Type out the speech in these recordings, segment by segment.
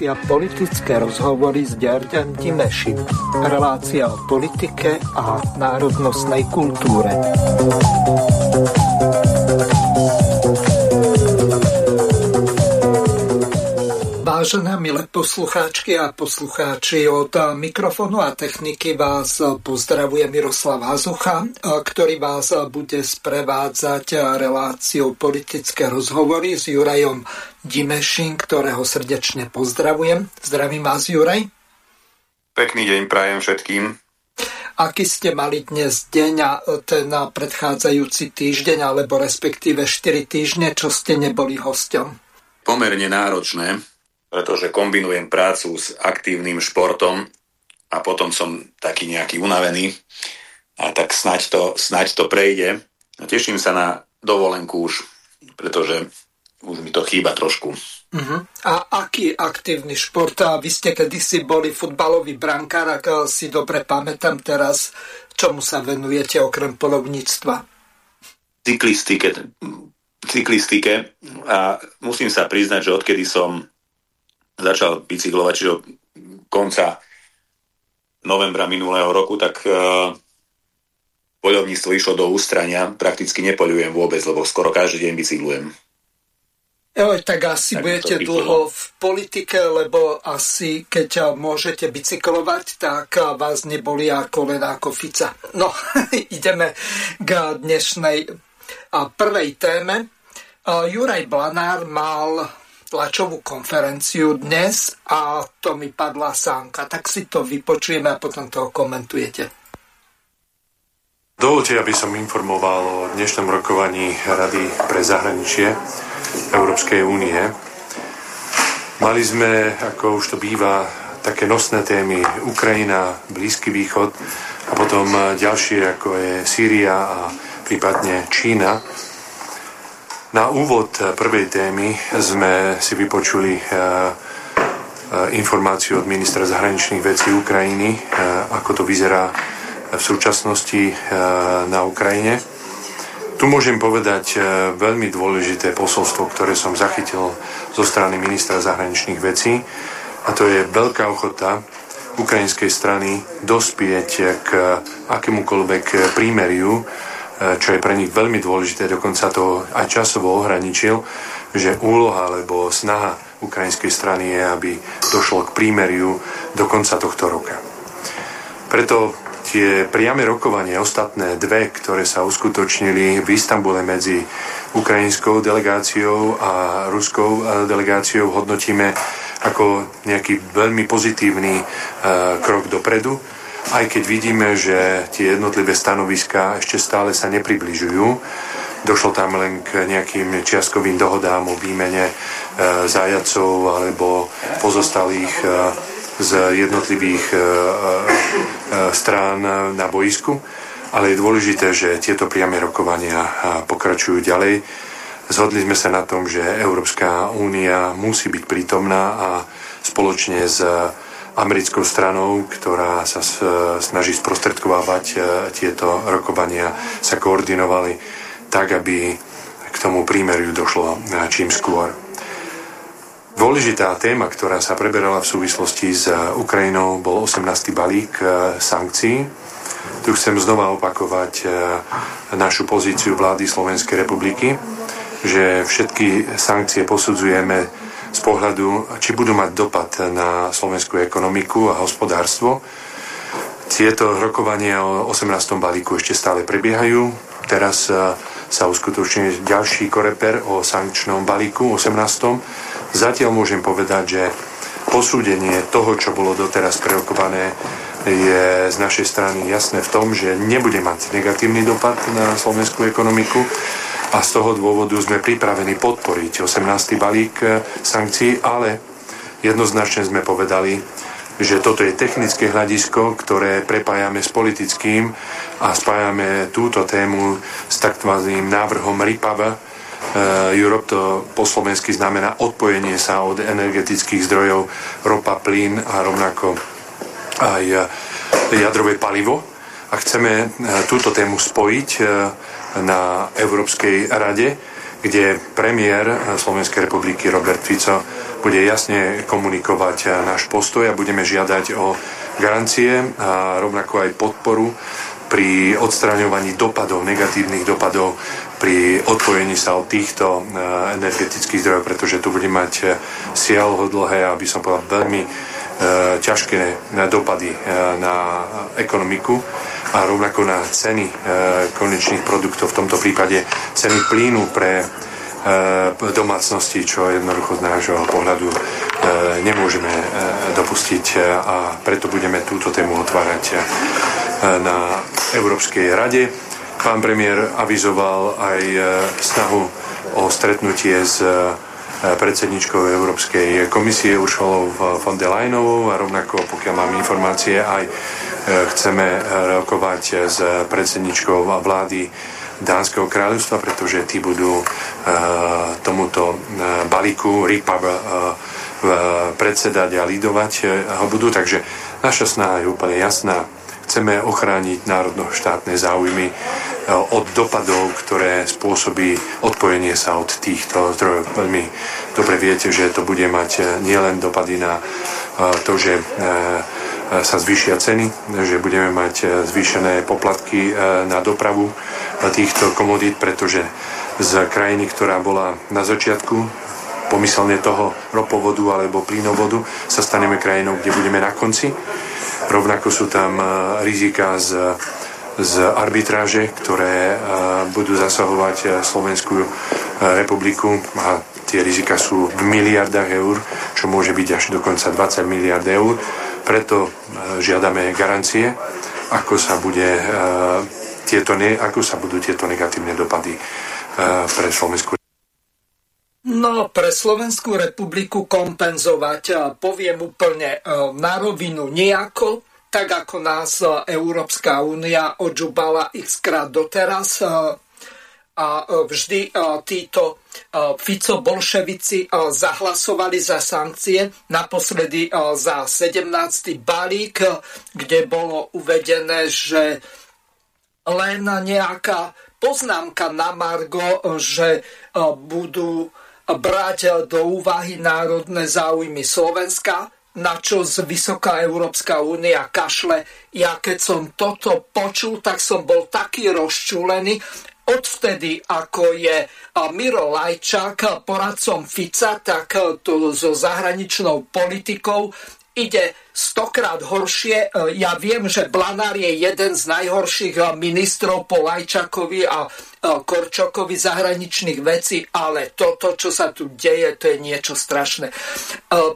relácia politické rozhovory s Ďarďan Dimešim. Relácia o politike a národnostnej kultúre. Vážené milé poslucháčky a poslucháči, od mikrofónu a techniky vás pozdravuje Miroslav Hazucha, ktorý vás bude sprevádzať reláciou politické rozhovory s Jurajom Dimešin, ktorého srdečne pozdravujem. Zdravím vás, Juraj. Pekný deň prajem všetkým. Aký ste mali dnes deň a ten predchádzajúci týždeň, alebo respektíve 4 týždne, čo ste neboli hosťom? Pomerne náročné pretože kombinujem prácu s aktívnym športom a potom som taký nejaký unavený a tak snaď to, snaď to prejde. A teším sa na dovolenku už, pretože už mi to chýba trošku. Uh-huh. A aký aktívny šport? A vy ste kedysi boli futbalový brankár, ak si dobre pamätám teraz, čomu sa venujete okrem polovníctva? Cyklistike, cyklistike a musím sa priznať, že odkedy som začal bicyklovať, čiže od konca novembra minulého roku, tak uh, poľovníctvo išlo do ústrania. Prakticky nepoľujem vôbec, lebo skoro každý deň bicyklujem. Jo, tak asi tak budete dlho v politike, lebo asi keď môžete bicyklovať, tak vás neboli ako len ako Fica. No, ideme k dnešnej prvej téme. Juraj Blanár mal tlačovú konferenciu dnes a to mi padla sánka. Tak si to vypočujeme a potom to komentujete. Dovolte, aby som informoval o dnešnom rokovaní Rady pre zahraničie Európskej únie. Mali sme, ako už to býva, také nosné témy Ukrajina, Blízky východ a potom ďalšie, ako je Sýria a prípadne Čína. Na úvod prvej témy sme si vypočuli eh, eh, informáciu od ministra zahraničných vecí Ukrajiny, eh, ako to vyzerá v súčasnosti na Ukrajine. Tu môžem povedať veľmi dôležité posolstvo, ktoré som zachytil zo strany ministra zahraničných vecí a to je veľká ochota ukrajinskej strany dospieť k akémukoľvek prímeriu, čo je pre nich veľmi dôležité, dokonca to aj časovo ohraničil, že úloha alebo snaha ukrajinskej strany je, aby došlo k prímeriu do konca tohto roka. Preto tie priame rokovanie, ostatné dve, ktoré sa uskutočnili v Istambule medzi ukrajinskou delegáciou a ruskou e, delegáciou, hodnotíme ako nejaký veľmi pozitívny e, krok dopredu aj keď vidíme, že tie jednotlivé stanoviská ešte stále sa nepribližujú. Došlo tam len k nejakým čiastkovým dohodám o výmene e, zajacov alebo pozostalých e, z jednotlivých e, e, strán na boisku. Ale je dôležité, že tieto priame rokovania pokračujú ďalej. Zhodli sme sa na tom, že Európska únia musí byť prítomná a spoločne s americkou stranou, ktorá sa snaží sprostredkovávať e, tieto rokovania, sa koordinovali tak, aby k tomu prímeriu došlo e, čím skôr. Dôležitá téma, ktorá sa preberala v súvislosti s Ukrajinou, bol 18. balík e, sankcií. Tu chcem znova opakovať našu pozíciu vlády Slovenskej republiky, že všetky sankcie posudzujeme z pohľadu, či budú mať dopad na slovenskú ekonomiku a hospodárstvo. Tieto rokovania o 18. balíku ešte stále prebiehajú. Teraz e, sa uskutočne ďalší koreper o sankčnom balíku 18. Zatiaľ môžem povedať, že posúdenie toho, čo bolo doteraz prerokované, je z našej strany jasné v tom, že nebude mať negatívny dopad na slovenskú ekonomiku a z toho dôvodu sme pripravení podporiť 18. balík e, sankcií, ale jednoznačne sme povedali, že toto je technické hľadisko, ktoré prepájame s politickým a spájame túto tému s takzvaným návrhom RIPAV. E, Europe to po slovensky znamená odpojenie sa od energetických zdrojov ropa, plyn a rovnako aj jadrové palivo. A chceme túto tému spojiť na Európskej rade, kde premiér Slovenskej republiky Robert Fico bude jasne komunikovať náš postoj a budeme žiadať o garancie a rovnako aj podporu pri odstraňovaní dopadov, negatívnych dopadov pri odpojení sa od týchto energetických zdrojov, pretože tu bude mať siaľho dlhé, aby som povedal, veľmi ťažké dopady na ekonomiku a rovnako na ceny konečných produktov, v tomto prípade ceny plínu pre domácnosti, čo jednoducho z nášho pohľadu nemôžeme dopustiť a preto budeme túto tému otvárať na Európskej rade. Pán premiér avizoval aj snahu o stretnutie s predsedničkou Európskej komisie Uršolou von der Leyenovou a rovnako, pokiaľ mám informácie, aj chceme rokovať s predsedničkou vlády Dánskeho kráľovstva, pretože tí budú uh, tomuto balíku RIPAV uh, predsedať a lídovať ho budú. Takže naša snaha je úplne jasná. Chceme ochrániť národno-štátne záujmy od dopadov, ktoré spôsobí odpojenie sa od týchto zdrojov. Veľmi dobre viete, že to bude mať nielen dopady na to, že sa zvýšia ceny, že budeme mať zvýšené poplatky na dopravu týchto komodít, pretože z krajiny, ktorá bola na začiatku pomyselne toho ropovodu alebo plynovodu, sa staneme krajinou, kde budeme na konci. Rovnako sú tam rizika z, z arbitráže, ktoré budú zasahovať Slovenskú republiku. A tie rizika sú v miliardách eur, čo môže byť až dokonca 20 miliard eur. Preto e, žiadame garancie, ako sa, bude, e, tieto ako sa budú tieto negatívne dopady e, pre Slovensku No, pre Slovenskú republiku kompenzovať, poviem úplne na rovinu nejako, tak ako nás Európska únia odžubala x krát doteraz a vždy títo Fico bolševici zahlasovali za sankcie, naposledy za 17. balík, kde bolo uvedené, že len nejaká poznámka na Margo, že budú brať do úvahy národné záujmy Slovenska, na čo z Vysoká Európska únia kašle. Ja keď som toto počul, tak som bol taký rozčúlený odvtedy, ako je Miro Lajčák poradcom Fica, tak to so zahraničnou politikou ide stokrát horšie. Ja viem, že Blanár je jeden z najhorších ministrov po Lajčakovi a Korčokovi zahraničných vecí, ale toto, čo sa tu deje, to je niečo strašné.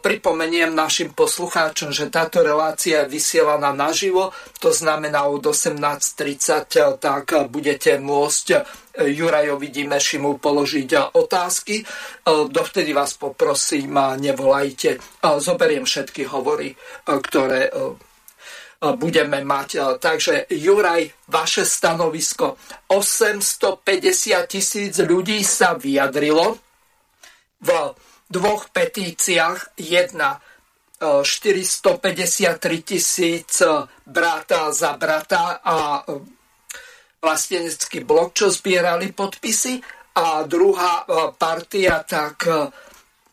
Pripomeniem našim poslucháčom, že táto relácia je vysielaná naživo, to znamená od 18.30, tak budete môcť Jurajovi Dimešimu položiť otázky. Dovtedy vás poprosím, nevolajte. Zoberiem všetky hovory, ktoré budeme mať. Takže Juraj, vaše stanovisko. 850 tisíc ľudí sa vyjadrilo v dvoch petíciách. Jedna 453 tisíc brata za brata a vlastenecký blok, čo zbierali podpisy a druhá e, partia, tak e,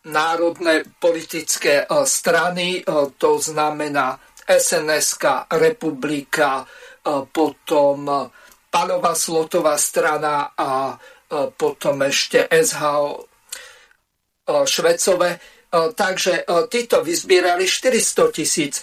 národné politické e, strany, to znamená sns Republika, potom Panová Slotová strana a potom ešte SHO Švecové. Takže títo vyzbierali 400 tisíc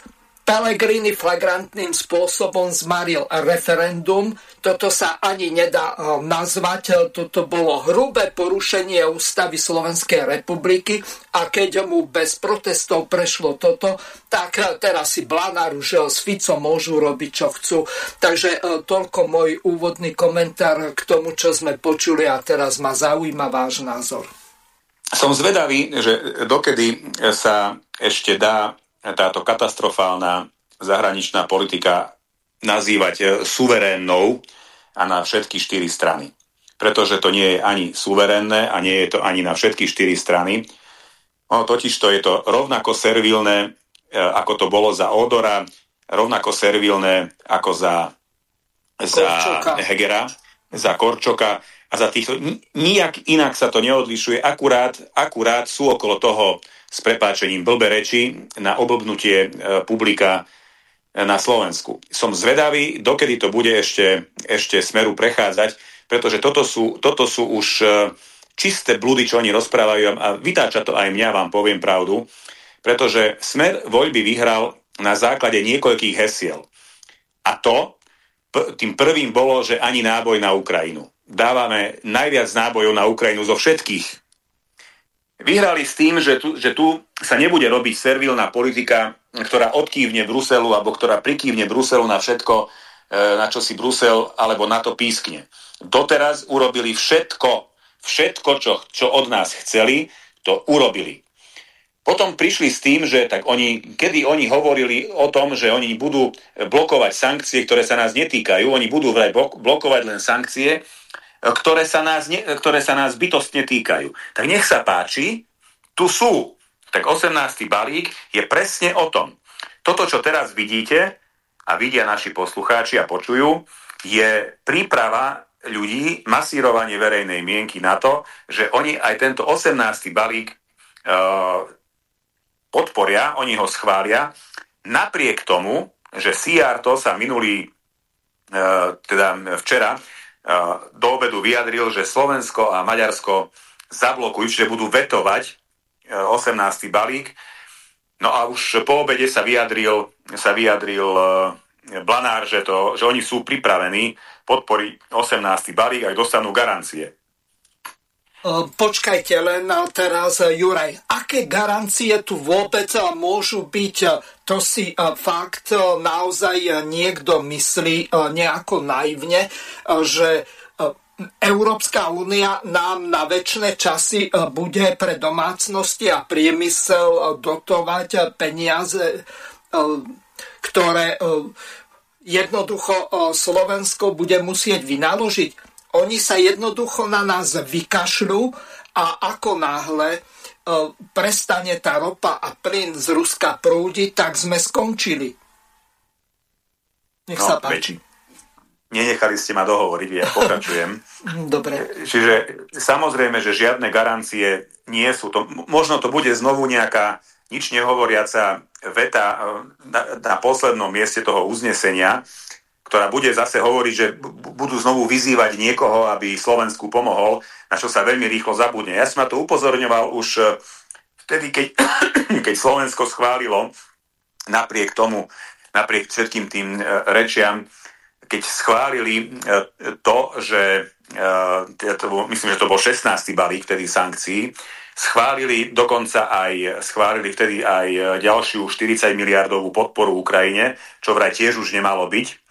Pellegrini flagrantným spôsobom zmaril referendum. Toto sa ani nedá eh, nazvať. Toto bolo hrubé porušenie ústavy Slovenskej republiky a keď mu bez protestov prešlo toto, tak eh, teraz si Blanár už s Ficom môžu robiť, čo chcú. Takže eh, toľko môj úvodný komentár k tomu, čo sme počuli a teraz ma zaujíma váš názor. Som zvedavý, že dokedy sa ešte dá táto katastrofálna zahraničná politika nazývať e, suverénnou a na všetky štyri strany. Pretože to nie je ani suverénne a nie je to ani na všetky štyri strany. Ono totiž to je to rovnako servilné, e, ako to bolo za Odora, rovnako servilné ako za, za Hegera, za Korčoka a za týchto. Nijak inak sa to neodlišuje, akurát, akurát sú okolo toho s prepáčením blbe reči na oblbnutie publika na Slovensku. Som zvedavý, dokedy to bude ešte, ešte smeru prechádzať, pretože toto sú, toto sú už čisté blúdy, čo oni rozprávajú a vytáča to aj mňa, vám poviem pravdu, pretože smer voľby vyhral na základe niekoľkých hesiel. A to tým prvým bolo, že ani náboj na Ukrajinu. Dávame najviac nábojov na Ukrajinu zo všetkých. Vyhrali s tým, že tu, že tu sa nebude robiť servilná politika, ktorá odkývne Bruselu alebo ktorá prikývne Bruselu na všetko, e, na čo si Brusel alebo na to pískne. Doteraz urobili všetko, všetko, čo, čo od nás chceli, to urobili. Potom prišli s tým, že tak oni, kedy oni hovorili o tom, že oni budú blokovať sankcie, ktoré sa nás netýkajú, oni budú vraj blokovať len sankcie, ktoré sa nás, ne, ktoré sa nás bytostne týkajú. Tak nech sa páči, tu sú. Tak 18. balík je presne o tom. Toto, čo teraz vidíte a vidia naši poslucháči a počujú, je príprava ľudí, masírovanie verejnej mienky na to, že oni aj tento 18. balík uh, podporia, oni ho schvália, napriek tomu, že Siarto sa minulý, e, teda včera, e, do obedu vyjadril, že Slovensko a Maďarsko zablokujú, čiže budú vetovať 18. E, balík. No a už po obede sa vyjadril, sa vyjadril Blanár, že, to, že oni sú pripravení podporiť 18. balík, aj dostanú garancie. Počkajte len teraz, Juraj, aké garancie tu vôbec môžu byť? To si fakt naozaj niekto myslí nejako naivne, že Európska únia nám na väčšie časy bude pre domácnosti a priemysel dotovať peniaze, ktoré jednoducho Slovensko bude musieť vynaložiť oni sa jednoducho na nás vykašľú a ako náhle e, prestane tá ropa a plyn z Ruska prúdiť, tak sme skončili. Nech no, sa páči. Nenechali ste ma dohovoriť, ja pokračujem. Dobre. Čiže samozrejme, že žiadne garancie nie sú. To, možno to bude znovu nejaká nič nehovoriaca veta e, na, na poslednom mieste toho uznesenia, ktorá bude zase hovoriť, že budú znovu vyzývať niekoho, aby Slovensku pomohol, na čo sa veľmi rýchlo zabudne. Ja som na to upozorňoval už e, vtedy, keď, keď Slovensko schválilo napriek tomu, napriek všetkým tým e, rečiam, keď schválili e, to, že myslím, že to bol 16. balík vtedy sankcií, schválili dokonca aj, schválili vtedy aj ďalšiu 40 miliardovú podporu Ukrajine, čo vraj tiež už nemalo byť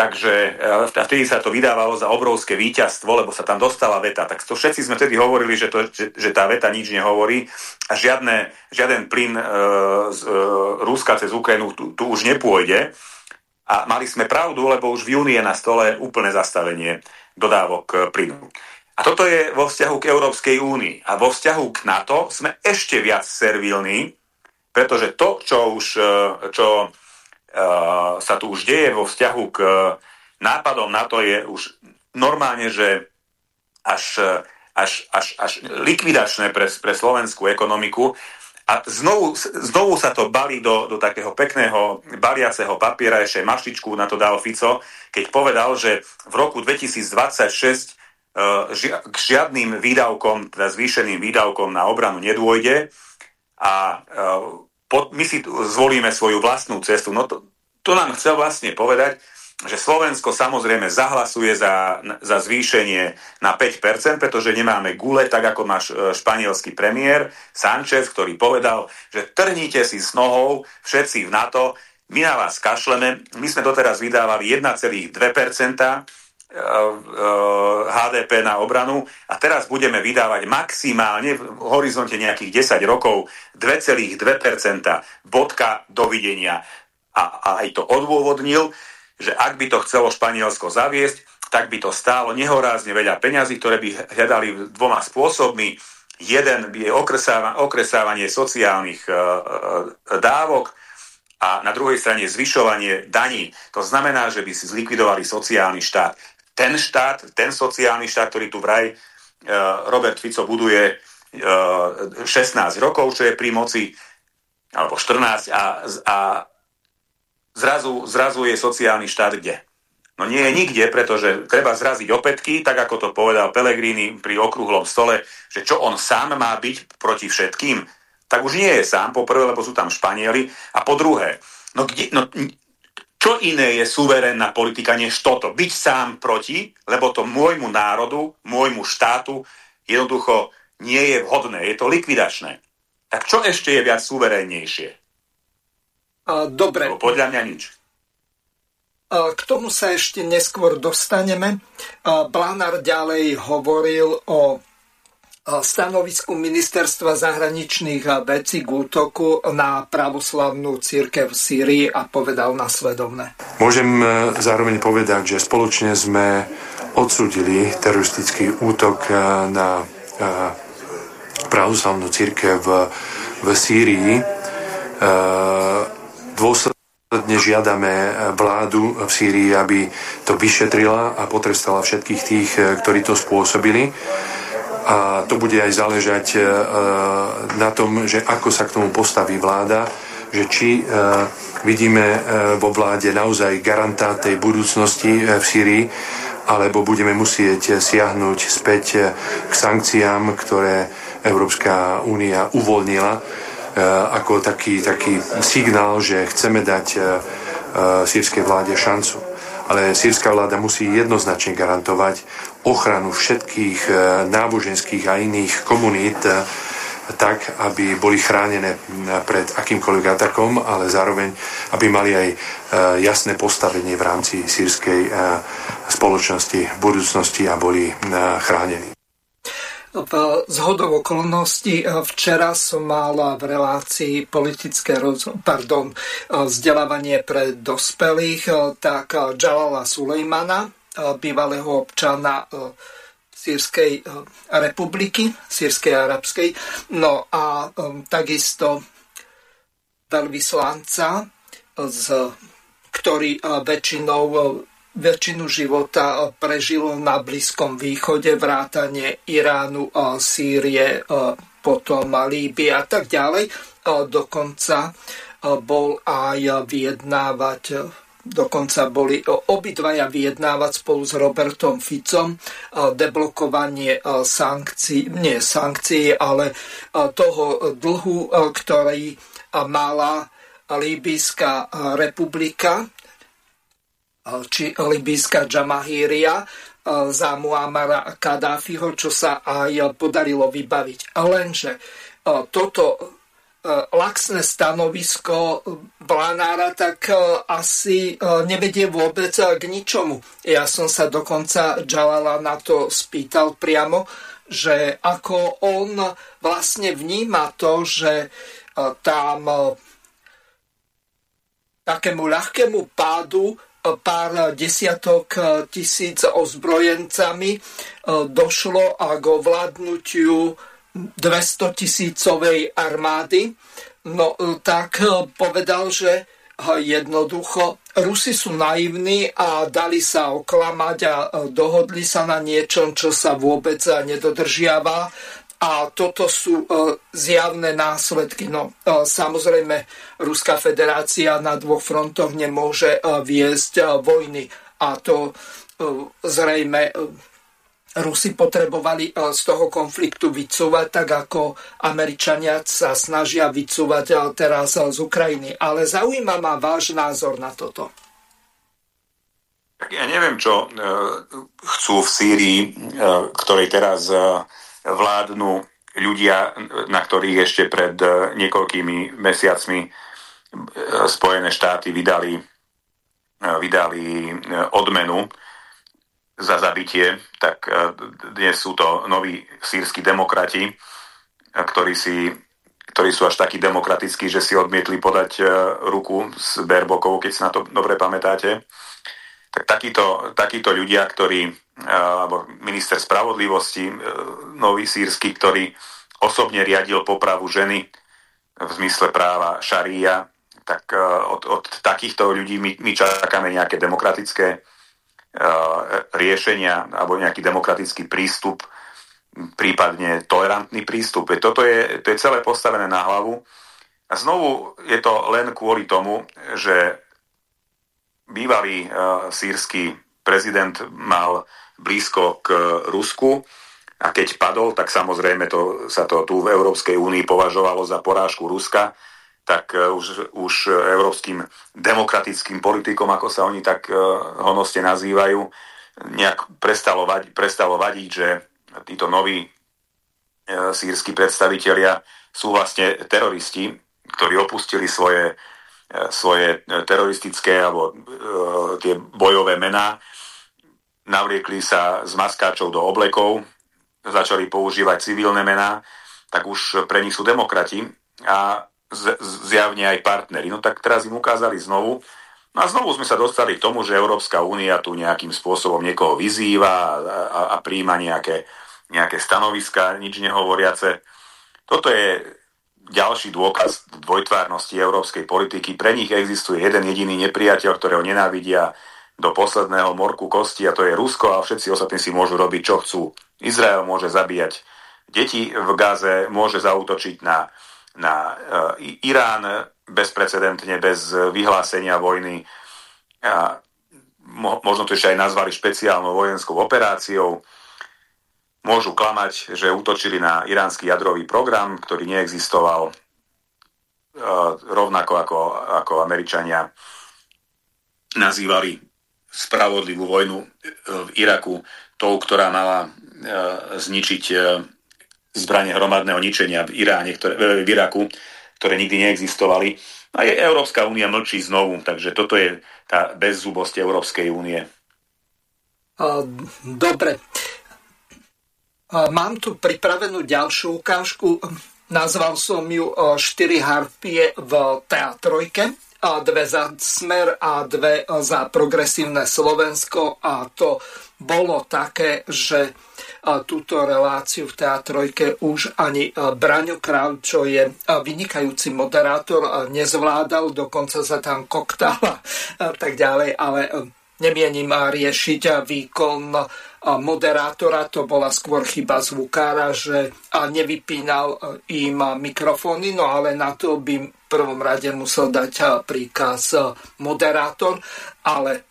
Takže e, vtedy sa to vydávalo za obrovské víťazstvo, lebo sa tam dostala veta. Tak to všetci sme vtedy hovorili, že, to, že, že tá veta nič nehovorí a žiadne, žiaden plyn e, z e, Ruska cez Ukrajinu tu, tu už nepôjde. A mali sme pravdu, lebo už v júni je na stole úplné zastavenie dodávok e, plynu. A toto je vo vzťahu k Európskej únii. A vo vzťahu k NATO sme ešte viac servilní, pretože to, čo už e, čo sa tu už deje vo vzťahu k nápadom na to je už normálne, že až, až, až, až likvidačné pre, pre slovenskú ekonomiku. A znovu, znovu sa to balí do, do takého pekného baliaceho papiera, ešte maštičku na to dal Fico, keď povedal, že v roku 2026 eh, k žiadnym výdavkom, teda zvýšeným výdavkom na obranu nedôjde a eh, my si zvolíme svoju vlastnú cestu. No to, to nám chcel vlastne povedať, že Slovensko samozrejme zahlasuje za, za zvýšenie na 5%, pretože nemáme gule, tak ako náš španielský premiér Sanchez, ktorý povedal, že trnite si s nohou všetci v NATO, my na vás kašleme, my sme doteraz vydávali 1,2% HDP na obranu a teraz budeme vydávať maximálne v horizonte nejakých 10 rokov 2,2%. Bodka dovidenia. A, a aj to odôvodnil, že ak by to chcelo Španielsko zaviesť, tak by to stálo nehorázne veľa peňazí, ktoré by hľadali dvoma spôsobmi. Jeden je okresávanie sociálnych e, e, dávok a na druhej strane zvyšovanie daní. To znamená, že by si zlikvidovali sociálny štát ten štát, ten sociálny štát, ktorý tu vraj uh, Robert Fico buduje 16 rokov, čo je pri moci, alebo 14 a, a zrazu, zrazu je sociálny štát kde? No nie je nikde, pretože treba zraziť opätky, tak ako to povedal Pelegrini pri okrúhlom stole, že čo on sám má byť proti všetkým, tak už nie je sám, po prvé, lebo sú tam Španieli, a po druhé, no, kde, no čo iné je suverénna politika než toto? Byť sám proti, lebo to môjmu národu, môjmu štátu jednoducho nie je vhodné, je to likvidačné. Tak čo ešte je viac suverénnejšie? Dobre. Lebo podľa mňa nič. K tomu sa ešte neskôr dostaneme. Blanár ďalej hovoril o stanovisku ministerstva zahraničných vecí k útoku na pravoslavnú církev v Sýrii a povedal nasledovne. Môžem e, zároveň povedať, že spoločne sme odsudili teroristický útok e, na e, pravoslavnú církev v, Sýrii. Dôsledne žiadame vládu v Sýrii, aby to vyšetrila a potrestala všetkých tých, ktorí to spôsobili. A to bude aj záležať eh, na tom, že ako sa k tomu postaví vláda, že či vidíme vo vláde naozaj garantát tej budúcnosti v Sýrii, alebo budeme musieť siahnuť späť k sankciám, ktoré Európska únia uvoľnila E, ako taký, taký signál, že chceme dať e, e, sírskej vláde šancu. Ale sírska vláda musí jednoznačne garantovať ochranu všetkých náboženských a iných komunít tak, aby boli chránené pred akýmkoľvek atakom, ale zároveň, aby mali aj jasné postavenie v rámci sírskej spoločnosti v budúcnosti a boli chránení. V zhodov okolností e, včera som mal v relácii politické roz... pardon, e, vzdelávanie pre dospelých, e, tak Jalala Sulejmana, bývalého občana Sýrskej republiky, Sýrskej arabskej, no a takisto veľvyslanca, z, ktorý väčšinou väčšinu života prežil na Blízkom východe, vrátane Iránu, Sýrie, potom Líbie a tak ďalej. Dokonca bol aj vyjednávať dokonca boli obidvaja vyjednávať spolu s Robertom Ficom deblokovanie sankcií, nie sankcií, ale toho dlhu, ktorý mala Líbyská republika či libijská Džamahíria za Muamara Kadáfiho, čo sa aj podarilo vybaviť. Lenže toto laxné stanovisko Blanára tak asi nevedie vôbec k ničomu. Ja som sa dokonca Jalala na to spýtal priamo, že ako on vlastne vníma to, že tam takému ľahkému pádu pár desiatok tisíc ozbrojencami e, došlo k ovládnutiu 200 tisícovej armády. No e, tak povedal, že jednoducho Rusi sú naivní a dali sa oklamať a dohodli sa na niečom, čo sa vôbec nedodržiava a toto sú e, zjavné následky. No, e, samozrejme, Ruská federácia na dvoch frontoch nemôže e, viesť vojny. A to zrejme Rusi potrebovali z toho konfliktu vycúvať, tak ako Američania sa snažia vycúvať teraz z Ukrajiny. Ale zaujíma ma váš názor na toto. Ja neviem, čo chcú v Sýrii, ktorej teraz vládnu ľudia, na ktorých ešte pred e, niekoľkými mesiacmi e, Spojené štáty vydali, e, vydali odmenu za zabitie, tak dnes sú to noví sírsky demokrati, ktorí, si, ktorí sú až takí demokratickí, že si odmietli podať ruku s Berbokou, keď si na to dobre pamätáte. Tak takíto, takíto ľudia, ktorí alebo minister spravodlivosti, e, nový sírsky, ktorý osobne riadil popravu ženy v zmysle práva šaria, tak e, od, od takýchto ľudí my, my čakáme nejaké demokratické riešenia alebo nejaký demokratický prístup prípadne tolerantný prístup. Toto je, to je celé postavené na hlavu. A znovu je to len kvôli tomu, že bývalý sírsky prezident mal blízko k Rusku. A keď padol, tak samozrejme to, sa to tu v Európskej únii považovalo za porážku Ruska, tak uh, už, už európskym demokratickým politikom, ako sa oni tak uh, honoste nazývajú, nejak prestalo, vadiť, prestalo vadiť, že títo noví e, sírsky predstavitelia sú vlastne teroristi, ktorí opustili svoje, e, svoje teroristické alebo e, tie bojové mená, navliekli sa z maskáčov do oblekov, začali používať civilné mená, tak už pre nich sú demokrati a z, zjavne aj partneri. No tak teraz im ukázali znovu, No a znovu sme sa dostali k tomu, že Európska únia tu nejakým spôsobom niekoho vyzýva a, a, a príjma nejaké, nejaké stanoviska, nič nehovoriace. Toto je ďalší dôkaz dvojtvárnosti európskej politiky. Pre nich existuje jeden jediný nepriateľ, ktorého nenávidia do posledného morku kosti a to je Rusko a všetci ostatní si môžu robiť, čo chcú. Izrael môže zabíjať deti v Gaze, môže zautočiť na, na uh, Irán, bezprecedentne, bez vyhlásenia vojny. A možno to ešte aj nazvali špeciálnou vojenskou operáciou. Môžu klamať, že útočili na iránsky jadrový program, ktorý neexistoval rovnako ako, ako Američania nazývali spravodlivú vojnu v Iraku tou, ktorá mala zničiť zbranie hromadného ničenia v, Iráne, ktoré, v Iraku, ktoré nikdy neexistovali. A je Európska únia mlčí znovu, takže toto je tá bezzubosť Európskej únie. Dobre. Mám tu pripravenú ďalšiu ukážku. Nazval som ju 4 harpie v teatrojke. Dve za smer a dve za progresívne Slovensko. A to bolo také, že túto reláciu v teatrojke už ani Braňo Král, čo je vynikajúci moderátor, nezvládal, dokonca sa tam koktal a tak ďalej, ale nemienim riešiť výkon moderátora, to bola skôr chyba zvukára, že nevypínal im mikrofóny, no ale na to by prvom rade musel dať príkaz moderátor, ale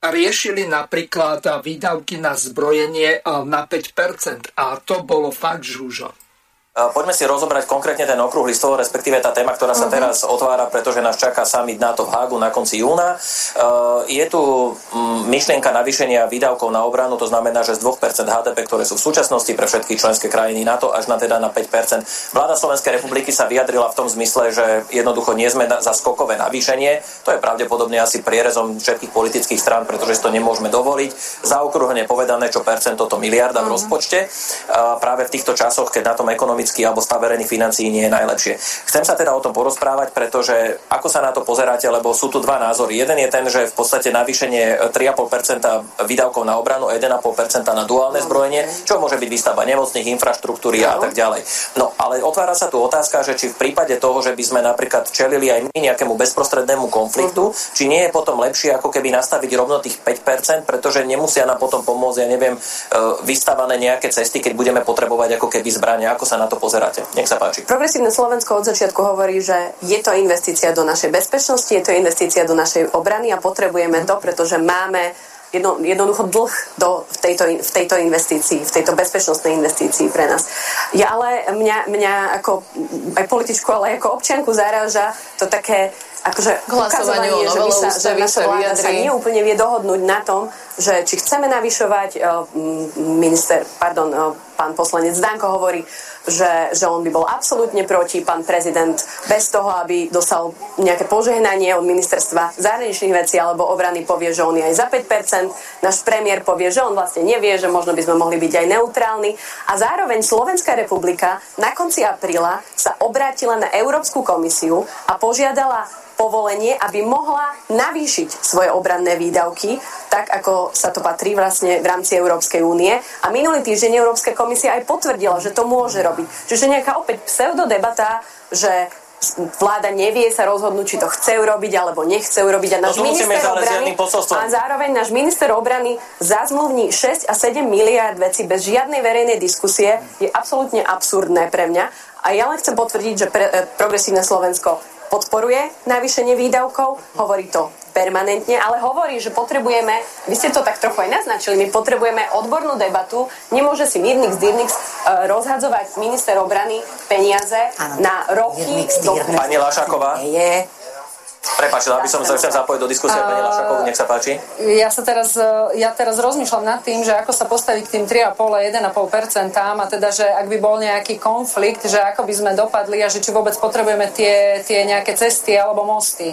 riešili napríklad výdavky na zbrojenie na 5%. A to bolo fakt žúžo. Poďme si rozobrať konkrétne ten okruh listov, respektíve tá téma, ktorá sa uh-huh. teraz otvára, pretože nás čaká summit NATO v Hágu na konci júna. Je tu mm, myšlienka navýšenia výdavkov na obranu, to znamená, že z 2% HDP, ktoré sú v súčasnosti pre všetky členské krajiny NATO, až na teda na 5%. Vláda Slovenskej republiky sa vyjadrila v tom zmysle, že jednoducho nie sme za skokové navýšenie. To je pravdepodobne asi prierezom všetkých politických strán, pretože si to nemôžeme dovoliť. Zaokrúhne povedané, čo percento to miliarda v mhm. rozpočte. Práve v týchto časoch, keď na tom ekonomicky ekonomicky alebo stav verejných financií nie je najlepšie. Chcem sa teda o tom porozprávať, pretože ako sa na to pozeráte, lebo sú tu dva názory. Jeden je ten, že v podstate navýšenie 3,5% výdavkov na obranu a 1,5% na duálne zbrojenie, čo môže byť výstavba nemocných infraštruktúry a tak ďalej. No, ale otvára sa tu otázka, že či v prípade toho, že by sme napríklad čelili aj my nejakému bezprostrednému konfliktu, či nie je potom lepšie ako keby nastaviť rovno tých 5%, pretože nemusia nám potom pomôcť, ja neviem, e, vystavané nejaké cesty, keď budeme potrebovať ako keby zbrania. Ako sa na to to pozeráte. Nech sa páči. Progresívne Slovensko od začiatku hovorí, že je to investícia do našej bezpečnosti, je to investícia do našej obrany a potrebujeme to, pretože máme jedno, jednoducho dlh do, v, tejto, v tejto investícii, v tejto bezpečnostnej investícii pre nás. Ja ale mňa, mňa ako aj političku, ale aj ako občianku zaráža to také akože ukazovanie, že, by sa, že naša vláda sa neúplne vie dohodnúť na tom, že či chceme navyšovať, eh, minister, pardon, eh, pán poslanec Danko hovorí, že, že on by bol absolútne proti, pán prezident, bez toho, aby dostal nejaké požehnanie od ministerstva zahraničných vecí alebo obrany povie, že on je aj za 5%, náš premiér povie, že on vlastne nevie, že možno by sme mohli byť aj neutrálni. A zároveň Slovenská republika na konci apríla sa obrátila na Európsku komisiu a požiadala povolenie, aby mohla navýšiť svoje obranné výdavky, tak ako sa to patrí vlastne v rámci Európskej únie. A minulý týždeň Európska komisia aj potvrdila, že to môže robiť. Čiže nejaká opäť pseudodebata, že vláda nevie sa rozhodnúť, či to chce urobiť alebo nechce urobiť. A náš no minister obrany, a zároveň náš minister obrany zazmluvní 6 a 7 miliard veci bez žiadnej verejnej diskusie je absolútne absurdné pre mňa. A ja len chcem potvrdiť, že pre, e, progresívne Slovensko podporuje navýšenie výdavkov, hovorí to permanentne, ale hovorí, že potrebujeme, vy ste to tak trochu aj naznačili, my potrebujeme odbornú debatu, nemôže si Mirnix Dirnix uh, rozhadzovať minister obrany peniaze ano, na roky. Do... Pani Lašaková. Je. Prepačte, aby som sa chcel zapojiť do diskusie uh, pani Lašakovú, nech sa páči. Ja sa teraz, e, ja teraz rozmýšľam nad tým, že ako sa postaviť k tým 3,5 1,5% a teda, že ak by bol nejaký konflikt, že ako by sme dopadli a že či vôbec potrebujeme tie, tie nejaké cesty alebo mosty.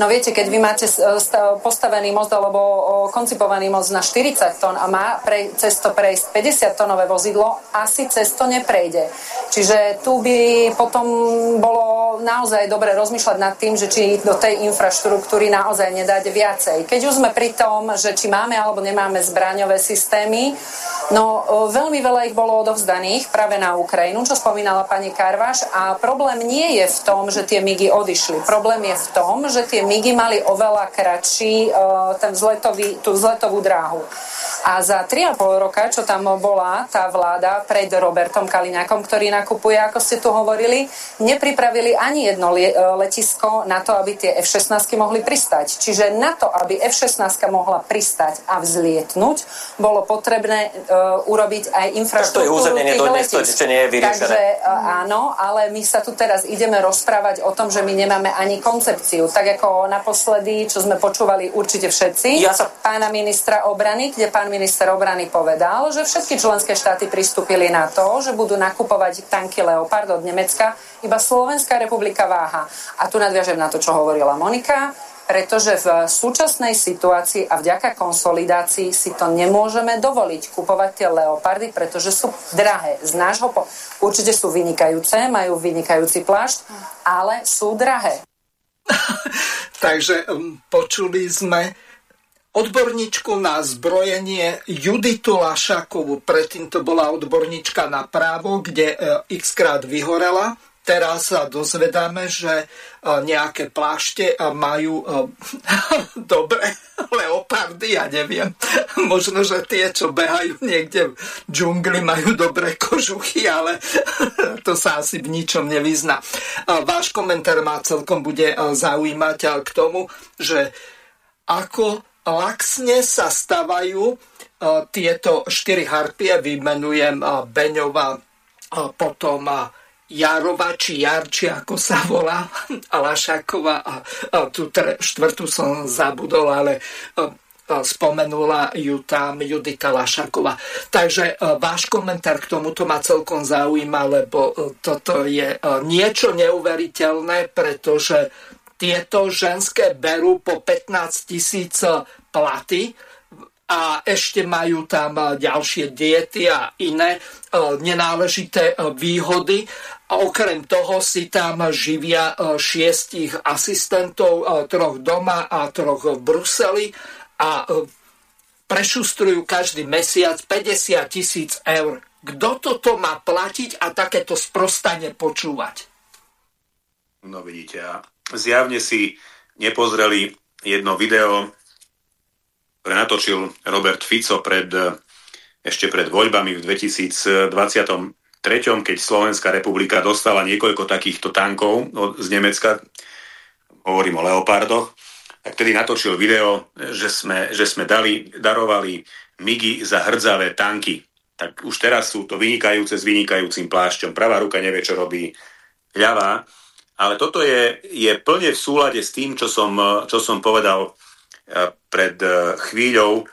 No viete, keď vy máte e, postavený most alebo koncipovaný most na 40 tón a má pre, cez to prejsť 50 tónové vozidlo, asi cez to neprejde. Čiže tu by potom bolo naozaj dobre rozmýšľať nad tým, že či do tej infraštruktúry naozaj nedať viacej. Keď už sme pri tom, že či máme alebo nemáme zbraňové systémy, no veľmi veľa ich bolo odovzdaných práve na Ukrajinu, čo spomínala pani Karvaš a problém nie je v tom, že tie migy odišli. Problém je v tom, že tie migy mali oveľa kratší ten vzletový, tú vzletovú dráhu. A za 3,5 roka, čo tam bola tá vláda pred Robertom Kaliňakom, ktorý nakupuje, ako ste tu hovorili, nepripravili ani jedno letisko na to, aby tie F-16 mohli pristať. Čiže na to, aby F-16 mohla pristať a vzlietnúť, bolo potrebné uh, urobiť aj infraštruktúru tak to je dodnes, to ešte nie je vyriešené. Takže uh, áno, ale my sa tu teraz ideme rozprávať o tom, že my nemáme ani koncepciu. Tak ako naposledy, čo sme počúvali určite všetci, ja sa... pána ministra obrany, kde pán minister obrany povedal, že všetky členské štáty pristúpili na to, že budú nakupovať tanky Leopard od Nemecka, iba Slovenská republika váha. A tu nadviažem na to, čo hovorila Monika, pretože v súčasnej situácii a vďaka konsolidácii si to nemôžeme dovoliť kupovať tie leopardy, pretože sú drahé. Z nášho po... Určite sú vynikajúce, majú vynikajúci plášť, ale sú drahé. Takže um, počuli sme odborníčku na zbrojenie Juditu Lašakovu. Predtým to bola odborníčka na právo, kde e, x krát vyhorela. Teraz sa dozvedáme, že e, nejaké plášte majú e, dobre leopardy, ja neviem. Možno, že tie, čo behajú niekde v džungli, majú dobré kožuchy, ale to sa asi v ničom nevyzná. Váš komentár ma celkom bude zaujímať k tomu, že ako laxne sa stavajú e, tieto štyri harpie, vymenujem e, Beňova, e, potom Jarova, či Jarči, ako sa volá, a a, tú štvrtú som zabudol, ale spomenula ju tam Judita Lašáková. Takže váš komentár k tomuto ma celkom zaujíma, lebo toto je niečo neuveriteľné, pretože tieto ženské berú po 15 tisíc platy a ešte majú tam ďalšie diety a iné e, nenáležité e, výhody. A okrem toho si tam živia e, šiestich asistentov, troch doma a troch v Bruseli a prešustrujú každý mesiac 50 tisíc eur. Kto toto má platiť a takéto sprostane počúvať? No vidíte, a zjavne si nepozreli jedno video, ktoré natočil Robert Fico pred, ešte pred voľbami v 2023, keď Slovenská republika dostala niekoľko takýchto tankov z Nemecka, hovorím o Leopardoch, tak tedy natočil video, že sme, že sme dali, darovali migy za hrdzavé tanky. Tak už teraz sú to vynikajúce s vynikajúcim plášťom. Pravá ruka nevie, čo robí ľavá ale toto je, je plne v súlade s tým, čo som, čo som povedal e, pred e, chvíľou,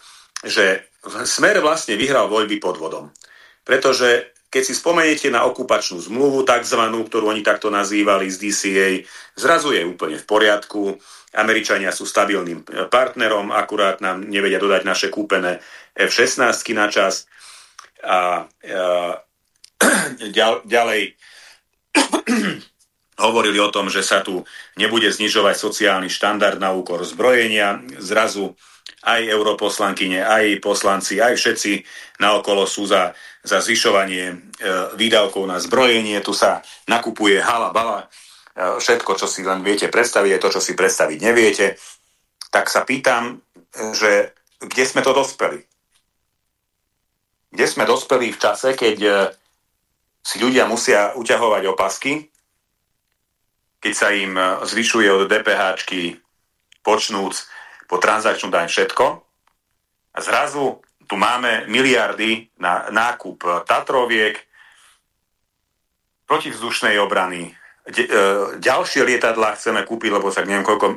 že Smer vlastne vyhral voľby pod vodom. Pretože keď si spomeniete na okupačnú zmluvu, takzvanú, ktorú oni takto nazývali z DCA, zrazu je úplne v poriadku. Američania sú stabilným partnerom, akurát nám nevedia dodať naše kúpené F-16 na čas. A, a ďalej hovorili o tom, že sa tu nebude znižovať sociálny štandard na úkor zbrojenia. Zrazu aj europoslankyne, aj poslanci, aj všetci naokolo sú za, za zvyšovanie e, výdavkov na zbrojenie. Tu sa nakupuje hala bala. všetko, čo si len viete predstaviť, je to, čo si predstaviť neviete, tak sa pýtam, že kde sme to dospeli? Kde sme dospeli v čase, keď e, si ľudia musia uťahovať opasky, keď sa im e, zvyšuje od DPH počnúc po transakčnú daň všetko. A zrazu tu máme miliardy na nákup Tatroviek, protivzdušnej obrany, e, ďalšie lietadlá chceme kúpiť, lebo sa neviem koľko,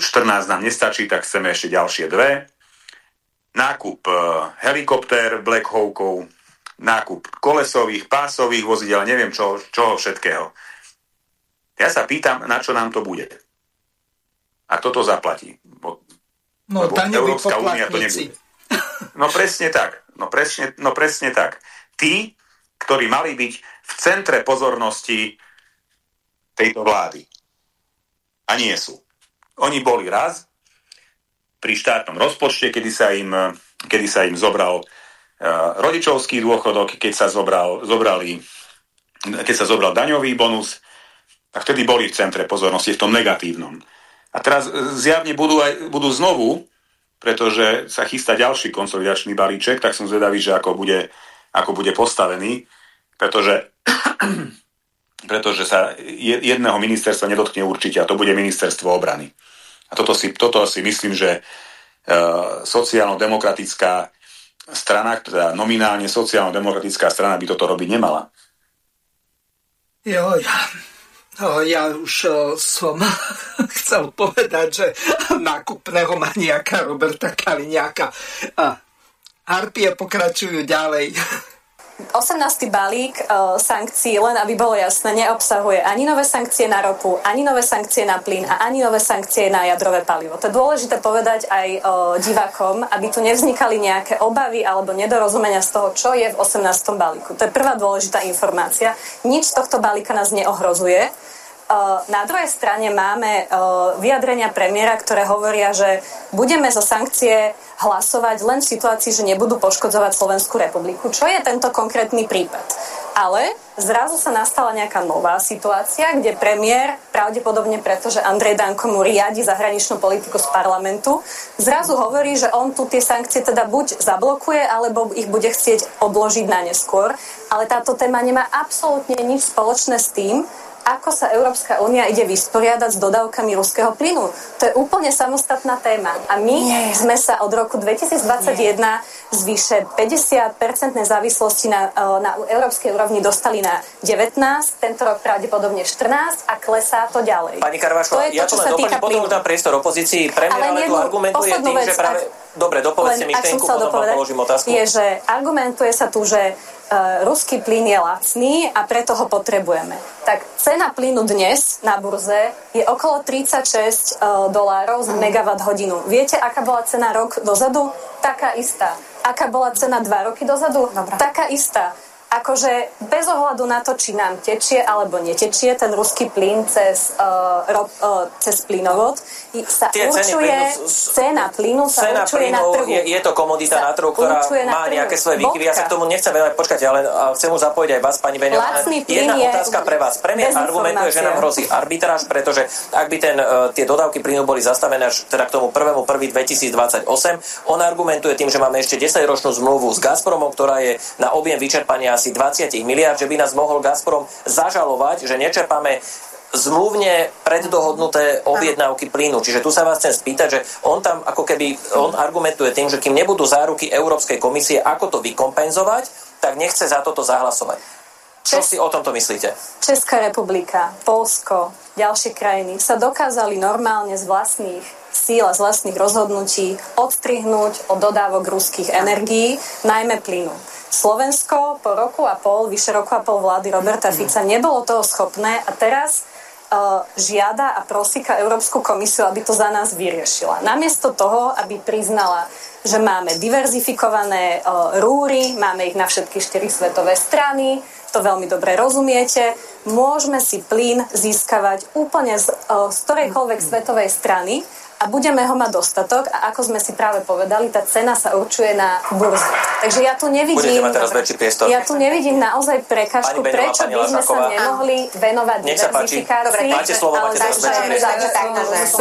14 nám nestačí, tak chceme ešte ďalšie dve. Nákup e, helikoptér Black Hawkov, nákup kolesových, pásových vozidel, neviem čo, čoho všetkého. Ja sa pýtam, na čo nám to bude. A toto zaplatí. Bo, no, Európska únia to nebude. No presne tak. No presne, no presne tak. Tí, ktorí mali byť v centre pozornosti tejto vlády. A nie sú. Oni boli raz, pri štátnom rozpočte, kedy sa im, kedy sa im zobral uh, rodičovský dôchodok, keď sa zobral, zobrali, keď sa zobral daňový bonus, tak vtedy boli v centre pozornosti v tom negatívnom. A teraz zjavne budú, aj, budú znovu, pretože sa chystá ďalší konsolidačný balíček, tak som zvedavý, že ako bude, ako bude postavený, pretože, pretože sa jedného ministerstva nedotkne určite a to bude ministerstvo obrany. A toto si, toto si myslím, že uh, sociálno-demokratická strana, teda nominálne sociálno-demokratická strana by toto robiť nemala. Jo, ja, ja už uh, som chcel povedať, že nákupného má nejaká Roberta Kaliňáka. Harpie pokračujú ďalej. 18. balík e, sankcií, len aby bolo jasné, neobsahuje ani nové sankcie na ropu, ani nové sankcie na plyn a ani nové sankcie na jadrové palivo. To je dôležité povedať aj e, divákom, aby tu nevznikali nejaké obavy alebo nedorozumenia z toho, čo je v 18. balíku. To je prvá dôležitá informácia. Nič tohto balíka nás neohrozuje na druhej strane máme eh, vyjadrenia premiéra, ktoré hovoria, že budeme za sankcie hlasovať len v situácii, že nebudú poškodzovať Slovenskú republiku. Čo je tento konkrétny prípad? Ale zrazu sa nastala nejaká nová situácia, kde premiér, pravdepodobne preto, že Andrej Danko mu riadi zahraničnú politiku z parlamentu, zrazu hovorí, že on tu tie sankcie teda buď zablokuje, alebo ich bude chcieť odložiť na neskôr. Ale táto téma nemá absolútne nič spoločné s tým, ako sa Európska únia ide vysporiadať s dodávkami ruského plynu. To je úplne samostatná téma. A my Nie. sme sa od roku 2021 Nie. z vyše 50% závislosti na, e, na európskej úrovni dostali na 19, tento rok pravdepodobne 14 a klesá to ďalej. Pani Karvašová, ja to len doplním, potom dám priestor opozícii. Premiér ale, ale tu argumentuje tým, vec, že práve... Dobre, dopovedzte mi myšlienku, potom vám položím otázku. Je, že argumentuje sa tu, že ruský plyn je lacný a preto ho potrebujeme. Tak cena plynu dnes na burze je okolo 36 uh, e, dolárov za megawatt hodinu. Viete, aká bola cena rok dozadu? Taká istá. Aká bola cena dva roky dozadu? Dobre. Taká istá akože bez ohľadu na to, či nám tečie alebo netečie ten ruský plyn cez, uh, rob, uh, cez plynovod, sa Tie určuje, plynu, cena plynu sa cena určuje plynu na trhu. Je, je to komodita na trhu, ktorá má trhu. nejaké svoje výkyvy. Ja sa k tomu nechcem veľmi počkať, ale chcem mu zapojiť aj vás, pani Beňo. Jedna je otázka pre vás. Premiér argumentuje, že nám hrozí arbitráž, pretože ak by ten, uh, tie dodávky plynu boli zastavené až teda k tomu 1.1.2028, on argumentuje tým, že máme ešte 10-ročnú zmluvu s Gazpromom, ktorá je na objem vyčerpania asi 20 miliard, že by nás mohol Gazprom zažalovať, že nečerpáme zmluvne preddohodnuté objednávky plynu. Čiže tu sa vás chcem spýtať, že on tam ako keby on argumentuje tým, že kým nebudú záruky Európskej komisie, ako to vykompenzovať, tak nechce za toto zahlasovať. Čo si o tomto myslíte? Česká republika, Polsko, ďalšie krajiny sa dokázali normálne z vlastných síl a z vlastných rozhodnutí odstrihnúť od dodávok ruských energií, najmä plynu. Slovensko po roku a pol, vyše roku a pol vlády Roberta Fica nebolo toho schopné a teraz žiada a prosíka Európsku komisiu, aby to za nás vyriešila. Namiesto toho, aby priznala, že máme diverzifikované uh, rúry, máme ich na všetky štyri svetové strany, to veľmi dobre rozumiete, môžeme si plyn získavať úplne z, uh, z ktorejkoľvek svetovej strany a budeme ho mať dostatok a ako sme si práve povedali, tá cena sa určuje na burze. Takže ja tu nevidím... Ja tu nevidím naozaj prekažku, Beňová, prečo by sme sa nemohli venovať Nech sa páči. diverzifikácii. Dobre, máte slovo, máte teraz väčší priestor.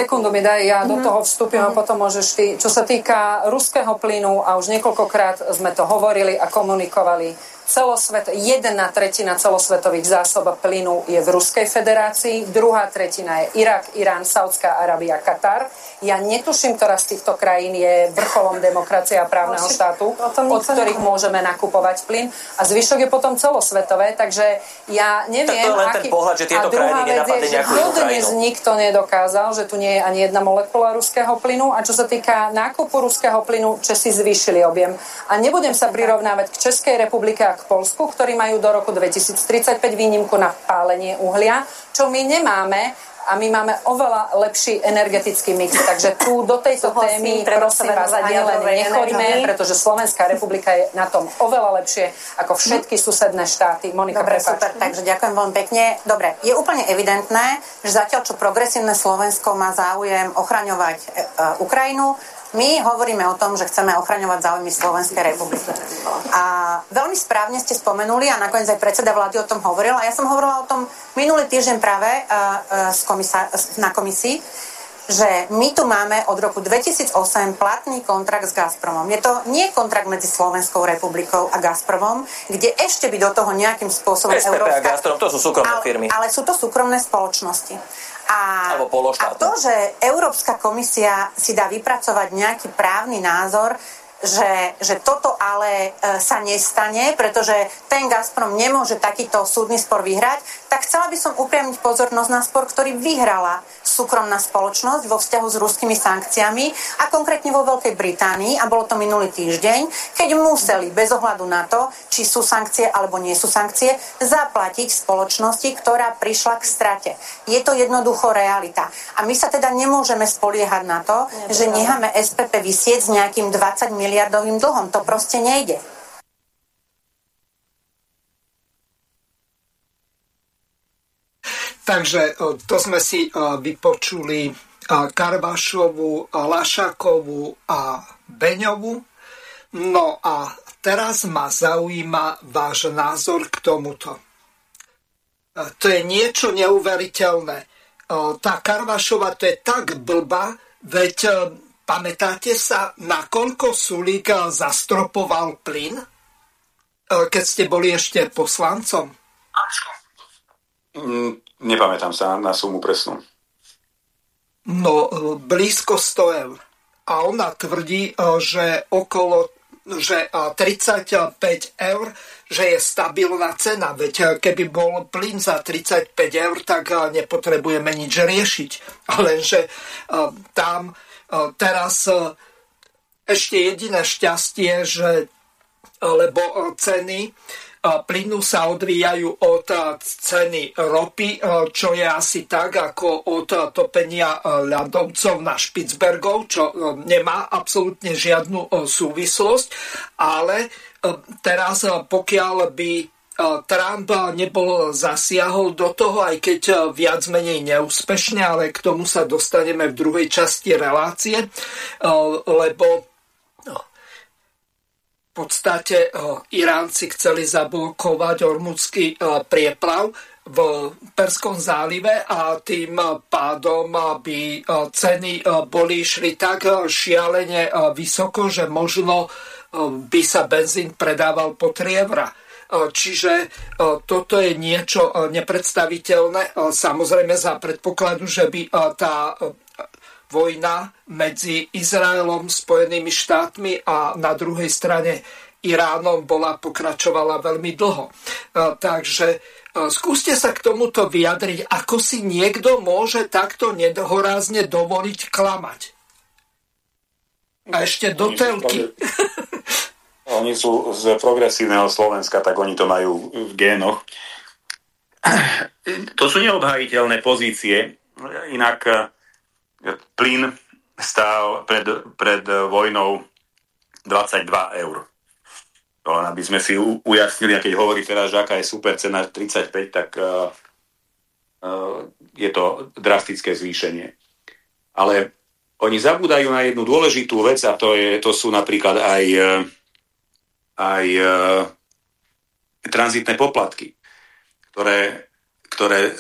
Sekundu mi daj, ja do toho vstúpim a potom môžeš ty. Čo sa týka ruského plynu, a už niekoľkokrát sme to hovorili a komunikovali, celosvet, jedna tretina celosvetových zásob plynu je v Ruskej federácii, druhá tretina je Irak, Irán, Saudská Arábia, Katar. Ja netuším, ktorá z týchto krajín je vrcholom demokracie a právneho štátu, od ktorých môžeme nakupovať plyn. A zvyšok je potom celosvetové, takže ja neviem, tak to je len aký... ten pohľad, že tieto a druhá krajiny vec je, nenapadli že nejakú dodnes nikto nedokázal, že tu nie je ani jedna molekula ruského plynu. A čo sa týka nákupu ruského plynu, Česi zvýšili objem. A nebudem sa prirovnávať k Českej republike a k Polsku, ktorí majú do roku 2035 výnimku na pálenie uhlia, čo my nemáme a my máme oveľa lepší energetický mix. Takže tu do tejto témy prosím vás ani len nechoďme, pretože Slovenská republika je na tom oveľa lepšie ako všetky susedné štáty. Monika, Dobre, prepáč. super, takže ďakujem veľmi pekne. Dobre, je úplne evidentné, že zatiaľ, čo progresívne Slovensko má záujem ochraňovať e, e, Ukrajinu, my hovoríme o tom, že chceme ochraňovať záujmy Slovenskej republiky. A veľmi správne ste spomenuli, a nakoniec aj predseda vlády o tom hovoril, a ja som hovorila o tom minulý týždeň práve uh, uh, komisa- na komisii, že my tu máme od roku 2008 platný kontrakt s Gazpromom. Je to nie kontrakt medzi Slovenskou republikou a Gazpromom, kde ešte by do toho nejakým spôsobom SPP a Gazprom, to sú súkromné ale, firmy. Ale sú to súkromné spoločnosti. A, Alebo a to, že Európska komisia si dá vypracovať nejaký právny názor, že, že toto ale e, sa nestane, pretože ten Gazprom nemôže takýto súdny spor vyhrať, tak chcela by som upriamiť pozornosť na spor, ktorý vyhrala súkromná spoločnosť vo vzťahu s ruskými sankciami a konkrétne vo Veľkej Británii, a bolo to minulý týždeň, keď museli bez ohľadu na to, či sú sankcie alebo nie sú sankcie, zaplatiť spoločnosti, ktorá prišla k strate. Je to jednoducho realita. A my sa teda nemôžeme spoliehať na to, že necháme SPP vysieť s nejakým 20 miliardovým dlhom. To proste nejde. Takže e, to sme si e, vypočuli e, Karvašovu, Lašakovú a Beňovu. No a teraz ma zaujíma váš názor k tomuto. To je niečo neuveriteľné. Tá Karvašova to je tak blba, veď pamätáte sa, na koľko Sulík zastropoval plyn, keď ste boli ešte poslancom? Mm, nepamätám sa na sumu presnú. No, blízko 100 eur. A ona tvrdí, že okolo že 35 eur, že je stabilná cena. Veď keby bol plyn za 35 eur, tak nepotrebujeme nič riešiť. Lenže tam teraz ešte jediné šťastie, že lebo ceny plynu sa odvíjajú od ceny ropy, čo je asi tak ako od topenia ľadovcov na Špicbergov, čo nemá absolútne žiadnu súvislosť, ale teraz pokiaľ by Trump nebol zasiahol do toho, aj keď viac menej neúspešne, ale k tomu sa dostaneme v druhej časti relácie, lebo podstate Iránci chceli zablokovať ormudský prieplav v Perskom zálive a tým pádom by ceny boli šli tak šialene vysoko, že možno by sa benzín predával po 3 eurá. Čiže toto je niečo nepredstaviteľné. Samozrejme za predpokladu, že by tá vojna medzi Izraelom, Spojenými štátmi a na druhej strane Iránom bola pokračovala veľmi dlho. Takže skúste sa k tomuto vyjadriť, ako si niekto môže takto nedohorázne dovoliť klamať. A ešte do telky. Oni sú z progresívneho Slovenska, tak oni to majú v génoch. To sú neobhajiteľné pozície. Inak plyn stál pred, pred vojnou 22 eur. To len aby sme si ujasnili, a keď hovorí teraz, že aká je super cena 35, tak uh, uh, je to drastické zvýšenie. Ale oni zabúdajú na jednu dôležitú vec a to, je, to sú napríklad aj, aj tranzitné poplatky, ktoré, ktoré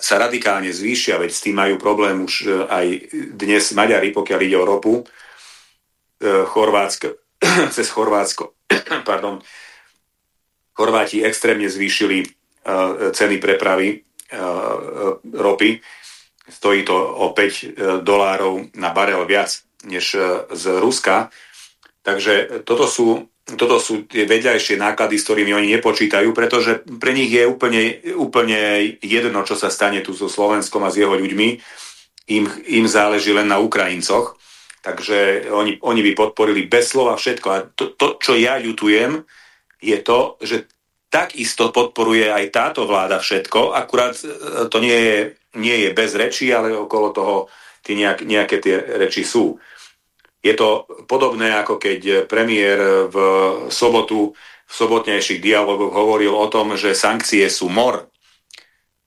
sa radikálne zvýšia, veď s tým majú problém už aj dnes Maďari, pokiaľ ide o ropu, Chorvátsko, cez Chorvátsko, pardon, Chorváti extrémne zvýšili ceny prepravy ropy, stojí to o 5 e, dolárov na barel viac než e, z Ruska. Takže toto sú, toto sú tie vedľajšie náklady, s ktorými oni nepočítajú, pretože pre nich je úplne, úplne jedno, čo sa stane tu so Slovenskom a s jeho ľuďmi. Im, im záleží len na Ukrajincoch. Takže oni, oni by podporili bez slova všetko. A to, to, čo ja jutujem, je to, že takisto podporuje aj táto vláda všetko, akurát e, to nie je nie je bez rečí, ale okolo toho tie nejak, nejaké tie reči sú. Je to podobné, ako keď premiér v sobotu v sobotnejších dialogoch hovoril o tom, že sankcie sú mor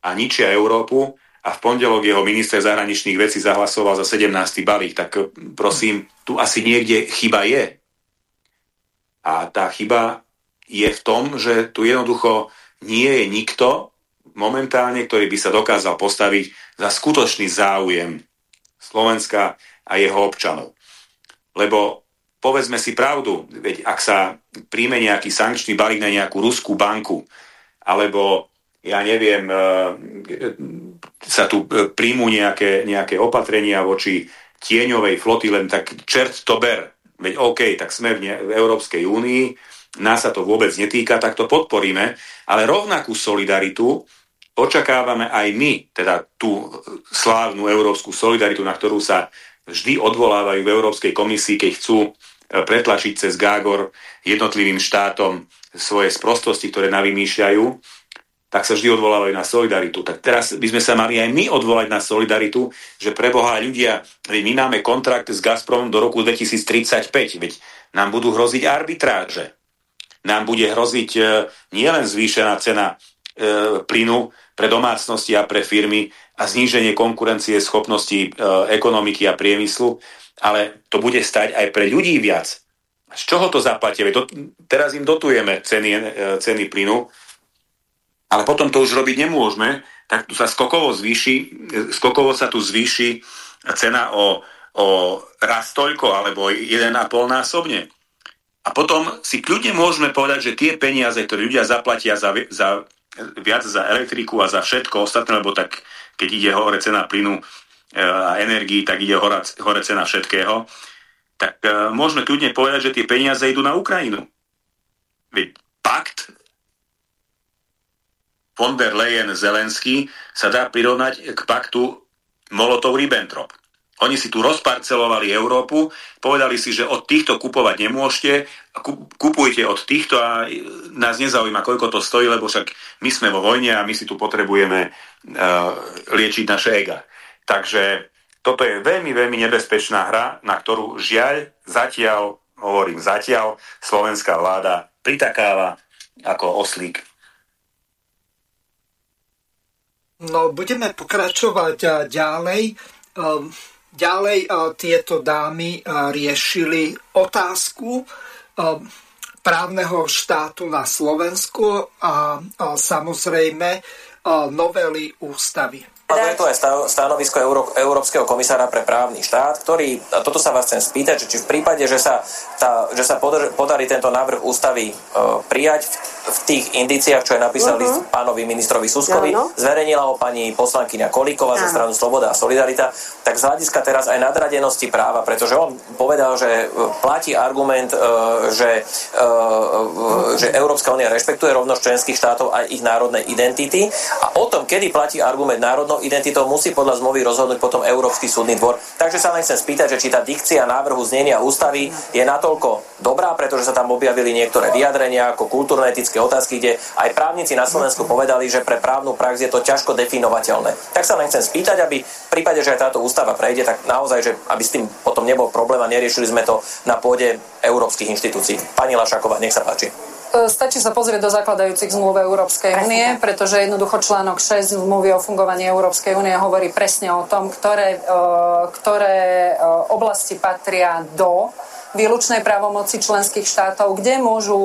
a ničia Európu a v pondelok jeho minister zahraničných vecí zahlasoval za 17. balík. Tak prosím, tu asi niekde chyba je. A tá chyba je v tom, že tu jednoducho nie je nikto, momentálne, ktorý by sa dokázal postaviť za skutočný záujem Slovenska a jeho občanov. Lebo povedzme si pravdu, veď ak sa príjme nejaký sankčný balík na nejakú ruskú banku, alebo ja neviem, e, sa tu e, príjmu nejaké, nejaké opatrenia voči tieňovej floty, len tak čert to ber. Veď OK, tak sme v, ne- v Európskej únii, nás sa to vôbec netýka, tak to podporíme, ale rovnakú solidaritu očakávame aj my, teda tú slávnu európsku solidaritu, na ktorú sa vždy odvolávajú v Európskej komisii, keď chcú e, pretlačiť cez Gágor jednotlivým štátom svoje sprostosti, ktoré navymýšľajú, tak sa vždy odvolávajú na solidaritu. Tak teraz by sme sa mali aj my odvolať na solidaritu, že pre Boha ľudia, my máme kontrakt s Gazpromom do roku 2035, veď nám budú hroziť arbitráže. Nám bude hroziť e, nielen zvýšená cena e, plynu, pre domácnosti a pre firmy a zníženie konkurencie schopnosti e, ekonomiky a priemyslu, ale to bude stať aj pre ľudí viac. Z čoho to zaplatia? Do, teraz im dotujeme ceny, e, ceny plynu, ale potom to už robiť nemôžeme, tak tu sa skokovo zvýši, e, skokovo sa tu zvýši cena o, o raz toľko alebo 1,5 násobne. A potom si kľudne môžeme povedať, že tie peniaze, ktoré ľudia zaplatia za, za viac za elektriku a za všetko ostatné, lebo tak keď ide hore cena plynu e, a energii, tak ide hore, hore cena všetkého, tak e, môžeme kľudne povedať, že tie peniaze idú na Ukrajinu. Veď pakt von der Leyen Zelenský sa dá prirovnať k paktu Molotov-Ribbentrop. Oni si tu rozparcelovali Európu, povedali si, že od týchto kupovať nemôžete, kupujte od týchto a nás nezaujíma, koľko to stojí, lebo však my sme vo vojne a my si tu potrebujeme uh, liečiť naše ega. Takže toto je veľmi, veľmi nebezpečná hra, na ktorú žiaľ zatiaľ, hovorím zatiaľ, slovenská vláda pritakáva ako oslík. No, budeme pokračovať ďalej. Ďalej tieto dámy riešili otázku právneho štátu na Slovensku a samozrejme novely ústavy. A je to aj stanovisko Euró- Európskeho komisára pre právny štát, ktorý, a toto sa vás chcem spýtať, že či v prípade, že sa, tá, že sa podar, podarí tento návrh ústavy uh, prijať v, v tých indiciách, čo je napísal uh-huh. list pánovi ministrovi Suskovi, uh-huh. zverejnila ho pani poslankyňa Kolíková za stranu Sloboda a Solidarita, tak z hľadiska teraz aj nadradenosti práva, pretože on povedal, že e, platí argument, uh, že, uh, že Európska únia rešpektuje rovnosť členských štátov a ich národnej identity a o tom, kedy platí argument národnou identitou musí podľa zmluvy rozhodnúť potom Európsky súdny dvor. Takže sa len chcem spýtať, že či tá dikcia návrhu znenia ústavy je natoľko dobrá, pretože sa tam objavili niektoré vyjadrenia ako kultúrno-etické otázky, kde aj právnici na Slovensku povedali, že pre právnu prax je to ťažko definovateľné. Tak sa len chcem spýtať, aby v prípade, že aj táto ústava prejde, tak naozaj, že aby s tým potom nebol problém a neriešili sme to na pôde európskych inštitúcií. Pani Lašaková, nech sa páči. Stačí sa pozrieť do zakladajúcich zmluv Európskej únie, pretože jednoducho článok 6 zmluvy o fungovaní Európskej únie hovorí presne o tom, ktoré, ktoré oblasti patria do výlučnej právomoci členských štátov, kde, môžu,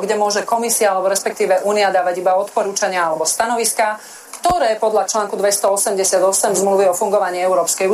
kde môže komisia alebo respektíve únia dávať iba odporúčania alebo stanoviska, ktoré podľa článku 288 zmluvy o fungovaní Európskej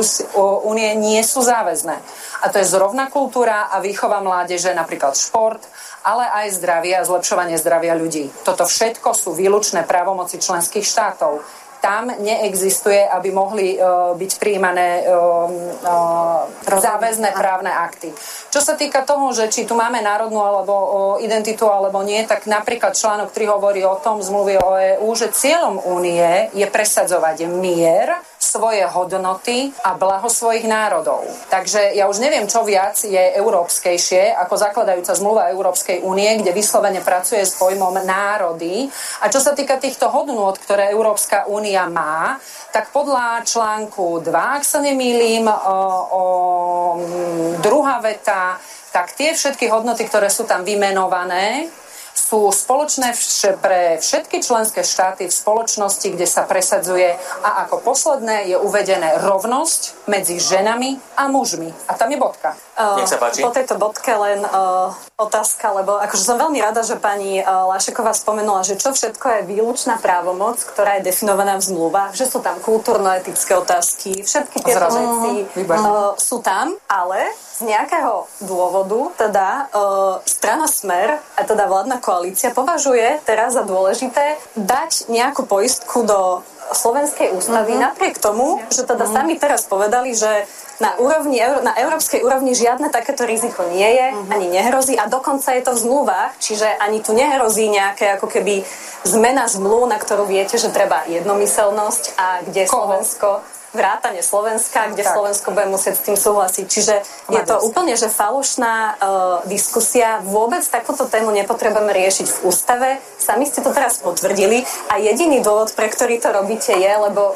únie nie sú záväzné. A to je zrovna kultúra a výchova mládeže, napríklad šport, ale aj zdravie a zlepšovanie zdravia ľudí. Toto všetko sú výlučné právomoci členských štátov tam neexistuje, aby mohli uh, byť príjmané uh, uh, záväzné právne akty. Čo sa týka toho, že či tu máme národnú alebo uh, identitu alebo nie, tak napríklad článok 3 hovorí o tom zmluvy o EÚ, že cieľom únie je presadzovať mier, svoje hodnoty a blaho svojich národov. Takže ja už neviem, čo viac je európskejšie ako zakladajúca zmluva Európskej únie, kde vyslovene pracuje s pojmom národy. A čo sa týka týchto hodnôt, ktoré Európska únia má, tak podľa článku 2, ak sa nemýlim, o, o, druhá veta, tak tie všetky hodnoty, ktoré sú tam vymenované, sú spoločné pre všetky členské štáty v spoločnosti, kde sa presadzuje a ako posledné je uvedené rovnosť medzi ženami a mužmi. A tam je bodka. Nech sa páči. Po tejto bodke len uh, otázka, lebo akože som veľmi rada, že pani uh, Lášeková spomenula, že čo všetko je výlučná právomoc, ktorá je definovaná v zmluvách, že sú tam kultúrno-etické otázky, všetky tieto veci uh, sú tam, ale z nejakého dôvodu teda uh, strana Smer a teda vládna koalícia považuje teraz za dôležité dať nejakú poistku do Slovenskej ústavy, uh-huh. napriek tomu, že teda uh-huh. sami teraz povedali, že na, úrovni, na európskej úrovni žiadne takéto riziko nie je, uh-huh. ani nehrozí a dokonca je to v zmluvách, čiže ani tu nehrozí nejaké ako keby zmena zmluv, na ktorú viete, že treba jednomyselnosť a kde Koho? Slovensko vrátane Slovenska, kde tak. Slovensko bude musieť s tým súhlasiť. Čiže je to úplne, že falošná uh, diskusia. Vôbec takúto tému nepotrebujeme riešiť v ústave. Sami ste to teraz potvrdili a jediný dôvod, pre ktorý to robíte je, lebo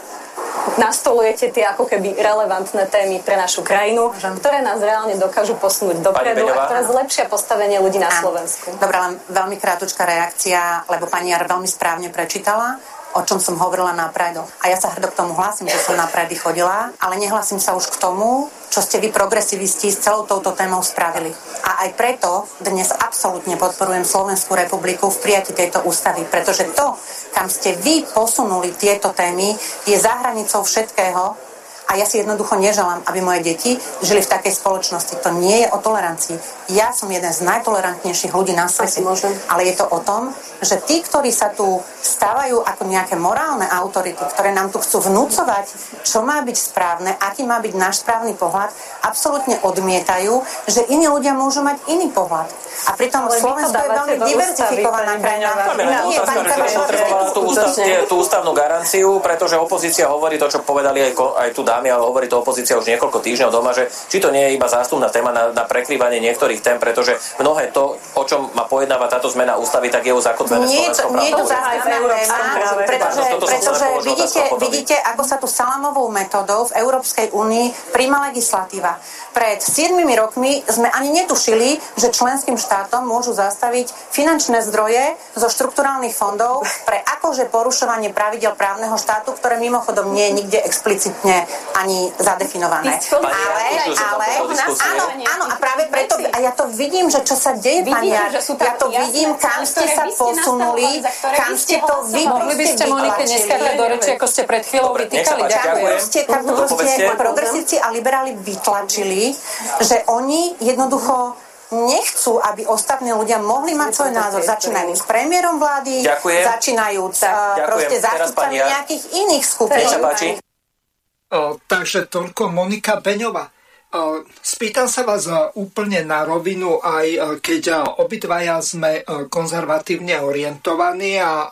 nastolujete tie ako keby relevantné témy pre našu krajinu, ktoré nás reálne dokážu posunúť dopredu a ktoré zlepšia postavenie ľudí na Slovensku. Dobre, len veľmi krátučká reakcia, lebo pani Jar veľmi správne prečítala o čom som hovorila na Prajdo. A ja sa hrdo k tomu hlásim, že som na Prajdy chodila, ale nehlásim sa už k tomu, čo ste vy progresivisti s celou touto témou spravili. A aj preto dnes absolútne podporujem Slovenskú republiku v prijati tejto ústavy, pretože to, kam ste vy posunuli tieto témy, je za hranicou všetkého, a ja si jednoducho neželám, aby moje deti žili v takej spoločnosti. To nie je o tolerancii. Ja som jeden z najtolerantnejších ľudí na svete. Ale je to o tom, že tí, ktorí sa tu stávajú ako nejaké morálne autority, ktoré nám tu chcú vnúcovať, čo má byť správne, aký má byť náš správny pohľad, absolútne odmietajú, že iní ľudia môžu mať iný pohľad. A pritom Ale Slovensko je veľmi diverzifikovaná krajina. Tú ústavnú garanciu, pretože opozícia hovorí to, čo povedali aj, aj tu dámy, ale hovorí to opozícia už niekoľko týždňov doma, že či to nie je iba zástupná téma na, na prekrývanie niektorých tém, pretože mnohé to, o čom má pojednáva táto zmena ústavy, tak je už zakotvené nie, to, nie je to zástupná téma, pretože, pretože vidíte, vidíte, ako sa tu salamovou metodou v Európskej únii príjma legislatíva. Pred 7 rokmi sme ani netušili, že členským štátom môžu zastaviť finančné zdroje zo štrukturálnych fondov pre akože porušovanie pravidel právneho štátu, ktoré mimochodom nie je nikde explicitne ani zadefinované. Ale, ale, áno, áno, a práve preto, a ja to vidím, že čo sa deje, pani ja to vidím, kam ste sa posunuli, kam ste to vy Mohli by ste Monike neskákať do reči, ako ste pred chvíľou vytýkali. Ďakujem. Kam ste progresívci a liberáli vytlačili, že oni jednoducho nechcú, aby ostatní ľudia mohli mať svoj názor. Začínajú s premiérom vlády, Ďakujem. začínajúc Ďakujem. proste zástupcami nejakých iných skupín. Takže toľko Monika Beňová. Spýtam sa vás úplne na rovinu, aj keď obidvaja sme konzervatívne orientovaní a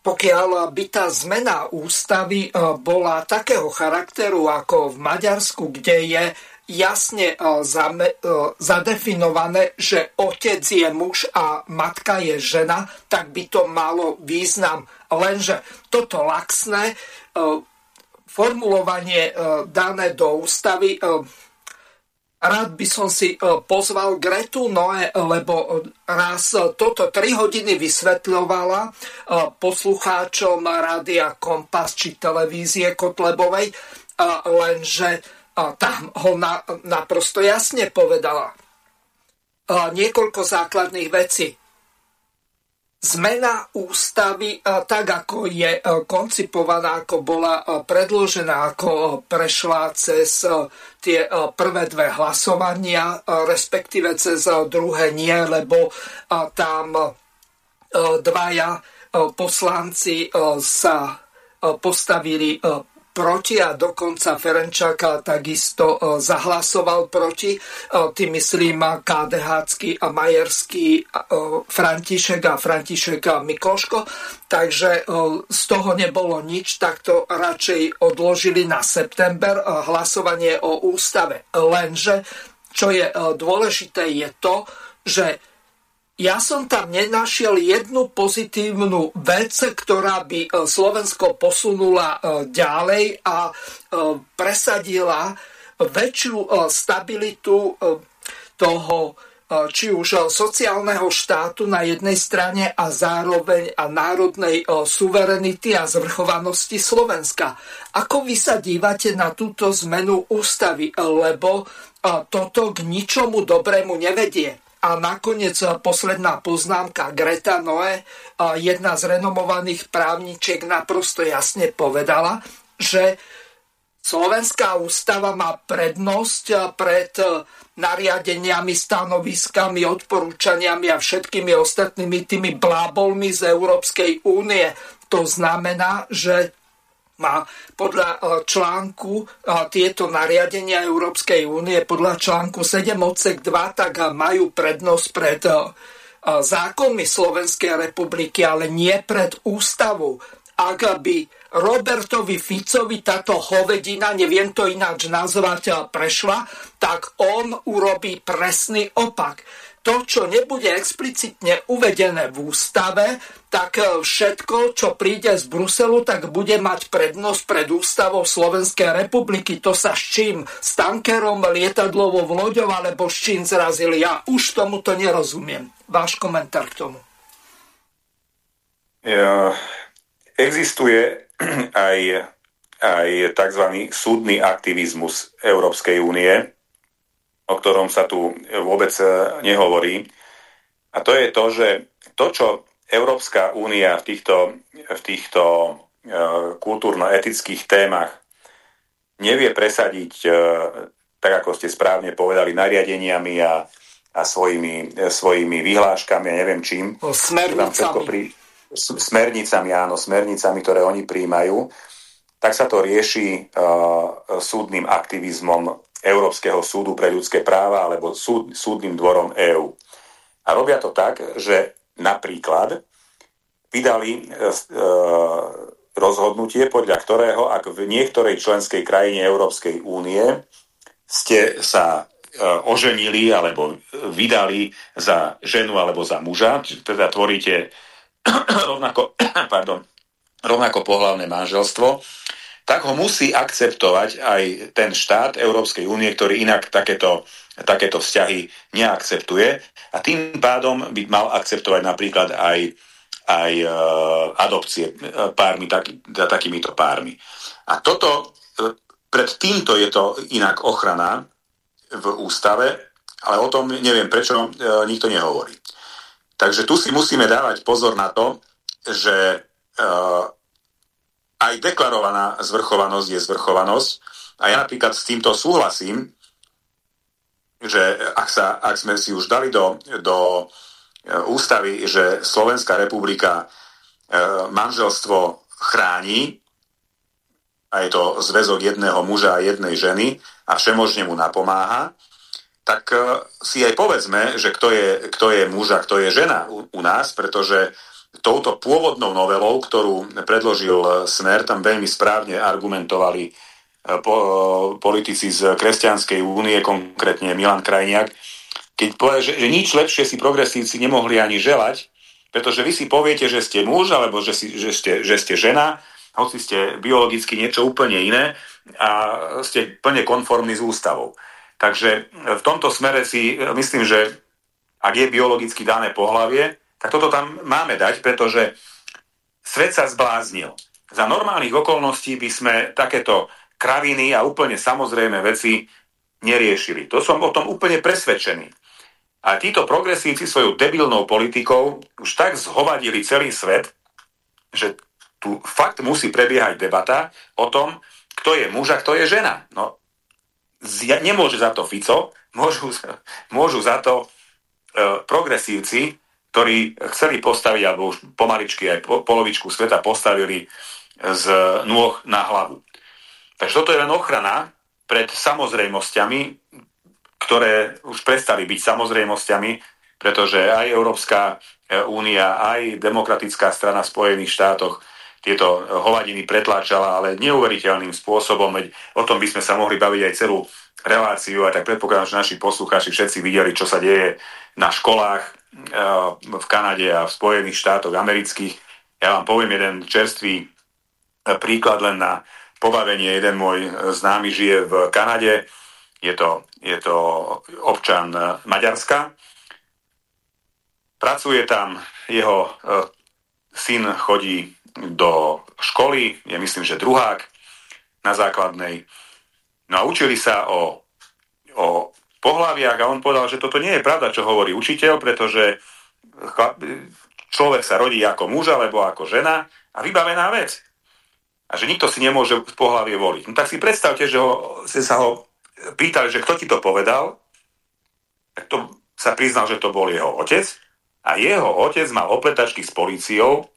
pokiaľ by tá zmena ústavy bola takého charakteru ako v Maďarsku, kde je jasne zadefinované, že otec je muž a matka je žena, tak by to malo význam. Lenže toto laxné formulovanie e, dané do ústavy e, rád by som si pozval Gretu Noe, lebo raz toto 3 hodiny vysvetľovala poslucháčom rádia Kompas či televízie Kotlebovej, lenže tam ho na, naprosto jasne povedala. Niekoľko základných vecí zmena ústavy, tak ako je koncipovaná, ako bola predložená, ako prešla cez tie prvé dve hlasovania, respektíve cez druhé nie, lebo tam dvaja poslanci sa postavili proti a dokonca Ferenčák takisto e, zahlasoval proti. E, tým myslím KDH a Majerský e, František a František a Mikloško. Takže z toho nebolo nič, tak to radšej odložili na september hlasovanie o ústave. Lenže, čo je dôležité, je to, že ja som tam nenašiel jednu pozitívnu vec, ktorá by e, Slovensko posunula e, ďalej a e, presadila väčšiu stabilitu toho či už sociálneho štátu na jednej strane a zároveň a národnej suverenity a zvrchovanosti Slovenska. Ako vy sa dívate na túto zmenu ústavy? Lebo toto k ničomu dobrému nevedie. A nakoniec eh, posledná poznámka. Greta Noe, jedna z renomovaných právničiek, naprosto jasne povedala, že Slovenská ústava má prednosť eh, pred nariadeniami, stanoviskami, odporúčaniami a všetkými ostatnými tými blábolmi z Európskej únie. To znamená, že má podľa e, článku e, tieto nariadenia Európskej únie, podľa článku 7 odsek 2, tak majú prednosť pred e, zákonmi Slovenskej republiky, ale nie pred ústavou. Ak by Robertovi Ficovi táto hovedina, neviem to ináč nazvať, prešla, tak on urobí presný opak to, čo nebude explicitne uvedené v ústave, tak e, všetko, čo príde z Bruselu, tak bude mať prednosť pred ústavou Slovenskej republiky. To sa s čím? S tankerom, lietadlovou loďou, alebo s čím zrazili? Ja už tomuto nerozumiem. Váš komentár k tomu. Ja, existuje aj, aj tzv. súdny aktivizmus Európskej únie, o ktorom sa tu vôbec e, nehovorí. A to je to, že to, čo Európska únia v týchto, v týchto e, kultúrno-etických témach nevie presadiť, e, tak ako ste správne povedali, nariadeniami a, a svojimi, svojimi vyhláškami a neviem čím. Smernicami. Pri, smernicami, áno, smernicami, ktoré oni príjmajú, tak sa to rieši uh, súdnym aktivizmom Európskeho súdu pre ľudské práva alebo súd, súdnym dvorom EÚ. A robia to tak, že napríklad vydali e, e, rozhodnutie, podľa ktorého, ak v niektorej členskej krajine Európskej únie ste sa e, oženili alebo vydali za ženu alebo za muža, teda tvoríte rovnako, pardon, rovnako pohľavné manželstvo, tak ho musí akceptovať aj ten štát Európskej únie, ktorý inak takéto, takéto vzťahy neakceptuje a tým pádom by mal akceptovať napríklad aj, aj uh, adopcie uh, pármi, tak, takýmito pármi. A toto, uh, pred týmto je to inak ochrana v ústave, ale o tom neviem, prečo uh, nikto nehovorí. Takže tu si musíme dávať pozor na to, že uh, aj deklarovaná zvrchovanosť je zvrchovanosť. A ja napríklad s týmto súhlasím, že ak, sa, ak sme si už dali do, do e, ústavy, že Slovenská republika e, manželstvo chráni, a je to zväzok jedného muža a jednej ženy a všemožne mu napomáha, tak e, si aj povedzme, že kto je, kto je muž a kto je žena u, u nás, pretože touto pôvodnou novelou, ktorú predložil Smer, tam veľmi správne argumentovali e, po, politici z Kresťanskej únie, konkrétne Milan Krajniak, keď povedal, že, že nič lepšie si progresívci nemohli ani želať, pretože vy si poviete, že ste muž, alebo že, si, že, ste, že ste žena, hoci ste biologicky niečo úplne iné a ste plne konformní s ústavou. Takže v tomto smere si myslím, že ak je biologicky dané pohlavie, tak toto tam máme dať, pretože svet sa zbláznil. Za normálnych okolností by sme takéto kraviny a úplne samozrejme veci neriešili. To som o tom úplne presvedčený. A títo progresívci svojou debilnou politikou už tak zhovadili celý svet, že tu fakt musí prebiehať debata o tom, kto je muž a kto je žena. No, nemôže za to Fico, môžu, môžu za to e, progresívci, ktorí chceli postaviť, alebo už pomaličky aj po, polovičku sveta postavili z nôh na hlavu. Takže toto je len ochrana pred samozrejmosťami, ktoré už prestali byť samozrejmosťami, pretože aj Európska e, únia, aj Demokratická strana v Spojených štátoch tieto hovadiny pretláčala, ale neuveriteľným spôsobom, veď o tom by sme sa mohli baviť aj celú reláciu, a tak predpokladám, že naši poslucháči všetci videli, čo sa deje na školách e, v Kanade a v Spojených štátoch amerických. Ja vám poviem jeden čerstvý e, príklad len na pobavenie. Jeden môj známy žije v Kanade, je to, je to občan Maďarska. Pracuje tam, jeho syn chodí do školy, je myslím, že druhák na základnej. No a učili sa o, o pohľaviach a on povedal, že toto nie je pravda, čo hovorí učiteľ, pretože človek sa rodí ako muž alebo ako žena a vybavená vec. A že nikto si nemôže v pohľavie voliť. No tak si predstavte, že ho, si sa ho pýtali, že kto ti to povedal, tak to sa priznal, že to bol jeho otec a jeho otec mal opletačky s políciou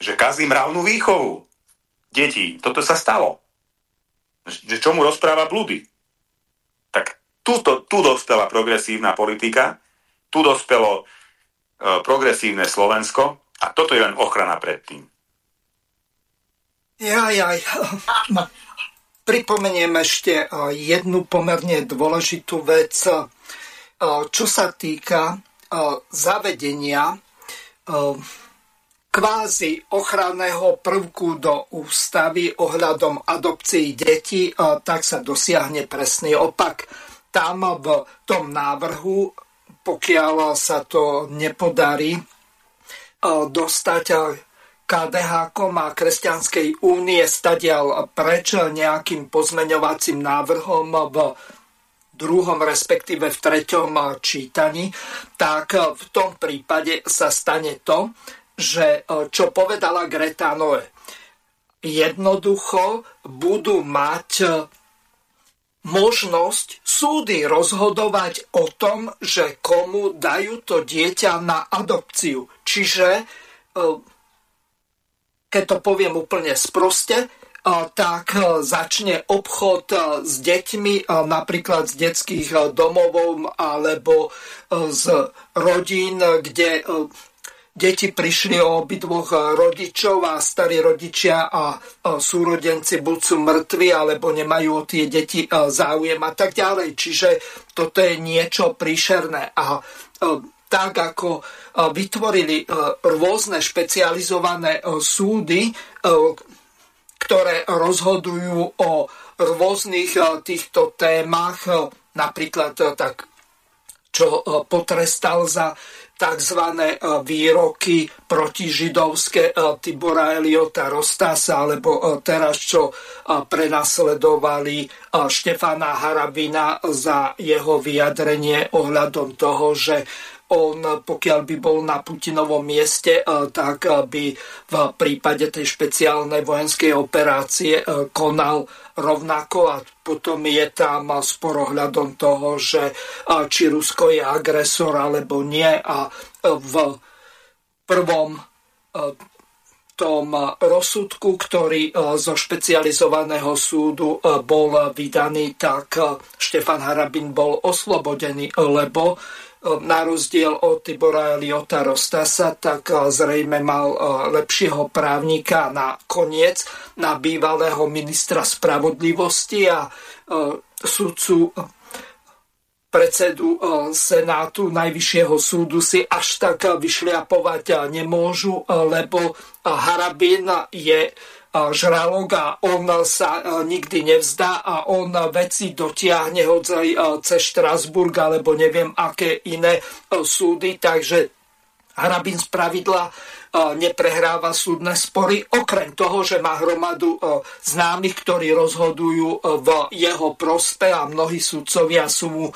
že kazí mravnú výchovu detí. Toto sa stalo. Že čo mu rozpráva blúdy. Tak tu, to, tu dospela progresívna politika, tu dospelo e, progresívne Slovensko a toto je len ochrana pred tým. Jaj, jaj. Pripomeniem ešte e, jednu pomerne dôležitú vec, e, čo sa týka e, zavedenia kvázi ochranného prvku do ústavy ohľadom adopcií detí, tak sa dosiahne presný opak. Tam v tom návrhu, pokiaľ sa to nepodarí dostať KDH a Kresťanskej únie stadial preč nejakým pozmeňovacím návrhom v druhom, respektíve v treťom čítaní, tak v tom prípade sa stane to, že e, čo povedala Greta Noe, jednoducho budú mať e, možnosť súdy rozhodovať o tom, že komu dajú to dieťa na adopciu. Čiže, e, keď to poviem úplne sproste, tak začne obchod s deťmi, napríklad z detských domovov alebo z rodín, kde deti prišli o obidvoch rodičov a starí rodičia a súrodenci buď sú mŕtvi, alebo nemajú o tie deti záujem a tak ďalej. Čiže toto je niečo príšerné. A tak ako vytvorili rôzne špecializované súdy, ktoré rozhodujú o rôznych týchto témach, napríklad tak čo potrestal za tzv. E, výroky protižidovské e, Tibora Eliota Rostasa, alebo e, teraz, čo prenasledovali Štefana Harabina za jeho vyjadrenie ohľadom toho, že on, pokiaľ by bol na Putinovom mieste, tak by v prípade tej špeciálnej vojenskej operácie konal rovnako. A potom je tam sporo hľadom toho, že či Rusko je agresor alebo nie. A v prvom tom rozsudku, ktorý zo špecializovaného súdu bol vydaný, tak Štefan Harabin bol oslobodený, lebo na rozdiel od Tibora Eliota Rostasa, tak eh, zrejme mal eh, lepšieho právnika na koniec, na bývalého ministra spravodlivosti a eh, sudcu predsedu Senátu Najvyššieho súdu si až tak vyšliapovať nemôžu, lebo Harabin je žralok a on sa nikdy nevzdá a on veci dotiahne hodzaj cez Štrasburg alebo neviem aké iné súdy, takže Harabin z pravidla neprehráva súdne spory, okrem toho, že má hromadu známych, ktorí rozhodujú v jeho prospe a mnohí súdcovia sú mu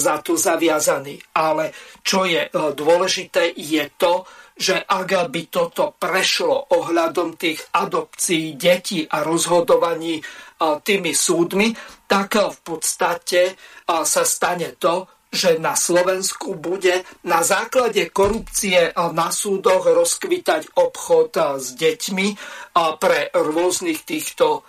za to zaviazaní. Ale čo je dôležité, je to, že ak by toto prešlo ohľadom tých adopcií detí a rozhodovaní tými súdmi, tak v podstate sa stane to, že na Slovensku bude na základe korupcie na súdoch rozkvitať obchod s deťmi pre rôznych týchto,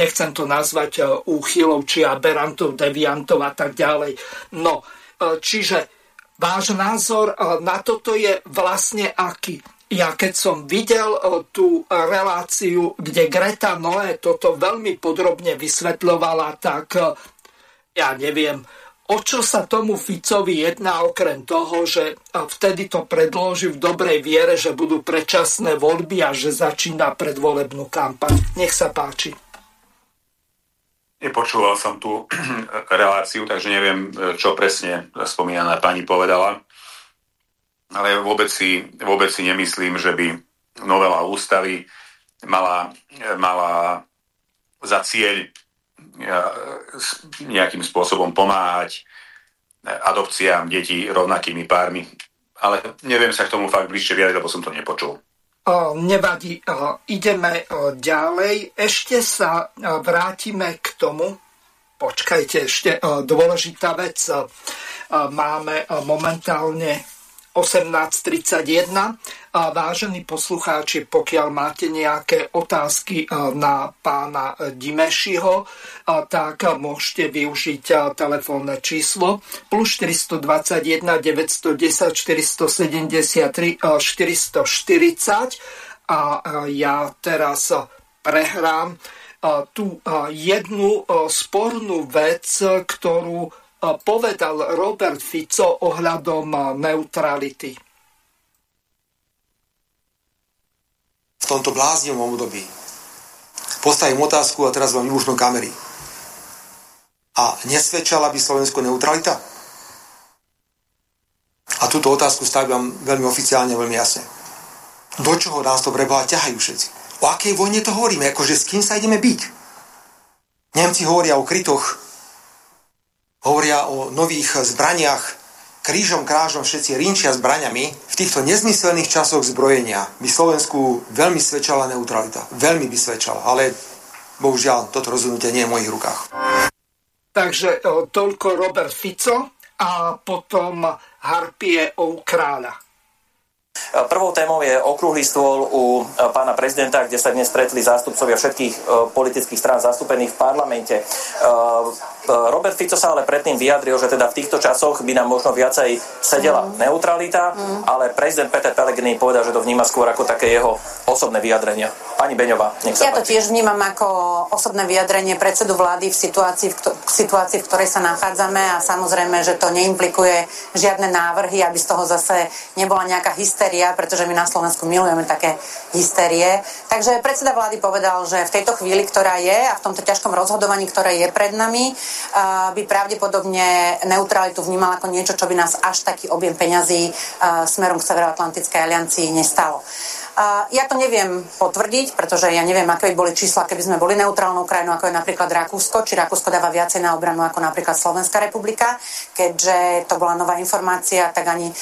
nechcem to nazvať úchylov, či aberantov, deviantov a tak ďalej. No, čiže váš názor na toto je vlastne aký? Ja keď som videl tú reláciu, kde Greta Noé toto veľmi podrobne vysvetľovala, tak ja neviem, O čo sa tomu Ficovi jedná okrem toho, že vtedy to predloží v dobrej viere, že budú predčasné voľby a že začína predvolebnú kampaň. Nech sa páči. Nepočúval som tú reláciu, takže neviem, čo presne spomínaná pani povedala. Ale vôbec si, vôbec si nemyslím, že by novela ústavy mala, mala za cieľ nejakým spôsobom pomáhať adopciám detí rovnakými pármi. Ale neviem sa k tomu fakt bližšie vyjadriť, lebo som to nepočul. O, nevadí, o, ideme o, ďalej. Ešte sa vrátime k tomu. Počkajte, ešte dôležitá vec. Máme momentálne 18.31. Vážení poslucháči, pokiaľ máte nejaké otázky na pána Dimešiho, tak môžete využiť telefónne číslo plus 421 910 473 440 a ja teraz prehrám tú jednu spornú vec, ktorú povedal Robert Fico ohľadom neutrality? V tomto bláznivom období postavím otázku a teraz vám vybušnú kamery. A nesvedčala by Slovensko neutralita? A túto otázku stavím veľmi oficiálne, veľmi jasne. Do čoho nás to preboha ťahajú všetci? O akej vojne to hovoríme? Akože s kým sa ideme byť? Nemci hovoria o krytoch hovoria o nových zbraniach, krížom krážom všetci rinčia zbraniami, v týchto nezmyselných časoch zbrojenia by Slovensku veľmi svedčala neutralita. Veľmi by svedčala, ale bohužiaľ toto rozhodnutie nie je v mojich rukách. Takže toľko Robert Fico a potom harpie o kráľa. Prvou témou je okrúhly stôl u e, pána prezidenta, kde sa dnes stretli zástupcovia všetkých e, politických strán zastúpených v parlamente. E, Robert Fico sa ale predtým vyjadril, že teda v týchto časoch by nám možno viacej sedela mm. neutralita, mm. ale prezident Peter Pellegrini povedal, že to vníma skôr ako také jeho osobné vyjadrenia. Pani Beňová, nech sa Ja páči. to tiež vnímam ako osobné vyjadrenie predsedu vlády v situácii, v, v situácii, v ktorej sa nachádzame a samozrejme, že to neimplikuje žiadne návrhy, aby z toho zase nebola nejaká hysteria, pretože my na Slovensku milujeme také hysterie. Takže predseda vlády povedal, že v tejto chvíli, ktorá je a v tomto ťažkom rozhodovaní, ktoré je pred nami, by pravdepodobne neutralitu vnímal ako niečo, čo by nás až taký objem peňazí smerom k Severoatlantickej aliancii nestalo. Ja to neviem potvrdiť, pretože ja neviem, aké by boli čísla, keby sme boli neutrálnou krajinou, ako je napríklad Rakúsko, či Rakúsko dáva viacej na obranu ako napríklad Slovenská republika. Keďže to bola nová informácia, tak ani e,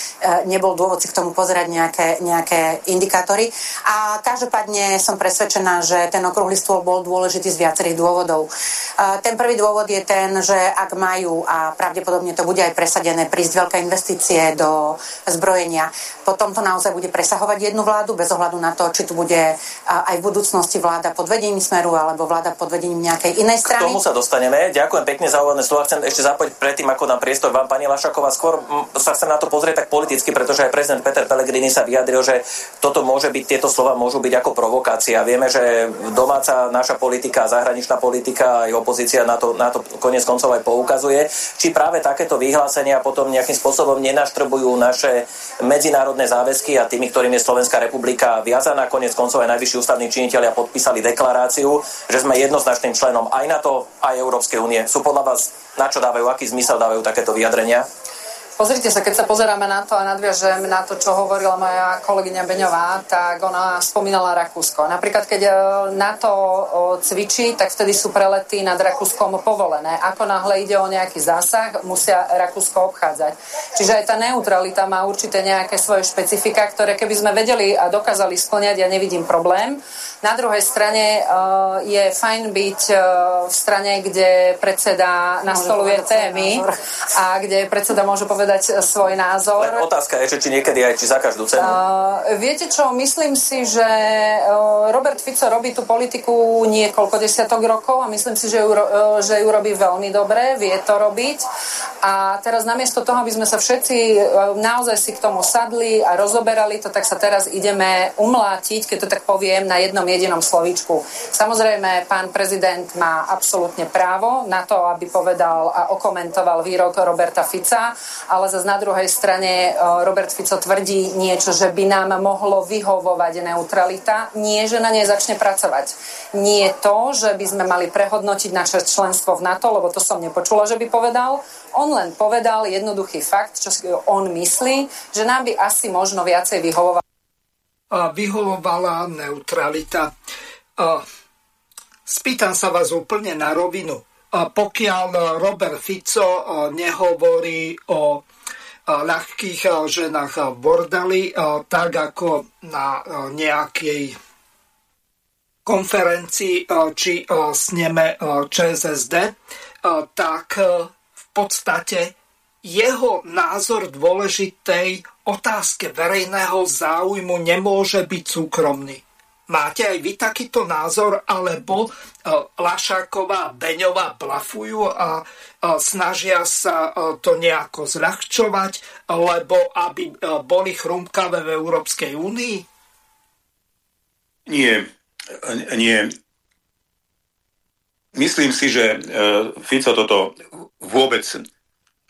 nebol dôvod si k tomu pozerať nejaké, nejaké indikátory. A každopádne som presvedčená, že ten okrúhly stôl bol dôležitý z viacerých dôvodov. E, ten prvý dôvod je ten, že ak majú, a pravdepodobne to bude aj presadené, prísť veľké investície do zbrojenia, potom to naozaj bude presahovať jednu vládu bez ohľadu ohľadu na to, či tu bude aj v budúcnosti vláda pod vedením Smeru alebo vláda pod vedením nejakej inej strany. K tomu sa dostaneme. Ďakujem pekne za úvodné slova. Chcem ešte zapojiť predtým, ako na priestor vám, pani Lašaková. Skôr sa chcem na to pozrieť tak politicky, pretože aj prezident Peter Pellegrini sa vyjadril, že toto môže byť, tieto slova môžu byť ako provokácia. Vieme, že domáca naša politika, zahraničná politika aj opozícia na to, na to konec koncov aj poukazuje. Či práve takéto vyhlásenia potom nejakým spôsobom nenaštrbujú naše medzinárodné záväzky a tými, ktorým je Slovenská republika komisia viazaná, konec koncov aj najvyšší ústavní činiteľia podpísali deklaráciu, že sme jednoznačným členom aj NATO, aj Európskej únie. Sú podľa vás, na čo dávajú, aký zmysel dávajú takéto vyjadrenia? Pozrite sa, keď sa pozeráme na to a nadviažem na to, čo hovorila moja kolegyňa Beňová, tak ona spomínala Rakúsko. Napríklad, keď e, NATO cvičí, tak vtedy sú prelety nad Rakúskom povolené. Ako náhle ide o nejaký zásah, musia Rakúsko obchádzať. Čiže aj tá neutralita má určité nejaké svoje špecifika, ktoré keby sme vedeli a dokázali splňať, ja nevidím problém. Na druhej strane uh, je fajn byť v strane, kde predseda nastoluje témy a kde predseda môže povedať svoj názor. Len otázka je, či niekedy aj či za každú cenu. Uh, viete čo, myslím si, že uh, Robert Fico robí tú politiku niekoľko desiatok rokov a myslím si, že ju, uh, že ju robí veľmi dobre, vie to robiť. A teraz namiesto toho, aby sme sa všetci naozaj si k tomu sadli a rozoberali to, tak sa teraz ideme umlátiť, keď to tak poviem, na jednom jedinom slovíčku. Samozrejme, pán prezident má absolútne právo na to, aby povedal a okomentoval výrok Roberta Fica, ale zase na druhej strane e, Robert Fico tvrdí niečo, že by nám mohlo vyhovovať neutralita. Nie, že na nej začne pracovať. Nie to, že by sme mali prehodnotiť naše členstvo v NATO, lebo to som nepočula, že by povedal. On len povedal jednoduchý fakt, čo on myslí, že nám by asi možno viacej vyhovovalo vyhovovala neutralita. Spýtam sa vás úplne na rovinu. Pokiaľ Robert Fico nehovorí o ľahkých ženách v bordeli, tak ako na nejakej konferencii či sneme ČSSD, tak v podstate jeho názor dôležitej otázke verejného záujmu nemôže byť súkromný. Máte aj vy takýto názor, alebo uh, Lašáková a Beňová blafujú a uh, snažia sa uh, to nejako zľahčovať, lebo aby boli chrumkavé v Európskej únii? Nie, nie. Myslím si, že Fico toto vôbec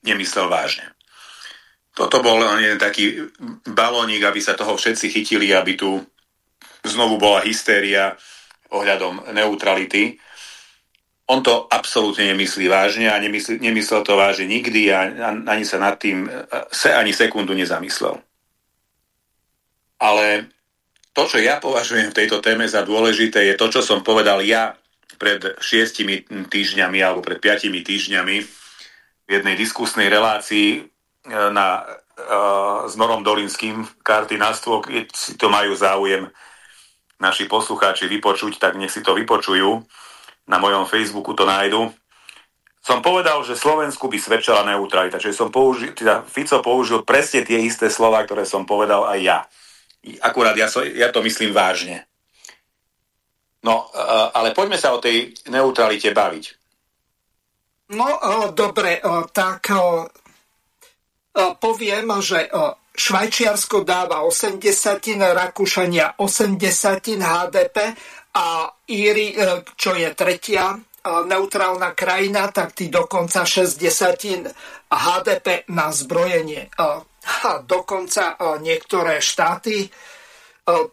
nemyslel vážne. Toto bol len taký balónik, aby sa toho všetci chytili, aby tu znovu bola hystéria ohľadom neutrality. On to absolútne nemyslí vážne a nemyslí, nemyslel to vážne nikdy a ani sa nad tým se ani sekundu nezamyslel. Ale to, čo ja považujem v tejto téme za dôležité, je to, čo som povedal ja pred šiestimi týždňami alebo pred piatimi týždňami v jednej diskusnej relácii na, uh, s Norom Dolinským karty na stôl, keď si to majú záujem naši poslucháči vypočuť, tak nech si to vypočujú. Na mojom Facebooku to nájdu. Som povedal, že Slovensku by svedčala neutralita. Čiže som použil, teda Fico použil presne tie isté slova, ktoré som povedal aj ja. Akurát ja, so, ja to myslím vážne. No, uh, ale poďme sa o tej neutralite baviť. No, uh, dobre, uh, tak poviem, že Švajčiarsko dáva 80, Rakúšania 80 HDP a Íry, e, čo je tretia neutrálna krajina, tak tí dokonca 60 HDP na zbrojenie. A dokonca niektoré štáty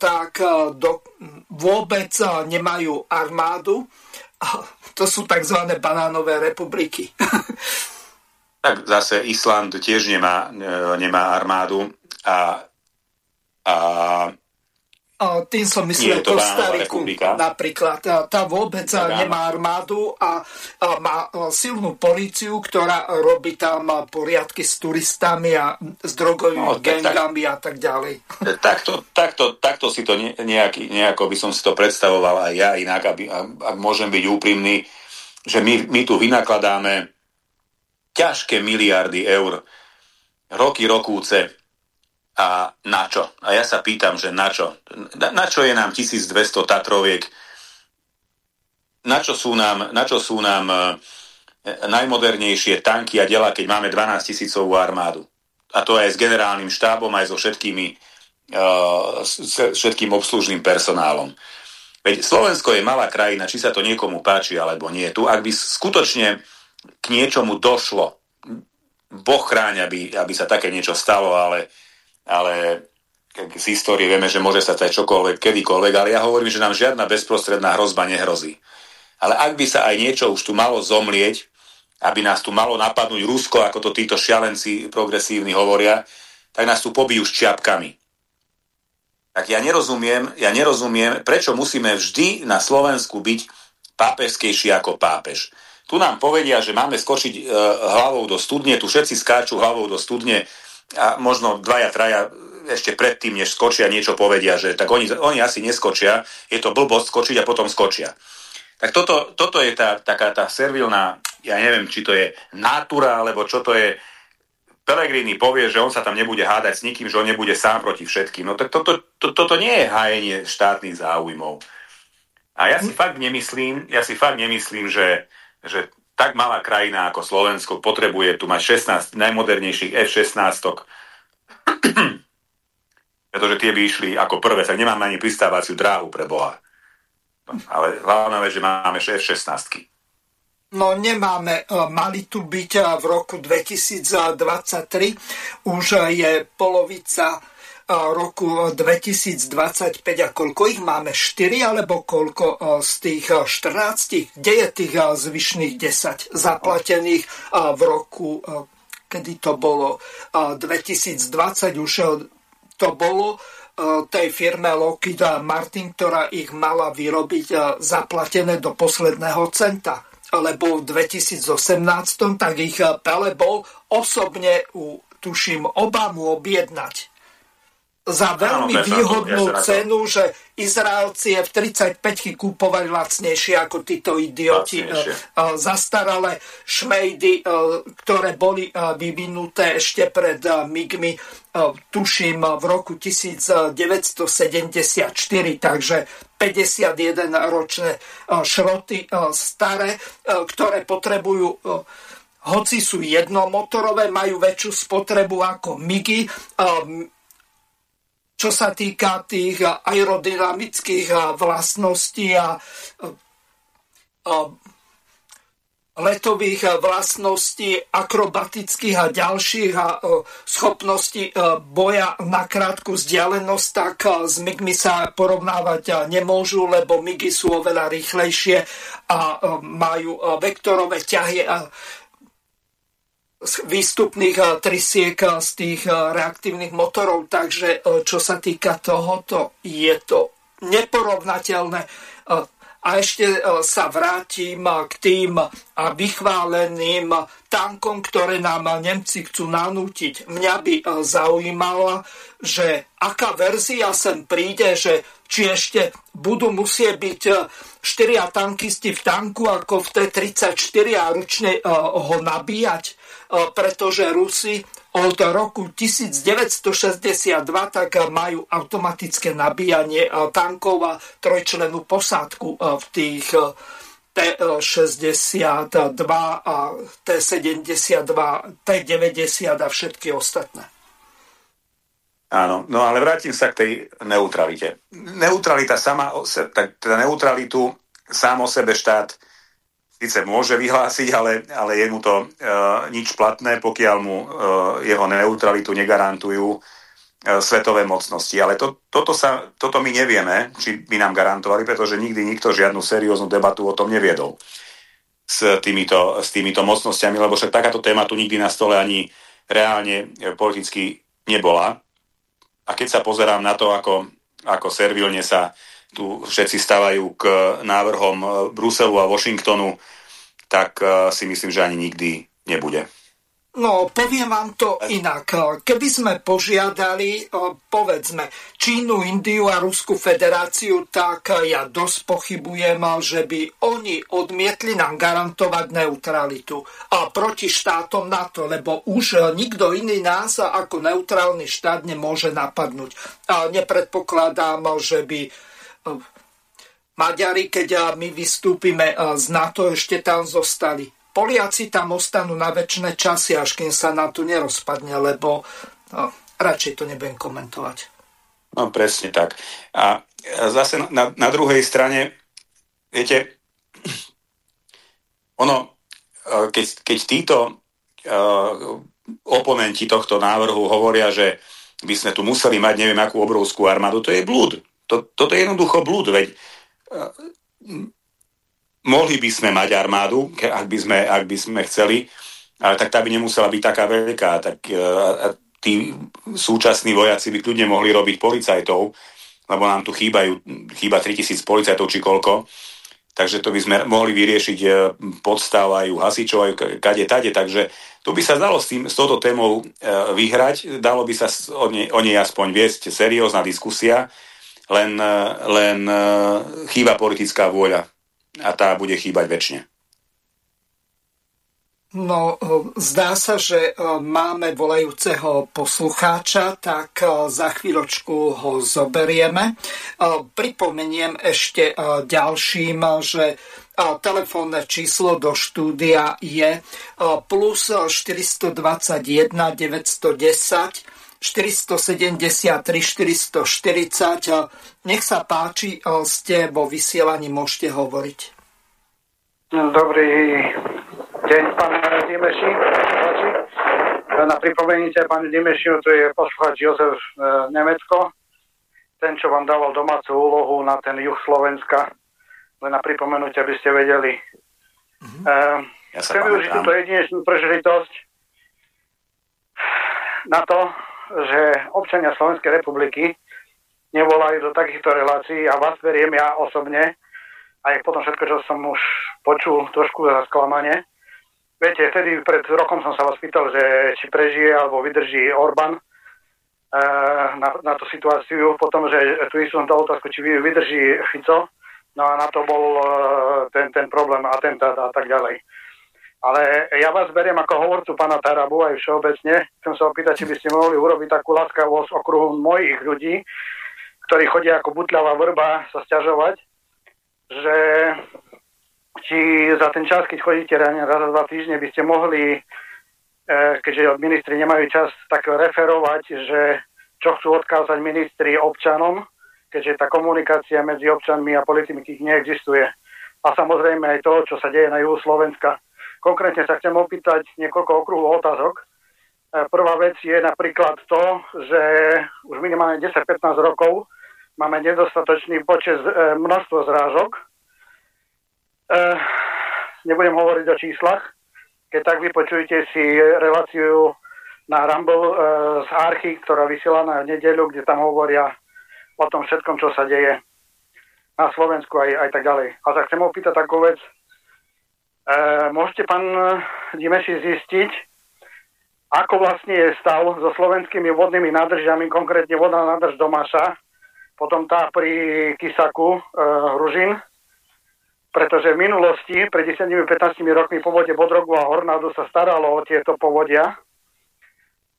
tak do, vôbec nemajú armádu. To sú tzv. banánové republiky. Tak zase Island tiež nemá, e, nemá armádu a, a a tým som myslel Kostariku napríklad. Tá vôbec tak, nemá armádu a, a má silnú políciu, ktorá robí tam poriadky s turistami a s drogovými no, gangami tak, a tak ďalej. Takto, takto, takto si to nejak, nejako by som si to predstavoval aj ja inak, aby, ak môžem byť úprimný, že my, my tu vynakladáme ťažké miliardy eur, roky, rokúce. A na čo? A ja sa pýtam, že na čo? Na, na čo je nám 1200 Tatroviek? Na čo sú nám, na čo sú nám e, najmodernejšie tanky a dela, keď máme 12 tisícovú armádu? A to aj s generálnym štábom, aj so všetkými, e, s všetkým obslužným personálom. Veď Slovensko je malá krajina, či sa to niekomu páči alebo nie. Tu, ak by skutočne k niečomu došlo. Boh chráň, aby, aby sa také niečo stalo, ale, ale z histórie vieme, že môže sa stať čokoľvek, kedykoľvek, ale ja hovorím, že nám žiadna bezprostredná hrozba nehrozí. Ale ak by sa aj niečo už tu malo zomlieť, aby nás tu malo napadnúť Rusko, ako to títo šialenci progresívni hovoria, tak nás tu pobijú s čiapkami. Tak ja nerozumiem, ja nerozumiem, prečo musíme vždy na Slovensku byť pápežskejší ako pápež. Tu nám povedia, že máme skočiť e, hlavou do studne, tu všetci skáču hlavou do studne a možno dvaja, traja ešte predtým, než skočia, niečo povedia, že tak oni, oni asi neskočia, je to blbosť skočiť a potom skočia. Tak toto, toto je tá, taká tá servilná, ja neviem, či to je natura, alebo čo to je. Pelegrini povie, že on sa tam nebude hádať s nikým, že on nebude sám proti všetkým. No tak toto, to, toto nie je hájenie štátnych záujmov. A ja si fakt nemyslím, ja si fakt nemyslím, že, že tak malá krajina ako Slovensko potrebuje tu mať 16 najmodernejších F-16, pretože tie by išli ako prvé, tak nemáme ani pristávaciu dráhu pre Boha. Ale hlavná vec, že máme F-16. No nemáme, e, mali tu byť e, v roku 2023, už je polovica e, roku 2025 a koľko ich máme? 4 alebo koľko z tých 14? Kde je tých zvyšných 10 zaplatených v roku, kedy to bolo 2020 už to bolo tej firme Lockheed Martin, ktorá ich mala vyrobiť zaplatené do posledného centa. Lebo v 2018 tak ich Pele bol osobne u, tuším, Obamu objednať za veľmi Áno, výhodnú ja cenu, že Izraelci F-35 kúpovali lacnejšie ako títo idioti. Lacnejšie. E, e, zastaralé šmejdy, e, ktoré boli vyvinuté ešte pred MIGmi, tuším, v roku 1974, takže 51 ročné šroty staré, ktoré potrebujú hoci sú jednomotorové, majú väčšiu spotrebu ako MIGy, čo sa týka tých aerodynamických vlastností a letových vlastností, akrobatických a ďalších a schopností boja na krátku vzdialenosť, tak s MIGmi sa porovnávať nemôžu, lebo MIGy sú oveľa rýchlejšie a majú vektorové ťahy výstupných eh, trysiek eh, z tých eh, reaktívnych motorov. Takže čo sa týka tohoto, je to neporovnateľné. A ešte sa vrátim k tým vychváleným tankom, ktoré nám Nemci chcú nanútiť. Mňa by zaujímala, že aká verzia sem príde, že či ešte budú musieť byť štyria tankisti v tanku ako v T-34 a ručne ho nabíjať pretože Rusi od roku 1962 tak majú automatické nabíjanie tankov a trojčlenú posádku v tých T-62 a T-72, T-90 a všetky ostatné. Áno, no ale vrátim sa k tej neutralite. Neutralita sama, tak teda neutralitu sám o sebe štát síce môže vyhlásiť, ale, ale je mu to e, nič platné, pokiaľ mu e, jeho neutralitu negarantujú e, svetové mocnosti. Ale to, toto, sa, toto my nevieme, či by nám garantovali, pretože nikdy nikto žiadnu serióznu debatu o tom neviedol s týmito, s týmito mocnosťami, lebo však takáto téma tu nikdy na stole ani reálne e, politicky nebola. A keď sa pozerám na to, ako, ako servilne sa tu všetci stávajú k návrhom e, Bruselu a Washingtonu, tak e, si myslím, že ani nikdy nebude. No, poviem vám to inak. Keby sme požiadali, e, povedzme, Čínu, Indiu a Rusku federáciu, tak ja dosť pochybujem, že by oni odmietli nám garantovať neutralitu a proti štátom NATO, lebo už nikto iný nás ako neutrálny štát nemôže napadnúť. A nepredpokladám, že by Maďari, keď my vystúpime z NATO, ešte tam zostali. Poliaci tam ostanú na väčšie časy, až kým sa NATO nerozpadne, lebo no, radšej to nebudem komentovať. No presne tak. A zase na, na druhej strane, viete, ono, keď, keď títo uh, oponenti tohto návrhu hovoria, že by sme tu museli mať neviem akú obrovskú armádu, to je blúd. To, toto je jednoducho blúd, veď uh, mohli by sme mať armádu, ak by sme, ak by sme chceli, ale tak tá by nemusela byť taká veľká. Tak uh, tí súčasní vojaci by kľudne mohli robiť policajtov, lebo nám tu chýbajú, chýba 3000 policajtov či koľko. Takže to by sme mohli vyriešiť podstav aj u hasičov, aj kade tade. Takže tu by sa dalo s, tým, s touto témou e, vyhrať, dalo by sa o nej, o nej aspoň viesť seriózna diskusia, len, e, len e, chýba politická vôľa a tá bude chýbať väčšine. No, zdá sa, že máme volajúceho poslucháča, tak za chvíľočku ho zoberieme. Pripomeniem ešte ďalším, že telefónne číslo do štúdia je plus 421 910 473 440. Nech sa páči, ste vo vysielaní, môžete hovoriť. Dobrý deň, pán Dimeši. Na pripomenutie, pán Dimeši, to je posluchač Jozef e, Nemecko, ten, čo vám dával domácu úlohu na ten juh Slovenska len na pripomenutie, aby ste vedeli. Mm-hmm. Uh, ja chcem využiť túto jedinečnú prežitosť na to, že občania Slovenskej republiky nevolajú do takýchto relácií a vás veriem ja osobne, aj potom všetko, čo som už počul trošku za sklamanie. Viete, vtedy pred rokom som sa vás pýtal, že či prežije alebo vydrží Orbán uh, na, na tú situáciu, potom, že tu som dal otázku, či vydrží Fico No a na to bol e, ten, ten problém, atentát a tak ďalej. Ale ja vás beriem ako hovorcu pána Tarabu aj všeobecne. Chcem sa opýtať, či by ste mohli urobiť takú láskavosť okruhu mojich ľudí, ktorí chodia ako butľavá vrba sa stiažovať, že či za ten čas, keď chodíte raz za dva týždne, by ste mohli, e, keďže ministri nemajú čas, tak referovať, že čo chcú odkázať ministri občanom, keďže tá komunikácia medzi občanmi a politikmi neexistuje. A samozrejme aj to, čo sa deje na juhu Slovenska. Konkrétne sa chcem opýtať niekoľko okruhov otázok. E, prvá vec je napríklad to, že už minimálne 10-15 rokov máme nedostatočný počet, e, množstvo zrážok. E, nebudem hovoriť o číslach. Keď tak vypočujte si reláciu na Rumble z Archy, ktorá vysiela na nedeľu, kde tam hovoria o tom všetkom, čo sa deje na Slovensku aj, aj tak ďalej. A sa chcem opýtať takú vec. E, môžete, pán Dimeši, zistiť, ako vlastne je stav so slovenskými vodnými nádržami, konkrétne vodná nádrž Domaša, potom tá pri Kisaku, e, Hružin, pretože v minulosti, pred 10-15 rokmi po vode Bodrogu a Hornádu sa staralo o tieto povodia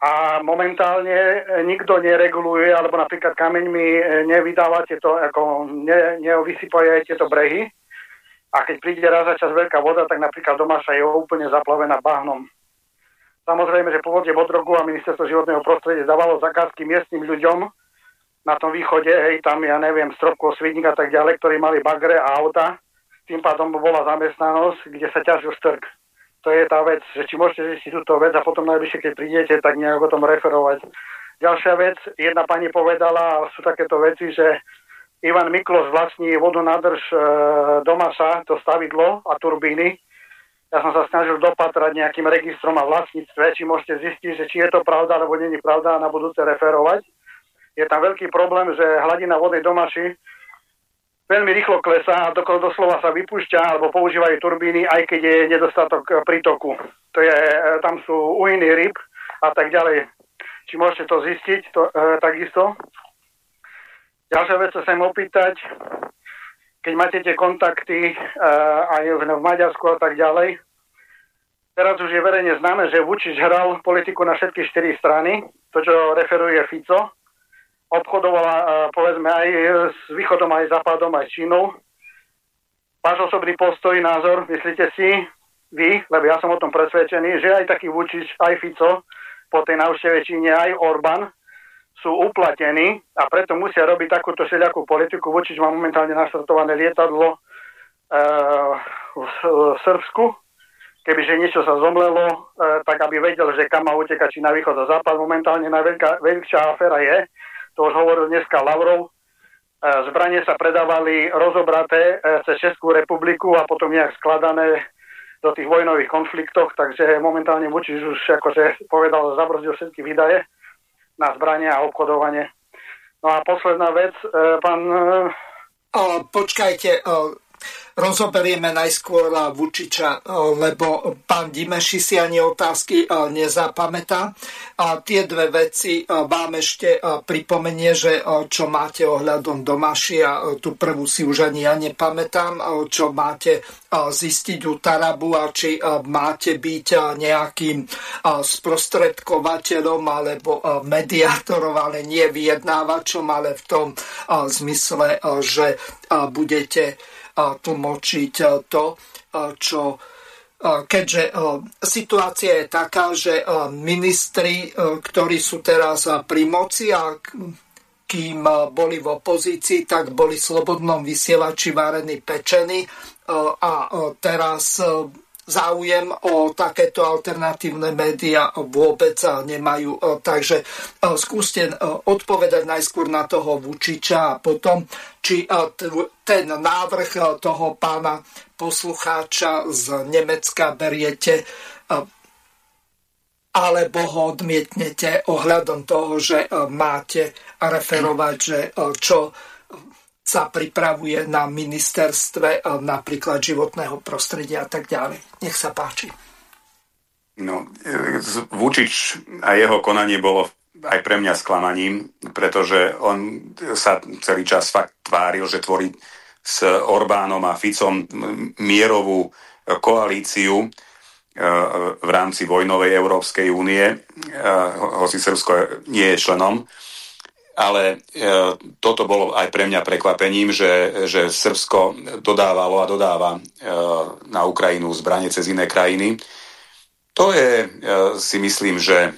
a momentálne e, nikto nereguluje, alebo napríklad kameňmi e, nevydáva tieto, ako ne, nevysypuje tieto brehy. A keď príde raz za čas veľká voda, tak napríklad sa je úplne zaplavená bahnom. Samozrejme, že pôvodne Bodrogu a ministerstvo životného prostredia dávalo zakázky miestnym ľuďom na tom východe, hej, tam ja neviem, Stropko, Svidník a tak ďalej, ktorí mali bagre a auta. Tým pádom bola zamestnanosť, kde sa ťažil strk to je tá vec, že či môžete zistiť túto vec a potom najbližšie, keď prídete, tak nejak o tom referovať. Ďalšia vec, jedna pani povedala, sú takéto veci, že Ivan Miklos vlastní vodu nádrž e, Domasa, to stavidlo a turbíny. Ja som sa snažil dopatrať nejakým registrom a vlastníctve, či môžete zistiť, že či je to pravda, alebo je pravda a na budúce referovať. Je tam veľký problém, že hladina vody Domaši veľmi rýchlo klesá a doslova sa vypúšťa alebo používajú turbíny, aj keď je nedostatok prítoku. To je, eh, tam sú ujiny ryb a tak ďalej. Či môžete to zistiť to, e, takisto? Ďalšia vec sa chcem opýtať, keď máte tie kontakty e, aj v, v Maďarsku a tak ďalej, teraz už je verejne známe, že Vučič hral politiku na všetky štyri strany, to, čo referuje Fico, obchodovala e, povedzme aj s východom, aj západom, aj s Čínou. Váš osobný postoj, názor, myslíte si vy, lebo ja som o tom presvedčený, že aj taký Vučič, aj Fico po tej návšteve Číne, aj Orbán sú uplatení a preto musia robiť takúto všelijakú politiku. Vučič má momentálne naštartované lietadlo e, v, v Srbsku, kebyže niečo sa zomlelo, e, tak aby vedel, že kam má utekať, či na východ a západ. Momentálne najväčšia aféra je, to už hovoril dneska Lavrov, e, zbranie sa predávali rozobraté e, cez Českú republiku a potom nejak skladané do tých vojnových konfliktoch, takže momentálne Vučiš už akože povedal, zabrzdil všetky výdaje na zbranie a obchodovanie. No a posledná vec, e, pán... O, počkajte, o, rozoberieme najskôr Vučiča, lebo pán Dimeši si ani otázky nezapamätá. A tie dve veci vám ešte pripomenie, že čo máte ohľadom Domaši a tú prvú si už ani ja nepamätám, čo máte zistiť u Tarabu a či máte byť nejakým sprostredkovateľom alebo mediátorom, ale nie vyjednávačom, ale v tom zmysle, že budete tlmočiť e, to, e, čo e, keďže situácia je taká, že ministri, ktorí sú teraz pri moci a kým boli v opozícii, tak boli v slobodnom vysielači varení pečení a teraz záujem o takéto alternatívne médiá vôbec nemajú. Takže skúste odpovedať najskôr na toho Vučiča a potom, či ten návrh toho pána poslucháča z Nemecka beriete alebo ho odmietnete ohľadom toho, že máte referovať, že čo sa pripravuje na ministerstve eh, napríklad životného prostredia a tak ďalej. Nech sa páči. No, eh, Vučič a jeho konanie bolo aj pre mňa sklamaním, pretože on sa celý čas fakt tváril, že tvorí s Orbánom a Ficom mierovú koalíciu eh, v rámci vojnovej Európskej únie, hoci Srbsko nie je členom ale e, toto bolo aj pre mňa prekvapením, že, že Srbsko dodávalo a dodáva e, na Ukrajinu zbranie cez iné krajiny. To je, e, si myslím, že e,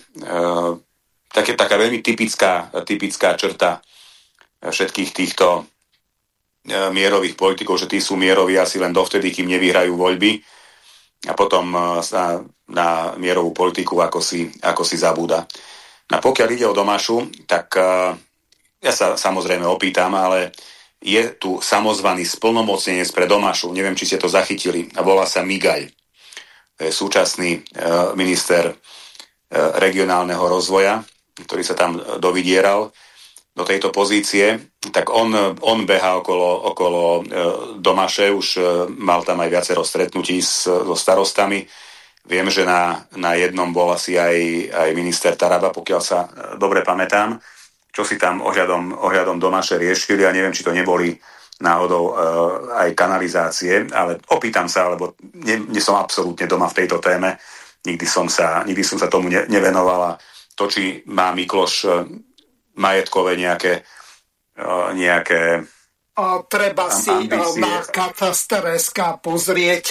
také, taká veľmi typická, typická črta všetkých týchto e, mierových politikov, že tí sú mieroví asi len dovtedy, kým nevyhrajú voľby a potom e, sa na mierovú politiku ako si, ako si zabúda. A pokiaľ ide o Domašu, tak uh, ja sa samozrejme opýtam, ale je tu samozvaný splnomocnenec pre Domašu, neviem, či ste to zachytili, a volá sa Migaj. To je súčasný e, minister e, regionálneho rozvoja, ktorý sa tam dovidieral do tejto pozície, tak on, on beha okolo, okolo Domaše, už mal tam aj viacero stretnutí s, so starostami. Viem, že na, na jednom bol asi aj, aj minister Taraba, pokiaľ sa dobre pamätám čo si tam ohľadom, ohľadom domaše riešili a neviem, či to neboli náhodou uh, aj kanalizácie, ale opýtam sa, lebo nie, nie som absolútne doma v tejto téme, nikdy som sa, nikdy som sa tomu ne, nevenovala. To, či má Mikloš uh, majetkové nejaké, uh, nejaké treba si ambície. na kataster.sk pozrieť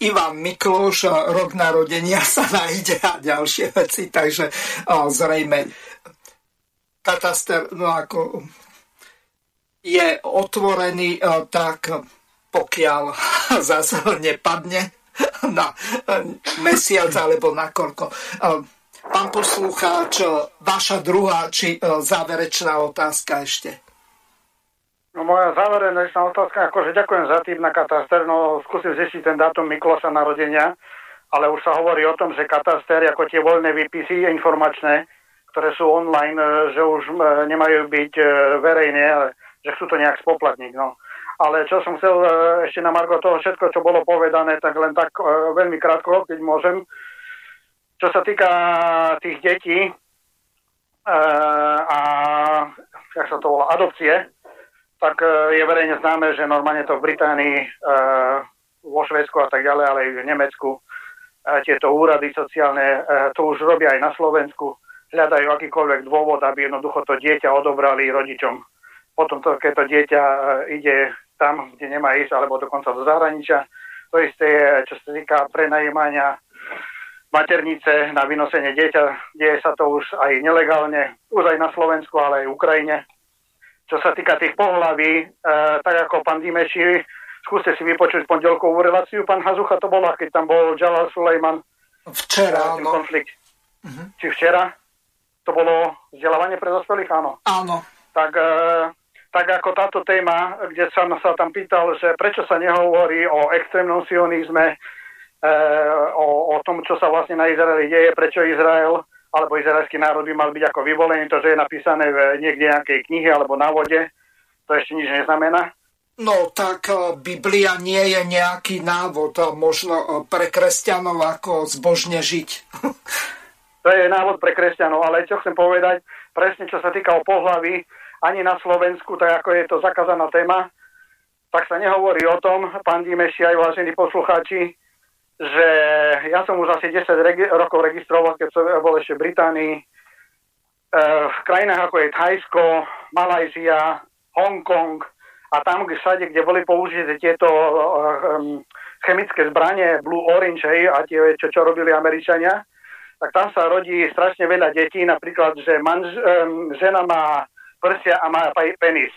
Ivan Mikloš, rok narodenia sa nájde a ďalšie veci, takže zrejme kataster no ako je otvorený, tak pokiaľ zase nepadne na mesiac alebo na koľko. Pán poslucháč, vaša druhá či záverečná otázka ešte. No moja záverečná otázka, akože ďakujem za tým na kataster, no skúsim zistiť ten dátum Mikloša narodenia, ale už sa hovorí o tom, že kataster, ako tie voľné výpisy informačné, ktoré sú online, e, že už e, nemajú byť e, verejne, ale že chcú to nejak spoplatniť. No. Ale čo som chcel ešte na Margo toho všetko, čo bolo povedané, tak len tak veľmi krátko, keď môžem. Čo sa týka tých detí a jak sa to volá, adopcie, tak je verejne známe, že normálne to v Británii, vo Švedsku a tak ďalej, ale aj v Nemecku tieto úrady sociálne to už robia aj na Slovensku hľadajú akýkoľvek dôvod, aby jednoducho to dieťa odobrali rodičom. Potom, to, keď to dieťa e, ide tam, kde nemá ísť, alebo dokonca do zahraničia. To isté je, čo sa týka prenajímania maternice na vynosenie dieťa. Deje sa to už aj nelegálne, už aj na Slovensku, ale aj v Ukrajine. Čo sa týka tých pohlaví, e, tak ako pán Dimeši skúste si vypočuť pondelkovú reláciu. Pán Hazucha to bola, keď tam bol Jalal Sulejman. Včera, áno. Konflikt. Uh-huh. Či včera? To bolo vzdelávanie pre dospelých, áno. Áno. Tak, e, tak ako táto téma, kde som sa tam pýtal, že prečo sa nehovorí o extrémnom sionizme, e, o, o tom, čo sa vlastne na Izraeli deje, prečo Izrael alebo izraelský národ by mal byť ako vyvolený, to, že je napísané v niekde nejakej knihe alebo na vode, to ešte nič neznamená. No tak e, Biblia nie je nejaký návod a možno e, pre kresťanov ako zbožne žiť. to je návod pre kresťanov, ale čo chcem povedať, presne čo sa týka o pohlavy, ani na Slovensku, tak ako je to zakázaná téma, tak sa nehovorí o tom, pán Dimeši aj vážení poslucháči, že ja som už asi 10 regi- rokov registroval, keď som bol ešte v Británii, e, v krajinách ako je Thajsko, Malajzia, Hongkong a tam, kde všade, kde boli použité tieto um, chemické zbranie Blue Orange hej, a tie, čo, čo robili Američania, tak tam sa rodí strašne veľa detí, napríklad, že manž, um, žena má prsia a má penis.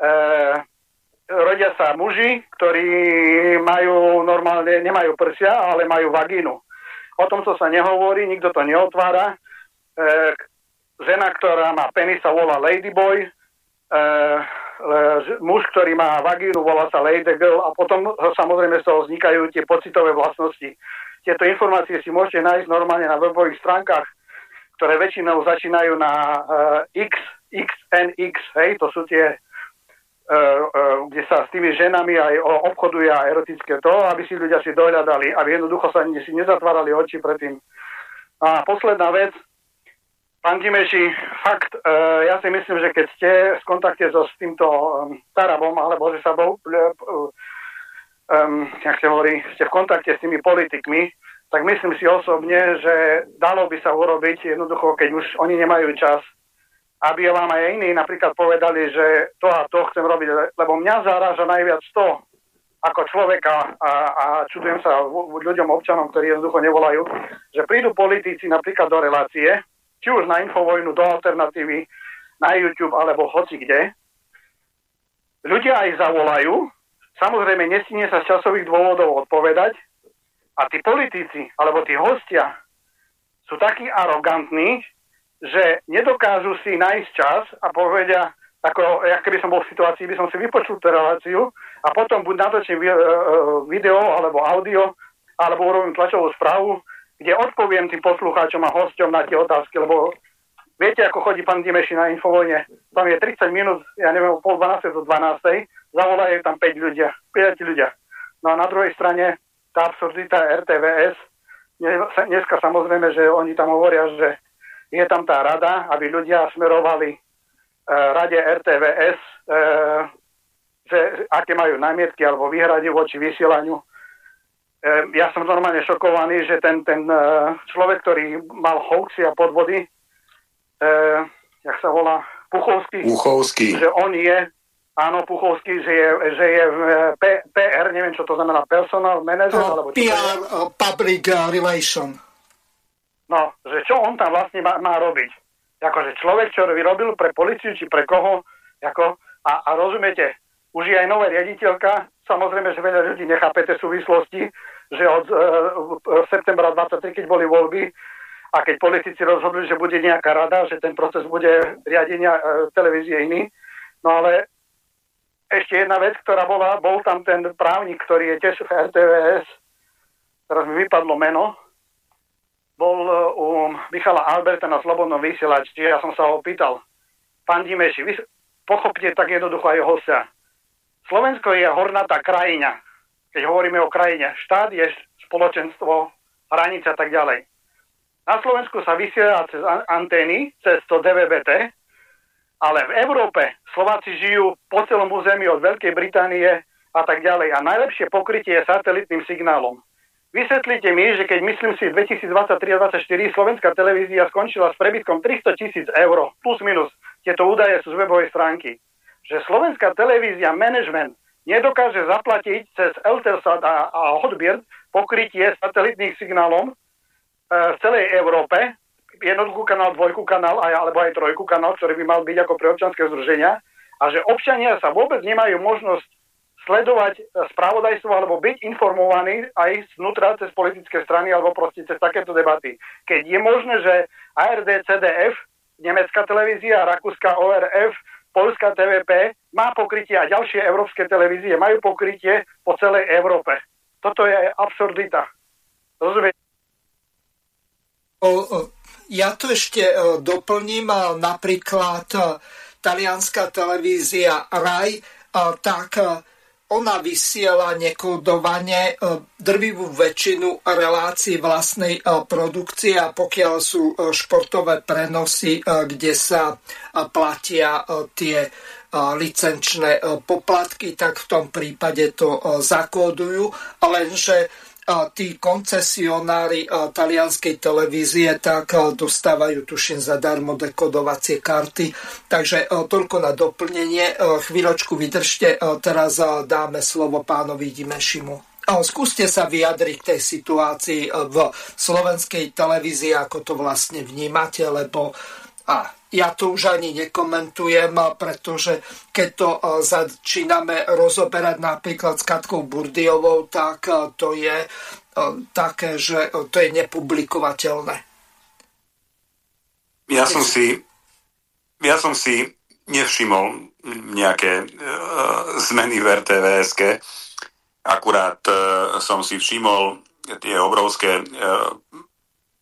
Uh, rodia sa muži, ktorí majú normálne, nemajú prsia, ale majú vagínu. O tom to sa nehovorí, nikto to neotvára. E, žena, ktorá má penis, sa volá ladyboy. E, e, muž, ktorý má vagínu, volá sa lady girl a potom samozrejme z toho vznikajú tie pocitové vlastnosti. Tieto informácie si môžete nájsť normálne na webových stránkach, ktoré väčšinou začínajú na e, X, XNX, hej, to sú tie kde sa s tými ženami aj obchoduje a erotické to, aby si ľudia si dohľadali, aby jednoducho sa si nezatvárali oči predtým. A posledná vec, pán Dimeši, fakt, e, ja si myslím, že keď ste v kontakte so s týmto Tarabom, alebo že sa bol, jak sa hovorí, ste v kontakte s tými politikmi, tak myslím si osobne, že dalo by sa urobiť jednoducho, keď už oni nemajú čas, aby vám aj iní napríklad povedali, že to a to chcem robiť, lebo mňa zaráža najviac to, ako človeka a, a čudujem sa ľuďom, občanom, ktorí jednoducho nevolajú, že prídu politici napríklad do relácie, či už na Infovojnu, do alternatívy, na YouTube alebo hoci kde. Ľudia aj zavolajú, samozrejme nestíne sa z časových dôvodov odpovedať a tí politici alebo tí hostia sú takí arogantní, že nedokážu si nájsť čas a povedia, ako, ja keby som bol v situácii, by som si vypočul tú reláciu a potom buď natočím e, e, video alebo audio, alebo urobím tlačovú správu, kde odpoviem tým poslucháčom a hosťom na tie otázky, lebo viete, ako chodí pán Dimeši na Infovojne, tam je 30 minút, ja neviem, pol 12 do 12, zavolajú tam 5 ľudia, 5 ľudia. No a na druhej strane tá absurdita RTVS, dneska samozrejme, že oni tam hovoria, že je tam tá rada, aby ľudia smerovali e, rade RTVS, e, že aké majú námietky alebo výhrady voči vysielaniu. E, ja som normálne šokovaný, že ten, ten človek, ktorý mal hoaxy a podvody, jak sa volá, Puchovský, Puchovský. že on je, áno, Puchovský, že je, že je v P, PR, neviem, čo to znamená, personal manager, no, alebo PR, public relation. No, že čo on tam vlastne má, má robiť? Akože človek, čo robil pre policiu, či pre koho, ako, a, a rozumiete, už je aj nová riaditeľka, samozrejme, že veľa ľudí nechápe tie súvislosti, že od e, septembra 23, keď boli voľby, a keď politici rozhodli, že bude nejaká rada, že ten proces bude riadenia e, televízie iný. No ale ešte jedna vec, ktorá bola, bol tam ten právnik, ktorý je tiež v RTVS, teraz mi vypadlo meno, bol e, u Michala Alberta na Slobodnom vysielači, ja som sa ho pýtal, pán Dimeši, vy pochopte tak jednoducho aj hostia. Slovensko je hornatá krajina, keď hovoríme o krajine. Štát je spoločenstvo, hranica a tak ďalej. Na Slovensku sa vysiela cez antény, cez to DVBT, ale v Európe Slováci žijú po celom území od Veľkej Británie a tak ďalej. A najlepšie pokrytie je satelitným signálom. Vysvetlite mi, že keď myslím si 2023 a 2024 slovenská televízia skončila s prebytkom 300 tisíc eur, plus minus, tieto údaje sú z webovej stránky, že slovenská televízia management nedokáže zaplatiť cez Eutelsat a, a Hotbird pokrytie satelitných signálom e, v celej Európe, jednotku kanál, dvojku kanál alebo aj trojku kanál, ktorý by mal byť ako pre občanské združenia a že občania sa vôbec nemajú možnosť sledovať spravodajstvo alebo byť informovaný aj znútra cez politické strany alebo proste cez takéto debaty. Keď je možné, že ARD, CDF, nemecká televízia, rakúska ORF, polská TVP má pokrytie a ďalšie európske televízie majú pokrytie po celej Európe. Toto je absurdita. Rozumiete? Ja to ešte doplním. Napríklad talianská televízia RAI, tak ona vysiela nekodovane drvivú väčšinu relácií vlastnej produkcie a pokiaľ sú športové prenosy, kde sa platia tie licenčné poplatky, tak v tom prípade to zakódujú, lenže tí koncesionári talianskej televízie tak dostávajú, tuším, zadarmo dekodovacie karty. Takže toľko na doplnenie. Chvíľočku vydržte, teraz dáme slovo pánovi Dimešimu. Skúste sa vyjadriť k tej situácii v slovenskej televízii, ako to vlastne vnímate, lebo a ja to už ani nekomentujem, pretože keď to e, začíname rozoberať napríklad s Katkou Burdiovou, tak e, to je e, také, že to je nepublikovateľné. Ja som si, ja som si nevšimol nejaké uh, zmeny v RTVS. Akurát uh, som si všimol tie obrovské uh,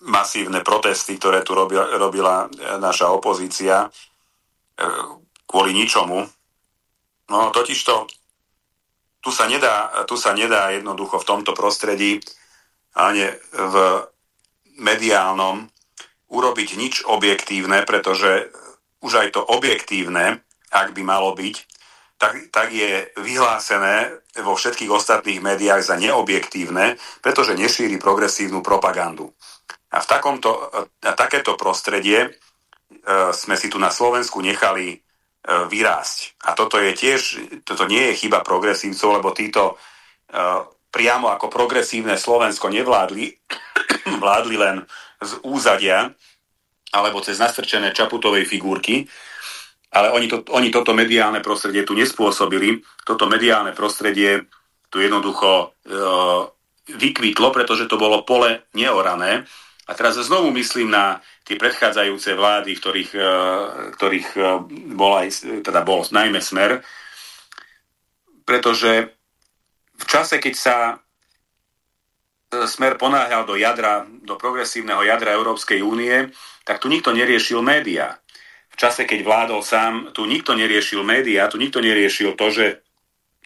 masívne protesty, ktoré tu robila, robila e, naša opozícia e, kvôli ničomu. No totiž to, tu sa, nedá, tu sa nedá jednoducho v tomto prostredí, ani v mediálnom, urobiť nič objektívne, pretože už aj to objektívne, ak by malo byť, tak, tak je vyhlásené vo všetkých ostatných médiách za neobjektívne, pretože nešíri progresívnu propagandu. A v takomto, takéto prostredie e, sme si tu na Slovensku nechali e, vyrásť. A toto je tiež, toto nie je chyba progresívcov, lebo títo e, priamo ako progresívne Slovensko nevládli, vládli len z úzadia alebo cez nastrčené čaputovej figurky, ale oni, to, oni toto mediálne prostredie tu nespôsobili. Toto mediálne prostredie tu jednoducho e, vykvitlo, pretože to bolo pole neorané a teraz znovu myslím na tie predchádzajúce vlády, ktorých, e, ktorých e, bol aj, teda bol najmä smer, pretože v čase, keď sa e, smer ponáhľal do jadra, do progresívneho jadra Európskej únie, tak tu nikto neriešil médiá. V čase, keď vládol sám, tu nikto neriešil médiá, tu nikto neriešil to, že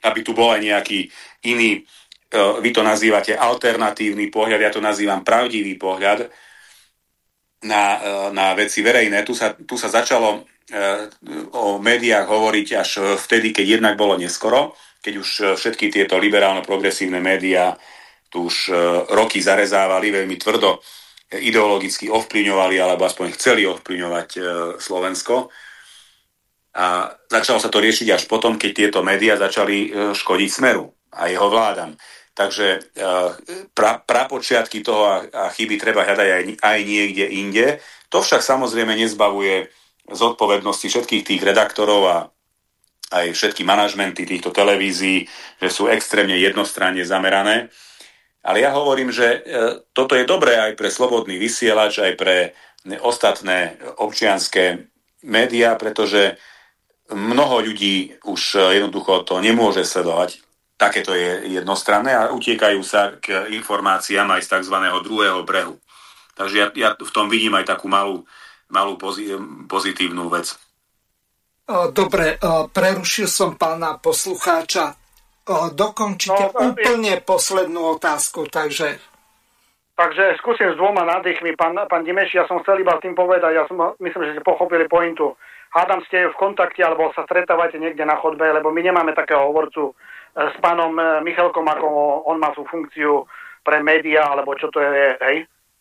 aby tu bol aj nejaký iný vy to nazývate alternatívny pohľad, ja to nazývam pravdivý pohľad na, e, na veci verejné. Tu sa, tu sa začalo e, o médiách hovoriť až vtedy, keď jednak bolo neskoro, keď už všetky tieto liberálno-progresívne médiá tu už e, roky zarezávali veľmi tvrdo, ideologicky ovplyvňovali, alebo aspoň chceli ovplyvňovať Slovensko. A začalo sa to riešiť až potom, keď tieto médiá začali škodiť Smeru a jeho vládam. Takže eh, pra, prapočiatky toho a, a chyby treba hľadať aj, aj niekde inde. To však samozrejme nezbavuje zodpovednosti všetkých tých redaktorov a aj všetky manažmenty týchto televízií, že sú extrémne jednostranne zamerané. Ale ja hovorím, že eh, toto je dobré aj pre slobodný vysielač, aj pre ostatné občianské médiá, pretože mnoho ľudí už eh, jednoducho to nemôže sledovať takéto je jednostranné a utiekajú sa k informáciám aj z tzv. druhého brehu. Takže ja, ja v tom vidím aj takú malú, malú pozitívnu vec. Dobre, prerušil som pána poslucháča. Dokončite no, úplne je... poslednú otázku, takže... Takže skúsim s dvoma nádychmi. Pán, pán Dimeš, ja som chcel iba tým povedať, ja som, myslím, že ste pochopili pointu. Hádam ste v kontakte, alebo sa stretávate niekde na chodbe, lebo my nemáme takého hovorcu s pánom e, Michalkom, ako on má tú funkciu pre médiá, alebo čo to je, hej?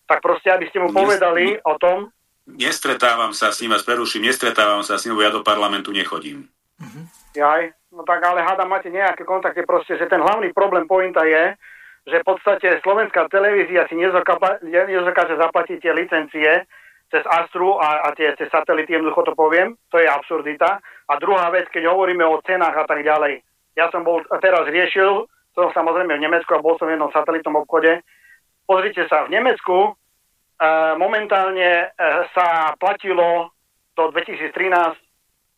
Tak proste, aby ste mu povedali o tom... Nestretávam sa s ním, vás preruším, nestretávam sa s ním, lebo ja do parlamentu nechodím. Uh-huh. Jaj, no tak ale hádam, máte nejaké kontakty, proste, že ten hlavný problém pointa je, že v podstate slovenská televízia si nezakáže zaplatiť tie licencie cez Astru a, a tie, tie satelity, jednoducho to poviem, to je absurdita. A druhá vec, keď hovoríme o cenách a tak ďalej, Ja som bol teraz riešil, som samozrejme v Nemecku a bol som v jednom satelitnom obchode. Pozrite sa, v Nemecku e, momentálne e, sa platilo do 2013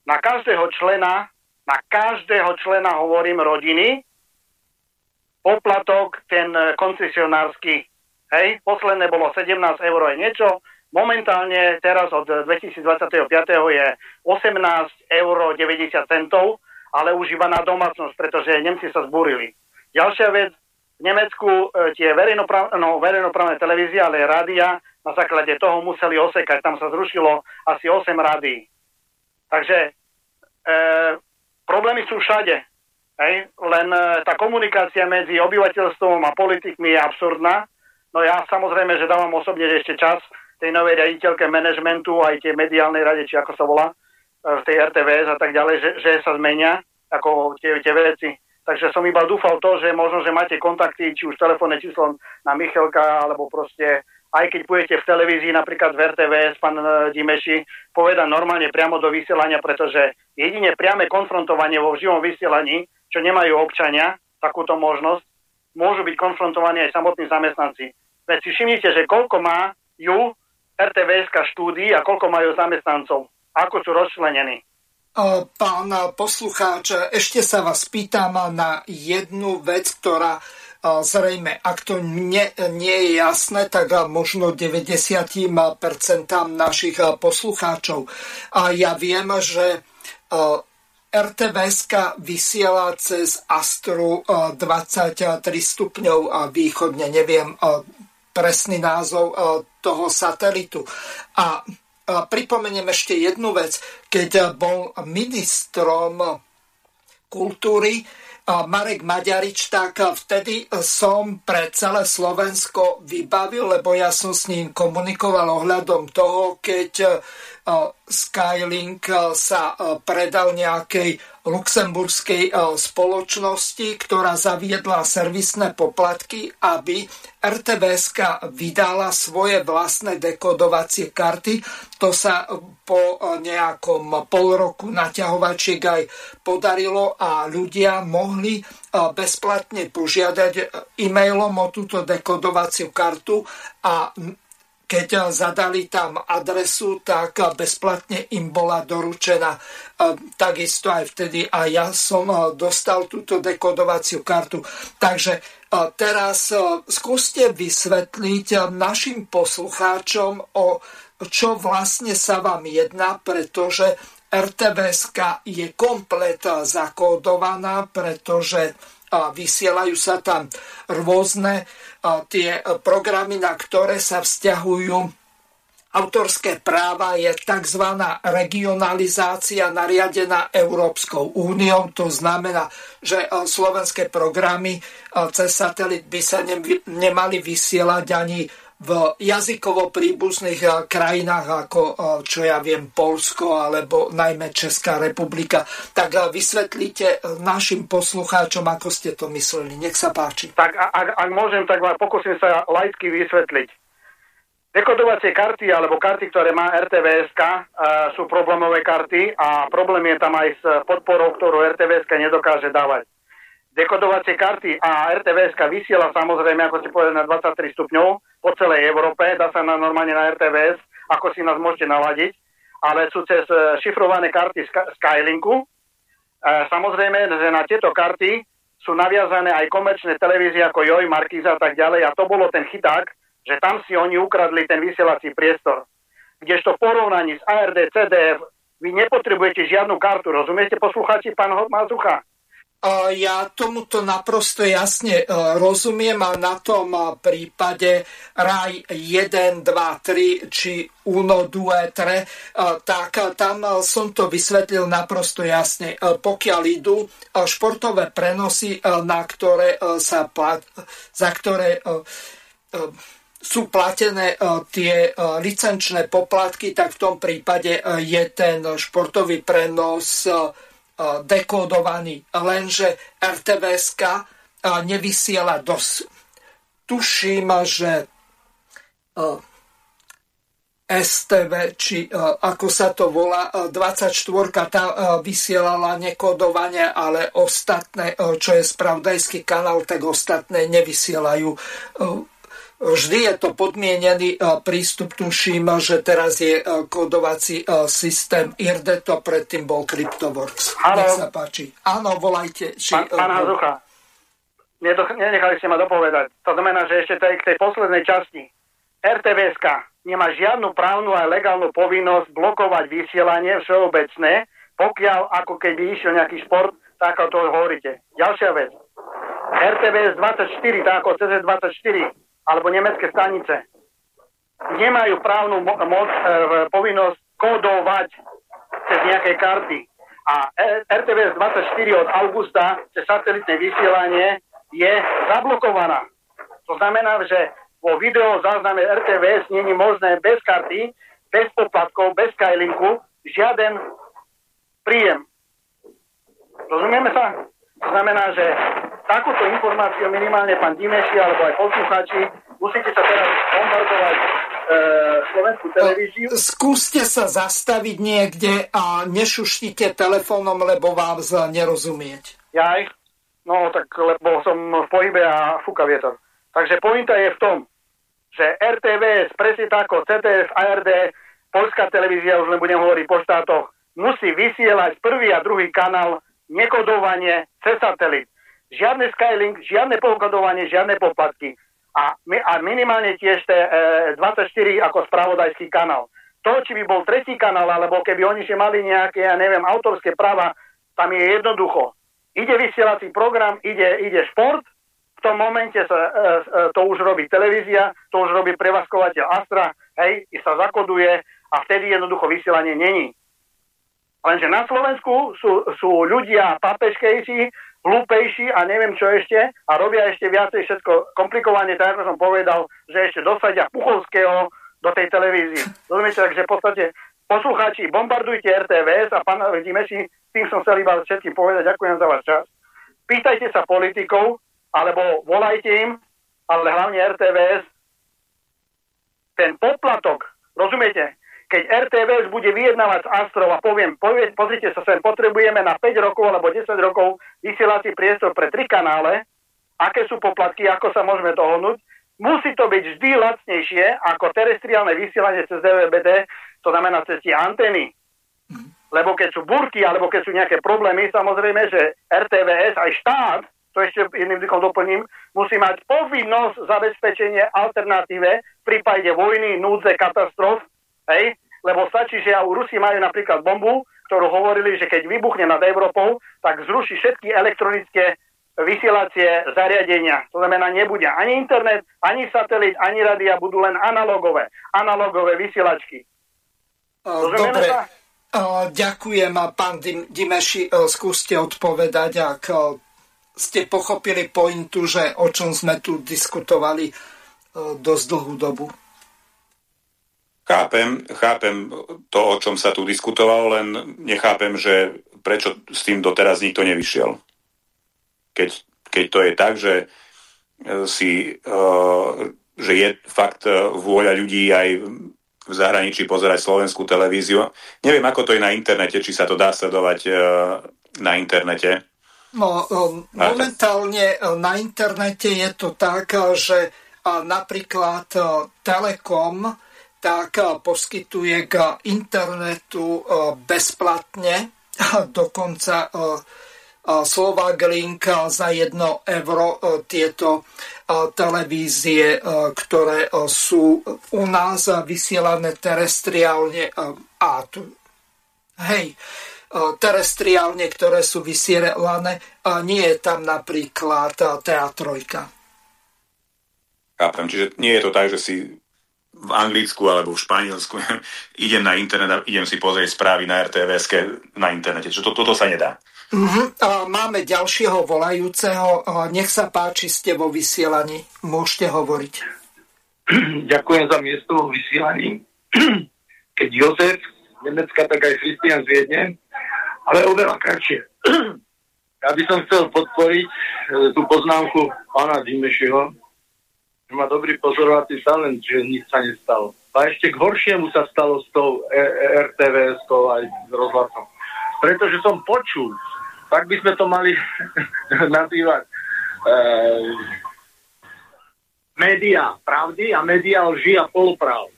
na každého člena, na každého člena hovorím rodiny, poplatok ten koncesionársky. Hej, posledné bolo 17 eur aj niečo, momentálne teraz od 2025. je 18 eur 90 centov, ale už iba na domácnosť, pretože Nemci sa zbúrili. Ďalšia vec, v Nemecku e, tie verejnoprávne, no, verejnoprávne televízie, ale rádia na základe toho museli osekať. Tam sa zrušilo asi 8 rádií. Takže e, problémy sú všade. Hej? Len e, tá komunikácia medzi obyvateľstvom a politikmi je absurdná. No ja samozrejme, že dávam osobne ešte čas tej novej riaditeľke manažmentu, aj tie mediálnej rade, či ako sa volá, v tej RTVS a tak ďalej, že, že sa zmenia ako tie, tie veci. Takže som iba dúfal to, že možno, že máte kontakty, či už telefónne číslo na Michelka, alebo proste aj keď budete v televízii, napríklad v RTVS, pán e, Dimeši, poveda normálne priamo do vysielania, pretože jedine priame konfrontovanie vo živom vysielaní, čo nemajú občania, takúto možnosť, môžu byť konfrontovaní aj samotní zamestnanci. Veď si všimnite, že koľko má ju RTVS štúdií a koľko majú zamestnancov, ako sú rozčlenení. Pán poslucháč, ešte sa vás pýtam na jednu vec, ktorá Zrejme, ak to nie, nie je jasné, tak možno 90% našich poslucháčov. A ja viem, že RTVS vysiela cez Astru 23 stupňov východne, neviem presný názov toho satelitu. A pripomeniem ešte jednu vec. Keď bol ministrom kultúry, Marek Maďarič, tak vtedy som pre celé Slovensko vybavil, lebo ja som s ním komunikoval ohľadom toho, keď Skylink sa predal nejakej luxemburskej spoločnosti, ktorá zaviedla servisné poplatky, aby RTVS vydala svoje vlastné dekodovacie karty. To sa po nejakom pol roku naťahovačiek aj podarilo a ľudia mohli bezplatne požiadať e-mailom o túto dekodovaciu kartu a keď zadali tam adresu, tak bezplatne im bola doručená. Takisto aj vtedy a ja som dostal túto dekodovaciu kartu. Takže teraz skúste vysvetliť našim poslucháčom, o čo vlastne sa vám jedná, pretože RTVS je komplet zakódovaná, pretože vysielajú sa tam rôzne tie programy, na ktoré sa vzťahujú autorské práva je tzv. regionalizácia nariadená Európskou úniou. To znamená, že slovenské programy cez satelit by sa nemali vysielať ani v jazykovo príbuzných eh, krajinách ako, eh, čo ja viem, Polsko alebo najmä Česká republika. Tak eh, vysvetlíte našim poslucháčom, ako ste to mysleli. Nech sa páči. Tak ak, ak môžem, tak vám pokúsim sa laicky vysvetliť. Dekodovacie karty alebo karty, ktoré má RTVS, sú problémové karty a problém je tam aj s podporou, ktorú RTVS nedokáže dávať dekodovacie karty a RTVS vysiela samozrejme, ako ste povedali, na 23 stupňov po celej Európe, dá sa na, normálne na RTVS, ako si nás môžete naladiť, ale sú cez e, šifrované karty Skylinku. E, samozrejme, že na tieto karty sú naviazané aj komerčné televízie ako Joj, Markiza a tak ďalej a to bolo ten chyták, že tam si oni ukradli ten vysielací priestor. Kdežto v porovnaní s ARD, CDF vy nepotrebujete žiadnu kartu, rozumiete poslucháči, pán Mazucha? Ja tomuto naprosto jasne e, rozumiem a na tom e, prípade RAJ 1, 2, 3 či UNO, 2, 3, tak tam som to vysvetlil naprosto jasne. E, pokiaľ idú športové prenosy, na ktoré sa plat, za ktoré sú platené tie licenčné poplatky, tak v tom prípade je ten športový prenos dekódovaný, lenže RTVS nevysiela dosť. Tuším, že STV, či ako sa to volá, 24 tá vysielala nekodovanie, ale ostatné, čo je spravodajský kanál, tak ostatné nevysielajú Vždy je to podmienený prístup, tuším, že teraz je kodovací systém IRDE, to predtým bol CryptoWorks. Áno. Nech sa páči. Áno, volajte. Či, Pán, pán Hazucha, nenechali ste ma dopovedať. To znamená, že ešte tej, k tej poslednej časti RTVSK nemá žiadnu právnu a legálnu povinnosť blokovať vysielanie všeobecné, pokiaľ ako keby išiel nejaký šport, tak ako to hovoríte. Ďalšia vec. RTVS 24, tak ako CZ24, alebo nemecké stanice nemajú právnu mo- moc, e, povinnosť kódovať cez nejaké karty. A RTVS 24 od augusta cez satelitné vysielanie je zablokovaná. To znamená, že vo video zázname RTVS není možné bez karty, bez poplatkov, bez Skylinku žiaden príjem. Rozumieme sa? To znamená, že takúto informáciu minimálne pán Dimeši alebo aj poslucháči musíte sa teraz bombardovať e, slovenskú televíziu. Skúste sa zastaviť niekde a nešuštite telefónom, lebo vám nerozumieť. Jaj? No tak lebo som v pohybe a fúka vietor. Takže pointa je v tom, že RTVS, presne tako, CTF, ARD, Polská televízia, už len budem hovoriť po štátoch, musí vysielať prvý a druhý kanál nekodovanie cez satelit. Žiadne Skylink, žiadne pokodovanie, žiadne poplatky. A, a minimálne tiež e, 24 ako spravodajský kanál. To, či by bol tretí kanál, alebo keby oni si mali nejaké, ja neviem, autorské práva, tam je jednoducho. Ide vysielací program, ide, ide šport, v tom momente sa, e, e, to už robí televízia, to už robí prevádzkovateľ Astra, hej, i sa zakoduje a vtedy jednoducho vysielanie není. Lenže na Slovensku sú, sú ľudia papeškejší, hlúpejší a neviem čo ešte a robia ešte viacej všetko komplikovanie, tak ako som povedal, že ešte dosadia Puchovského do tej televízie. Rozumiete, takže v podstate poslucháči, bombardujte RTVS a pán Dimeši, tým som chcel iba všetkým povedať, ďakujem za váš čas. Pýtajte sa politikov, alebo volajte im, ale hlavne RTVS, ten poplatok, rozumiete, keď RTVS bude vyjednávať s Astrov a poviem, povie, pozrite sa sem, potrebujeme na 5 rokov alebo 10 rokov vysielací priestor pre tri kanále, aké sú poplatky, ako sa môžeme dohodnúť, musí to byť vždy lacnejšie ako terestriálne vysielanie cez DVBD, to znamená cez tie antény. Lebo keď sú burky, alebo keď sú nejaké problémy, samozrejme, že RTVS aj štát, to ešte jedným dýchom doplním, musí mať povinnosť zabezpečenie alternatíve v prípade vojny, núdze, katastrof, hej, lebo stačí, že Rusi majú napríklad bombu, ktorú hovorili, že keď vybuchne nad Európou, tak zruší všetky elektronické vysielacie zariadenia. To znamená, nebude ani internet, ani satelit, ani radia, budú len analogové, analogové vysielačky. Dobre, sa? ďakujem, pán Dimeši, skúste odpovedať, ak ste pochopili pointu, že o čom sme tu diskutovali dosť dlhú dobu. Chápem, chápem to, o čom sa tu diskutovalo, len nechápem, že prečo s tým doteraz nikto nevyšiel. Keď, keď to je tak, že e, si, uh, že je fakt e, vôľa ľudí aj v zahraničí pozerať slovenskú televíziu. Neviem, ako to je na internete, či sa to dá sledovať na internete. No, momentálne na internete je to tak, že napríklad Telekom tak eh, poskytuje k internetu eh, bezplatne, dokonca eh, Slovak Link za 1 euro tieto televízie, ktoré sú u nás vysielané terestriálne a tu, hej, terestriálne, ktoré sú vysielané, nie je tam napríklad teatrojka. Chápem, čiže nie je to tak, že si v Anglicku alebo v Španielsku, idem na internet a idem si pozrieť správy na RTVS na internete. Čo to, toto sa nedá. Uh-huh. Máme ďalšieho volajúceho. Nech sa páči, ste vo vysielaní. Môžete hovoriť. Ďakujem za miesto vo vysielaní. Keď Jozef z Nemecka, tak aj Christian z Viedne, ale oveľa kratšie. Ja by som chcel podporiť e, tú poznámku pána Dimešiho, že má dobrý pozorovací talent, že nič sa nestalo. A ešte k horšiemu sa stalo s tou RTVS aj s rozhlasom. Pretože som počul, tak by sme to mali nazývať e, média pravdy a média lži a poloprav.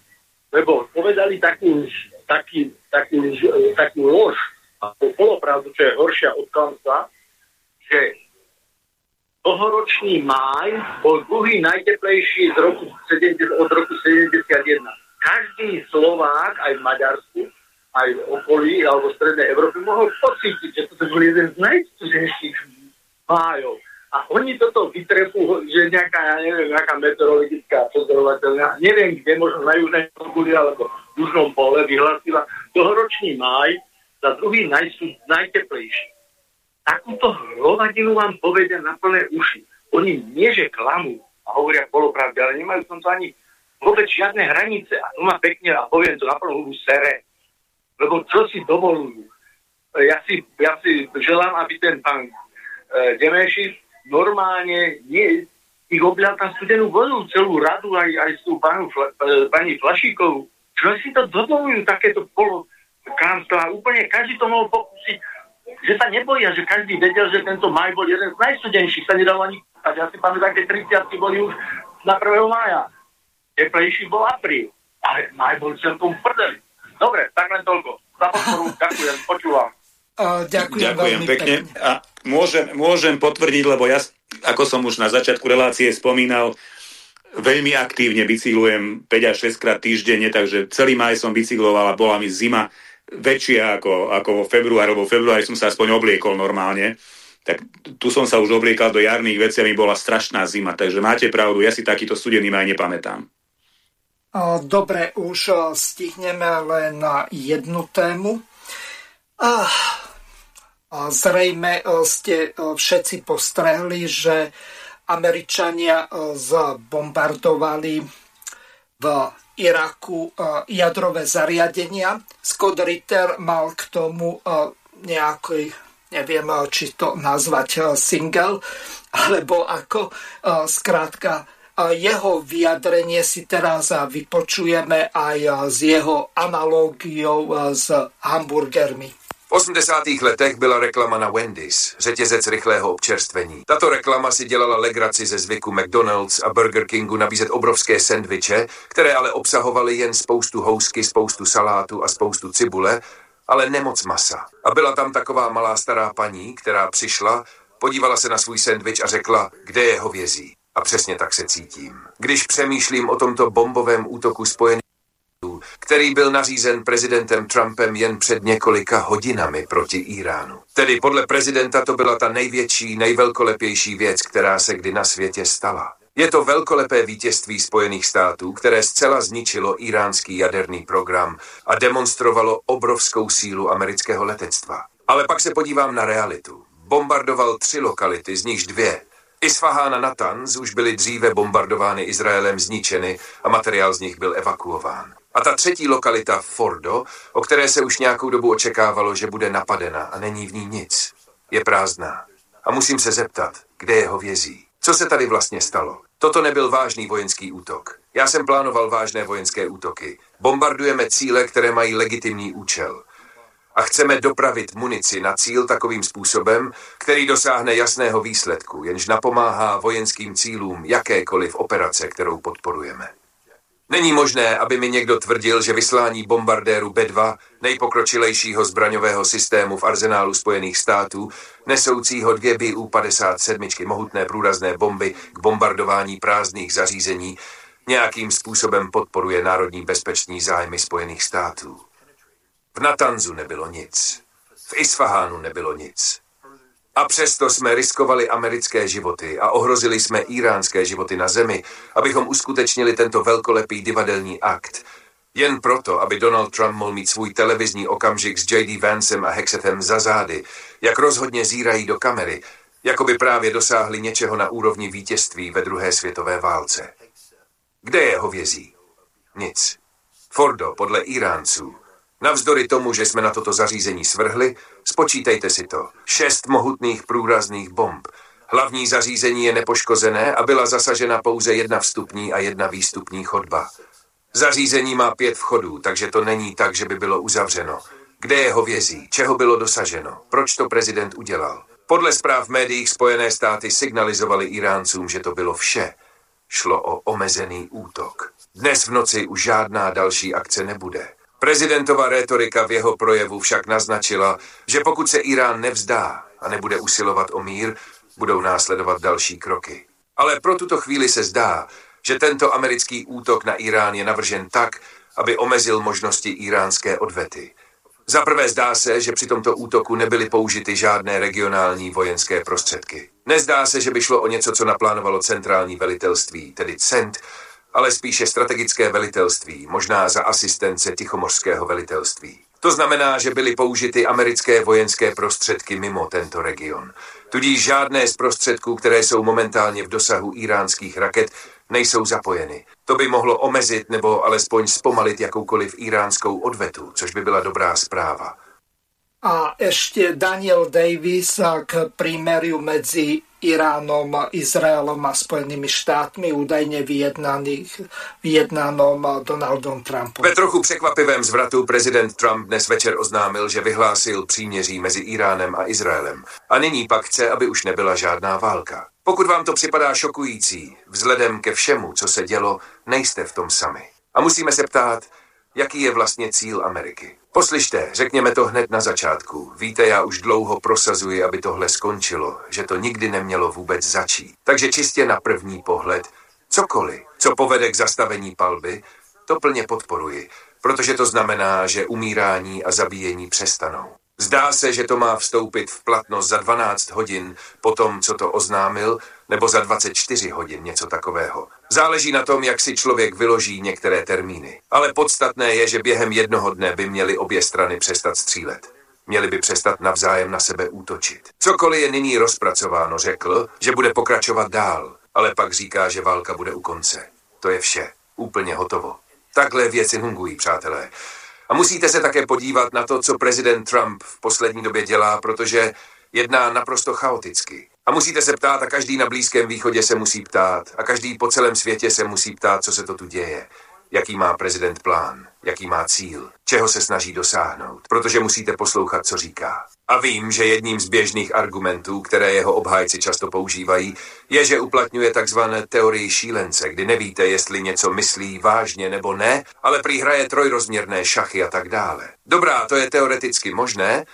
Lebo povedali takú, taký, takú, takú lož a polopravdu, čo je horšia od klamstva, že tohoročný máj bol druhý najteplejší z roku 70, od roku 71. Každý Slovák, aj v Maďarsku, aj v okolí alebo v Strednej Európe mohol pocítiť, že to bol jeden z najstudenejších májov. A oni toto vytrepú, že nejaká, ja neviem, nejaká meteorologická pozorovateľná, neviem kde, možno na južnej polguli alebo v južnom pole vyhlásila tohoročný máj za druhý najteplejší takúto hrovadinu vám povedia na plné uši. Oni nie, že klamú a hovoria polopravde, ale nemajú v tomto ani vôbec žiadne hranice. A to má pekne, a poviem to na plnú hubu, sere. Lebo čo si dovolujú? Ja si, ja si želám, aby ten pán e, Demeši normálne nie, ich oblial tam studenú vodu, celú radu, aj, aj s tú panu, e, pani Flašíkovú. Čo si to dovolujú, takéto polo klamstvá? Úplne každý to mohol pokúsiť že sa neboja, že každý vedel, že tento maj bol jeden z najstudenších, sa nedalo ani a Ja si pamätám, keď 30 boli už na 1. mája. Teplejší bol apríl. Ale maj bol celkom prdeli. Dobre, tak len toľko. Za podporu, ďakujem, počúvam. Uh, ďakujem, ďakujem pekne. pekne. A môžem, môžem potvrdiť, lebo ja, ako som už na začiatku relácie spomínal, veľmi aktívne bicyklujem 5 až 6 krát týždenne, takže celý maj som bicykloval a bola mi zima väčšia ako, ako vo februári, lebo v februári som sa aspoň obliekol normálne, tak tu som sa už obliekal do jarných vecí a mi bola strašná zima, takže máte pravdu, ja si takýto studený maj nepamätám. Dobre, už stihneme len na jednu tému. Zrejme ste všetci postrehli, že Američania zbombardovali v Iraku e, jadrové zariadenia. Scott Ritter mal k tomu e, nejaký, neviem, e, či to nazvať single, alebo ako, skrátka, jeho vyjadrenie si teraz vypočujeme aj s jeho analógiou s hamburgermi. V 80. letech byla reklama na Wendy's, řetězec rychlého občerstvení. Tato reklama si dělala legraci ze zvyku McDonald's a Burger Kingu nabízet obrovské sendviče, které ale obsahovaly jen spoustu housky, spoustu salátu a spoustu cibule, ale nemoc masa. A byla tam taková malá stará paní, která přišla, podívala se na svůj sendvič a řekla, kde je hovězí. A přesně tak se cítím. Když přemýšlím o tomto bombovém útoku spojený který byl nařízen prezidentem Trumpem jen před několika hodinami proti Iránu. Tedy podle prezidenta to byla ta největší, nejvelkolepější věc, která se kdy na světě stala. Je to velkolepé vítězství Spojených států, které zcela zničilo iránský jaderný program a demonstrovalo obrovskou sílu amerického letectva. Ale pak se podívám na realitu. Bombardoval tři lokality, z nichž dvě. Isfahán a Natanz už byly dříve bombardovány Izraelem zničeny a materiál z nich byl evakuován. A ta třetí lokalita, Fordo, o které se už nějakou dobu očekávalo, že bude napadena a není v ní nic, je prázdná. A musím se zeptat, kde je hovězí? Co se tady vlastně stalo? Toto nebyl vážný vojenský útok. Já jsem plánoval vážné vojenské útoky. Bombardujeme cíle, které mají legitimní účel. A chceme dopravit munici na cíl takovým způsobem, který dosáhne jasného výsledku, jenž napomáhá vojenským cílům jakékoliv operace, kterou podporujeme. Není možné, aby mi někdo tvrdil, že vyslání bombardéru B-2, nejpokročilejšího zbraňového systému v arzenálu Spojených států, nesoucího dvě BU-57 mohutné průrazné bomby k bombardování prázdných zařízení, nějakým způsobem podporuje národní bezpečný zájmy Spojených států. V Natanzu nebylo nic. V Isfahánu nebylo nic. A přesto jsme riskovali americké životy a ohrozili jsme iránské životy na zemi, abychom uskutečnili tento velkolepý divadelní akt. Jen proto, aby Donald Trump mohl mít svůj televizní okamžik s J.D. Vancem a Hexetem za zády, jak rozhodně zírají do kamery, jako by právě dosáhli něčeho na úrovni vítězství ve druhé světové válce. Kde je hovězí? Nic. Fordo, podle Iránců, Navzdory tomu, že jsme na toto zařízení svrhli, spočítejte si to. Šest mohutných průrazných bomb. Hlavní zařízení je nepoškozené a byla zasažena pouze jedna vstupní a jedna výstupní chodba. Zařízení má pět vchodů, takže to není tak, že by bylo uzavřeno. Kde je hovězí? Čeho bylo dosaženo? Proč to prezident udělal? Podle zpráv v médiích Spojené státy signalizovali Iráncům, že to bylo vše. Šlo o omezený útok. Dnes v noci už žádná další akce nebude. Prezidentova rétorika v jeho projevu však naznačila, že pokud se Irán nevzdá a nebude usilovat o mír, budou následovat další kroky. Ale pro tuto chvíli se zdá, že tento americký útok na Irán je navržen tak, aby omezil možnosti iránské odvety. Za prvé zdá se, že při tomto útoku nebyly použity žádné regionální vojenské prostředky. Nezdá se, že by šlo o něco, co naplánovalo centrální velitelství, tedy CENT, ale spíše strategické velitelství, možná za asistence Tichomořského velitelství. To znamená, že byly použity americké vojenské prostředky mimo tento region. Tudíž žádné z prostředků, které jsou momentálně v dosahu iránských raket, nejsou zapojeny. To by mohlo omezit nebo alespoň zpomalit jakoukoliv iránskou odvetu, což by byla dobrá zpráva. A ešte Daniel Davis k prímeriu medzi Iránom, Izraelom a Spojenými štátmi, údajne vyjednaných, vyjednanom Donaldom Trumpom. Ve trochu překvapivém zvratu prezident Trump dnes večer oznámil, že vyhlásil příměří mezi Iránem a Izraelem. A nyní pak chce, aby už nebyla žádná válka. Pokud vám to připadá šokující, vzhledem ke všemu, co se dělo, nejste v tom sami. A musíme se ptát, jaký je vlastně cíl Ameriky. Poslyšte, řekněme to hned na začátku. Víte, já už dlouho prosazuji, aby tohle skončilo, že to nikdy nemělo vůbec začít. Takže čistě na první pohled, cokoliv, co povede k zastavení palby, to plně podporuji, protože to znamená, že umírání a zabíjení přestanou. Zdá se, že to má vstoupit v platnost za 12 hodin po tom, co to oznámil, nebo za 24 hodin, něco takového. Záleží na tom, jak si člověk vyloží některé termíny. Ale podstatné je, že během jednoho dne by měly obě strany přestat střílet. Měli by přestat navzájem na sebe útočit. Cokoliv je nyní rozpracováno, řekl, že bude pokračovat dál, ale pak říká, že válka bude u konce. To je vše. Úplně hotovo. Takhle věci fungují, přátelé. A musíte se také podívat na to, co prezident Trump v poslední době dělá, protože jedná naprosto chaoticky. A musíte se ptát, a každý na Blízkém východě se musí ptát, a každý po celém světě se musí ptát, co se to tu děje. Jaký má prezident plán, jaký má cíl, čeho se snaží dosáhnout, protože musíte poslouchat, co říká. A vím, že jedním z běžných argumentů, které jeho obhájci často používají, je, že uplatňuje takzvané teorii šílence, kdy nevíte, jestli něco myslí vážně nebo ne, ale prý trojrozměrné šachy a tak dále. Dobrá, to je teoreticky možné,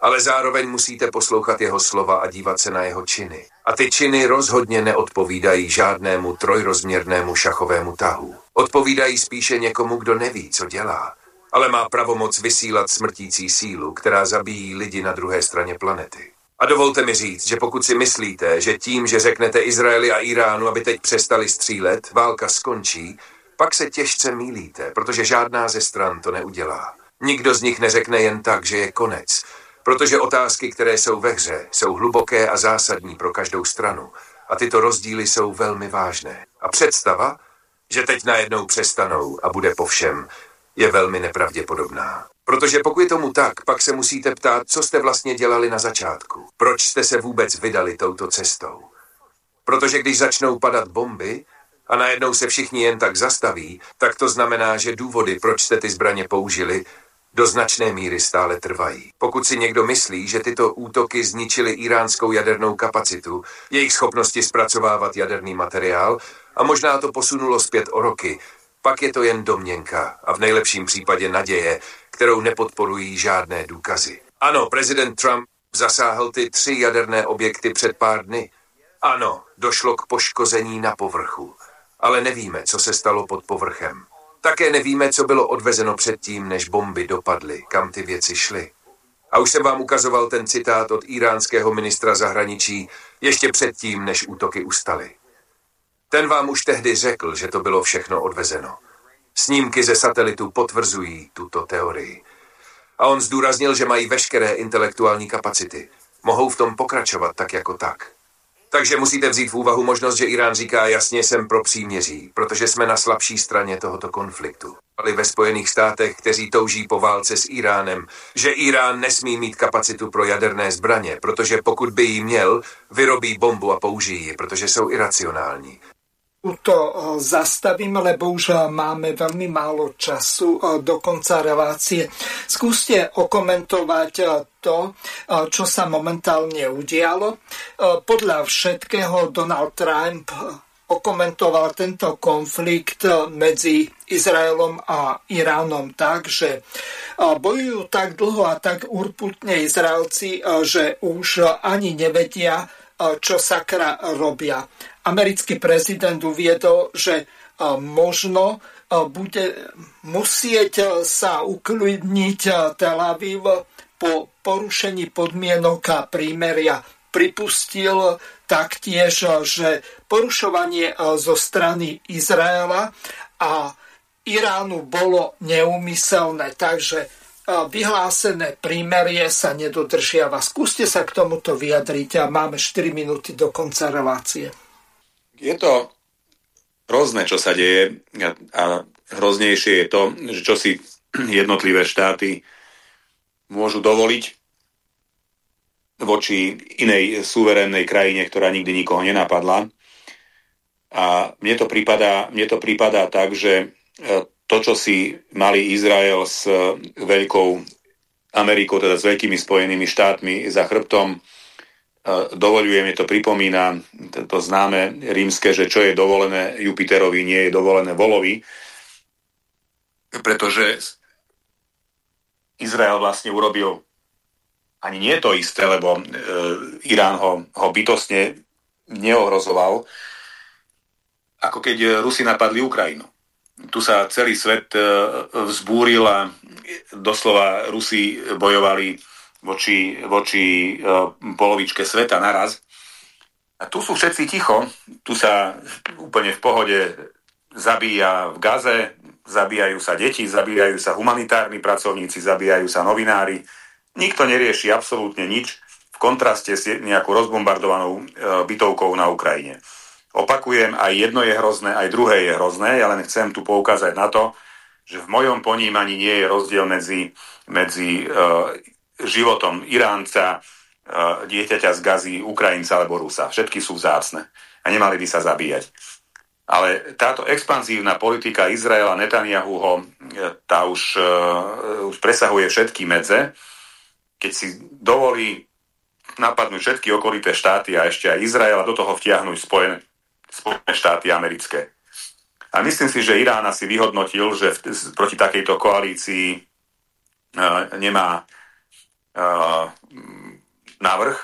ale zároveň musíte poslouchat jeho slova a dívat se na jeho činy. A ty činy rozhodně neodpovídají žádnému trojrozměrnému šachovému tahu. Odpovídají spíše někomu, kdo neví, co dělá, ale má pravomoc vysílat smrtící sílu, která zabíjí lidi na druhé straně planety. A dovolte mi říct, že pokud si myslíte, že tím, že řeknete Izraeli a Iránu, aby teď přestali střílet, válka skončí, pak se těžce mílíte, protože žádná ze stran to neudělá. Nikdo z nich neřekne jen tak, že je konec, protože otázky, které jsou ve hře, jsou hluboké a zásadní pro každou stranu a tyto rozdíly jsou velmi vážné. A představa, že teď najednou přestanou a bude po všem, je velmi nepravděpodobná. Protože pokud je tomu tak, pak se musíte ptát, co jste vlastně dělali na začátku. Proč jste se vůbec vydali touto cestou? Protože když začnou padat bomby a najednou se všichni jen tak zastaví, tak to znamená, že důvody, proč jste ty zbraně použili, do značné míry stále trvají. Pokud si někdo myslí, že tyto útoky zničily iránskou jadernou kapacitu, jejich schopnosti zpracovávat jaderný materiál a možná to posunulo zpět o roky, pak je to jen domněnka a v nejlepším případě naděje, kterou nepodporují žádné důkazy. Ano, prezident Trump zasáhl ty tři jaderné objekty před pár dny. Ano, došlo k poškození na povrchu, ale nevíme, co se stalo pod povrchem. Také nevíme, co bylo odvezeno předtím, než bomby dopadly, kam ty věci šly. A už jsem vám ukazoval ten citát od iránského ministra zahraničí ještě předtím, než útoky ustaly. Ten vám už tehdy řekl, že to bylo všechno odvezeno. Snímky ze satelitu potvrzují tuto teorii. A on zdůraznil, že mají veškeré intelektuální kapacity. Mohou v tom pokračovat tak jako tak. Takže musíte vzít v úvahu možnost, že Irán říká jasně jsem pro příměří, protože jsme na slabší straně tohoto konfliktu. Ale ve Spojených státech, kteří touží po válce s Iránem, že Irán nesmí mít kapacitu pro jaderné zbraně, protože pokud by ji měl, vyrobí bombu a použijí ji, protože jsou iracionální. To zastavím, lebo už máme veľmi málo času do konca relácie. Skúste okomentovať to, čo sa momentálne udialo. Podľa všetkého Donald Trump okomentoval tento konflikt medzi Izraelom a Iránom tak, že bojujú tak dlho a tak urputne Izraelci, že už ani nevedia, čo sakra robia americký prezident uviedol, že možno bude musieť sa uklidniť Tel Aviv po porušení podmienok a prímeria. Pripustil taktiež, že porušovanie zo strany Izraela a Iránu bolo neumyselné, takže vyhlásené prímerie sa nedodržiava. Skúste sa k tomuto vyjadriť a máme 4 minúty do konca relácie. Je to hrozné, čo sa deje a hroznejšie je to, že čo si jednotlivé štáty môžu dovoliť voči inej suverénnej krajine, ktorá nikdy nikoho nenapadla. A mne to prípada, mne to prípada tak, že e, to, čo si mali Izrael s veľkou Amerikou, teda s veľkými spojenými štátmi za chrbtom, dovoluje, mi to pripomína to známe rímske, že čo je dovolené Jupiterovi, nie je dovolené Volovi, pretože Izrael vlastne urobil ani nie to isté, lebo e, Irán ho, ho bytostne neohrozoval, ako keď Rusi napadli Ukrajinu. Tu sa celý svet e, vzbúril a doslova Rusi bojovali voči, voči uh, polovičke sveta naraz. A tu sú všetci ticho, tu sa úplne v pohode zabíja v Gaze, zabíjajú sa deti, zabíjajú sa humanitárni pracovníci, zabíjajú sa novinári. Nikto nerieši absolútne nič v kontraste s nejakou rozbombardovanou e, bytovkou na Ukrajine. Opakujem, aj jedno je hrozné, aj druhé je hrozné, ja len chcem tu poukázať na to, že v mojom ponímaní nie je rozdiel medzi, medzi e, životom Iránca, e, dieťaťa z Gazy, Ukrajinca alebo Rusa. Všetky sú vzácne a nemali by sa zabíjať. Ale táto expanzívna politika Izraela Netanyahuho, e, tá už, uh, už presahuje všetky medze, keď si dovolí napadnúť všetky okolité štáty a ešte aj Izrael a do toho vtiahnuť Spojené, Spojené štáty americké. A myslím si, že Irán asi vyhodnotil, že v, proti takejto koalícii nemá návrh,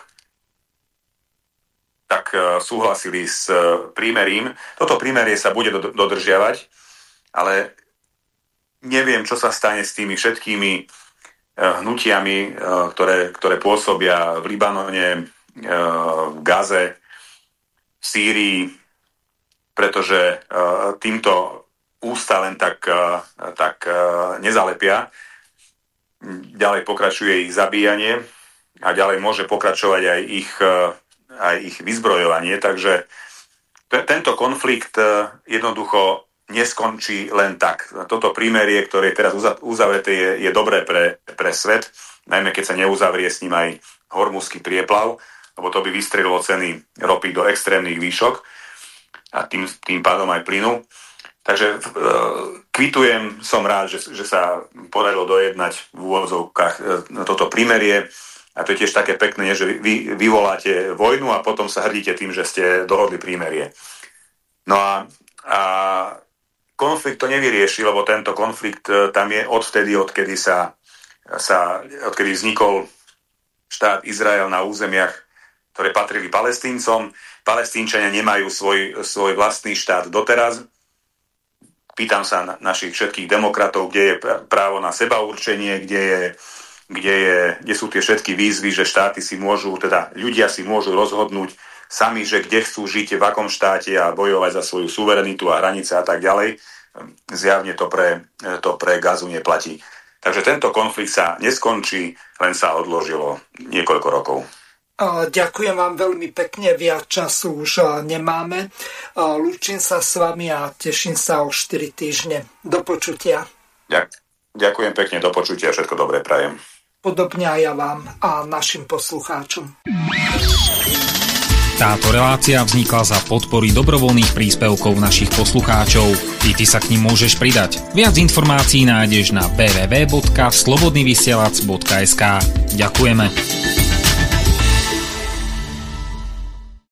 tak súhlasili s prímerím. Toto prímerie sa bude dodržiavať, ale neviem, čo sa stane s tými všetkými hnutiami, ktoré, ktoré pôsobia v Libanone, v Gaze, v Sýrii, pretože týmto ústa len tak, tak nezalepia ďalej pokračuje ich zabíjanie a ďalej môže pokračovať aj ich, e, aj ich vyzbrojovanie. Takže tento konflikt e, jednoducho neskončí len tak. Toto prímerie, ktoré je teraz uzavreté, je, je dobré pre, pre svet, najmä keď sa neuzavrie s ním aj hormuzský prieplav, lebo to by vystrelilo ceny ropy do extrémnych výšok a tým, tým pádom aj plynu. Takže e, kvitujem, som rád, že, že sa podarilo dojednať v úvodzovkách e, toto primerie. A to je tiež také pekné, že vy vyvoláte vojnu a potom sa hrdíte tým, že ste dohodli prímerie. No a, a konflikt to nevyrieši, lebo tento konflikt e, tam je odvtedy, odkedy sa, sa odkedy vznikol štát Izrael na územiach, ktoré patrili palestíncom. Palestínčania nemajú svoj, svoj vlastný štát doteraz, Pýtam sa na našich všetkých demokratov, kde je právo na seba určenie, kde, je, kde, je, kde sú tie všetky výzvy, že štáty si môžu, teda ľudia si môžu rozhodnúť sami, že kde chcú žiť, v akom štáte a bojovať za svoju suverenitu a hranice a tak ďalej. Zjavne to pre, to pre gazu neplatí. Takže tento konflikt sa neskončí, len sa odložilo niekoľko rokov. Ďakujem vám veľmi pekne, viac času už nemáme. Lúčim sa s vami a teším sa o 4 týždne. Do počutia. Ďakujem pekne, do počutia, všetko dobré prajem. Podobne aj ja vám a našim poslucháčom. Táto relácia vznikla za podpory dobrovoľných príspevkov našich poslucháčov. I ty sa k ním môžeš pridať. Viac informácií nájdeš na www.slobodnyvysielac.sk Ďakujeme.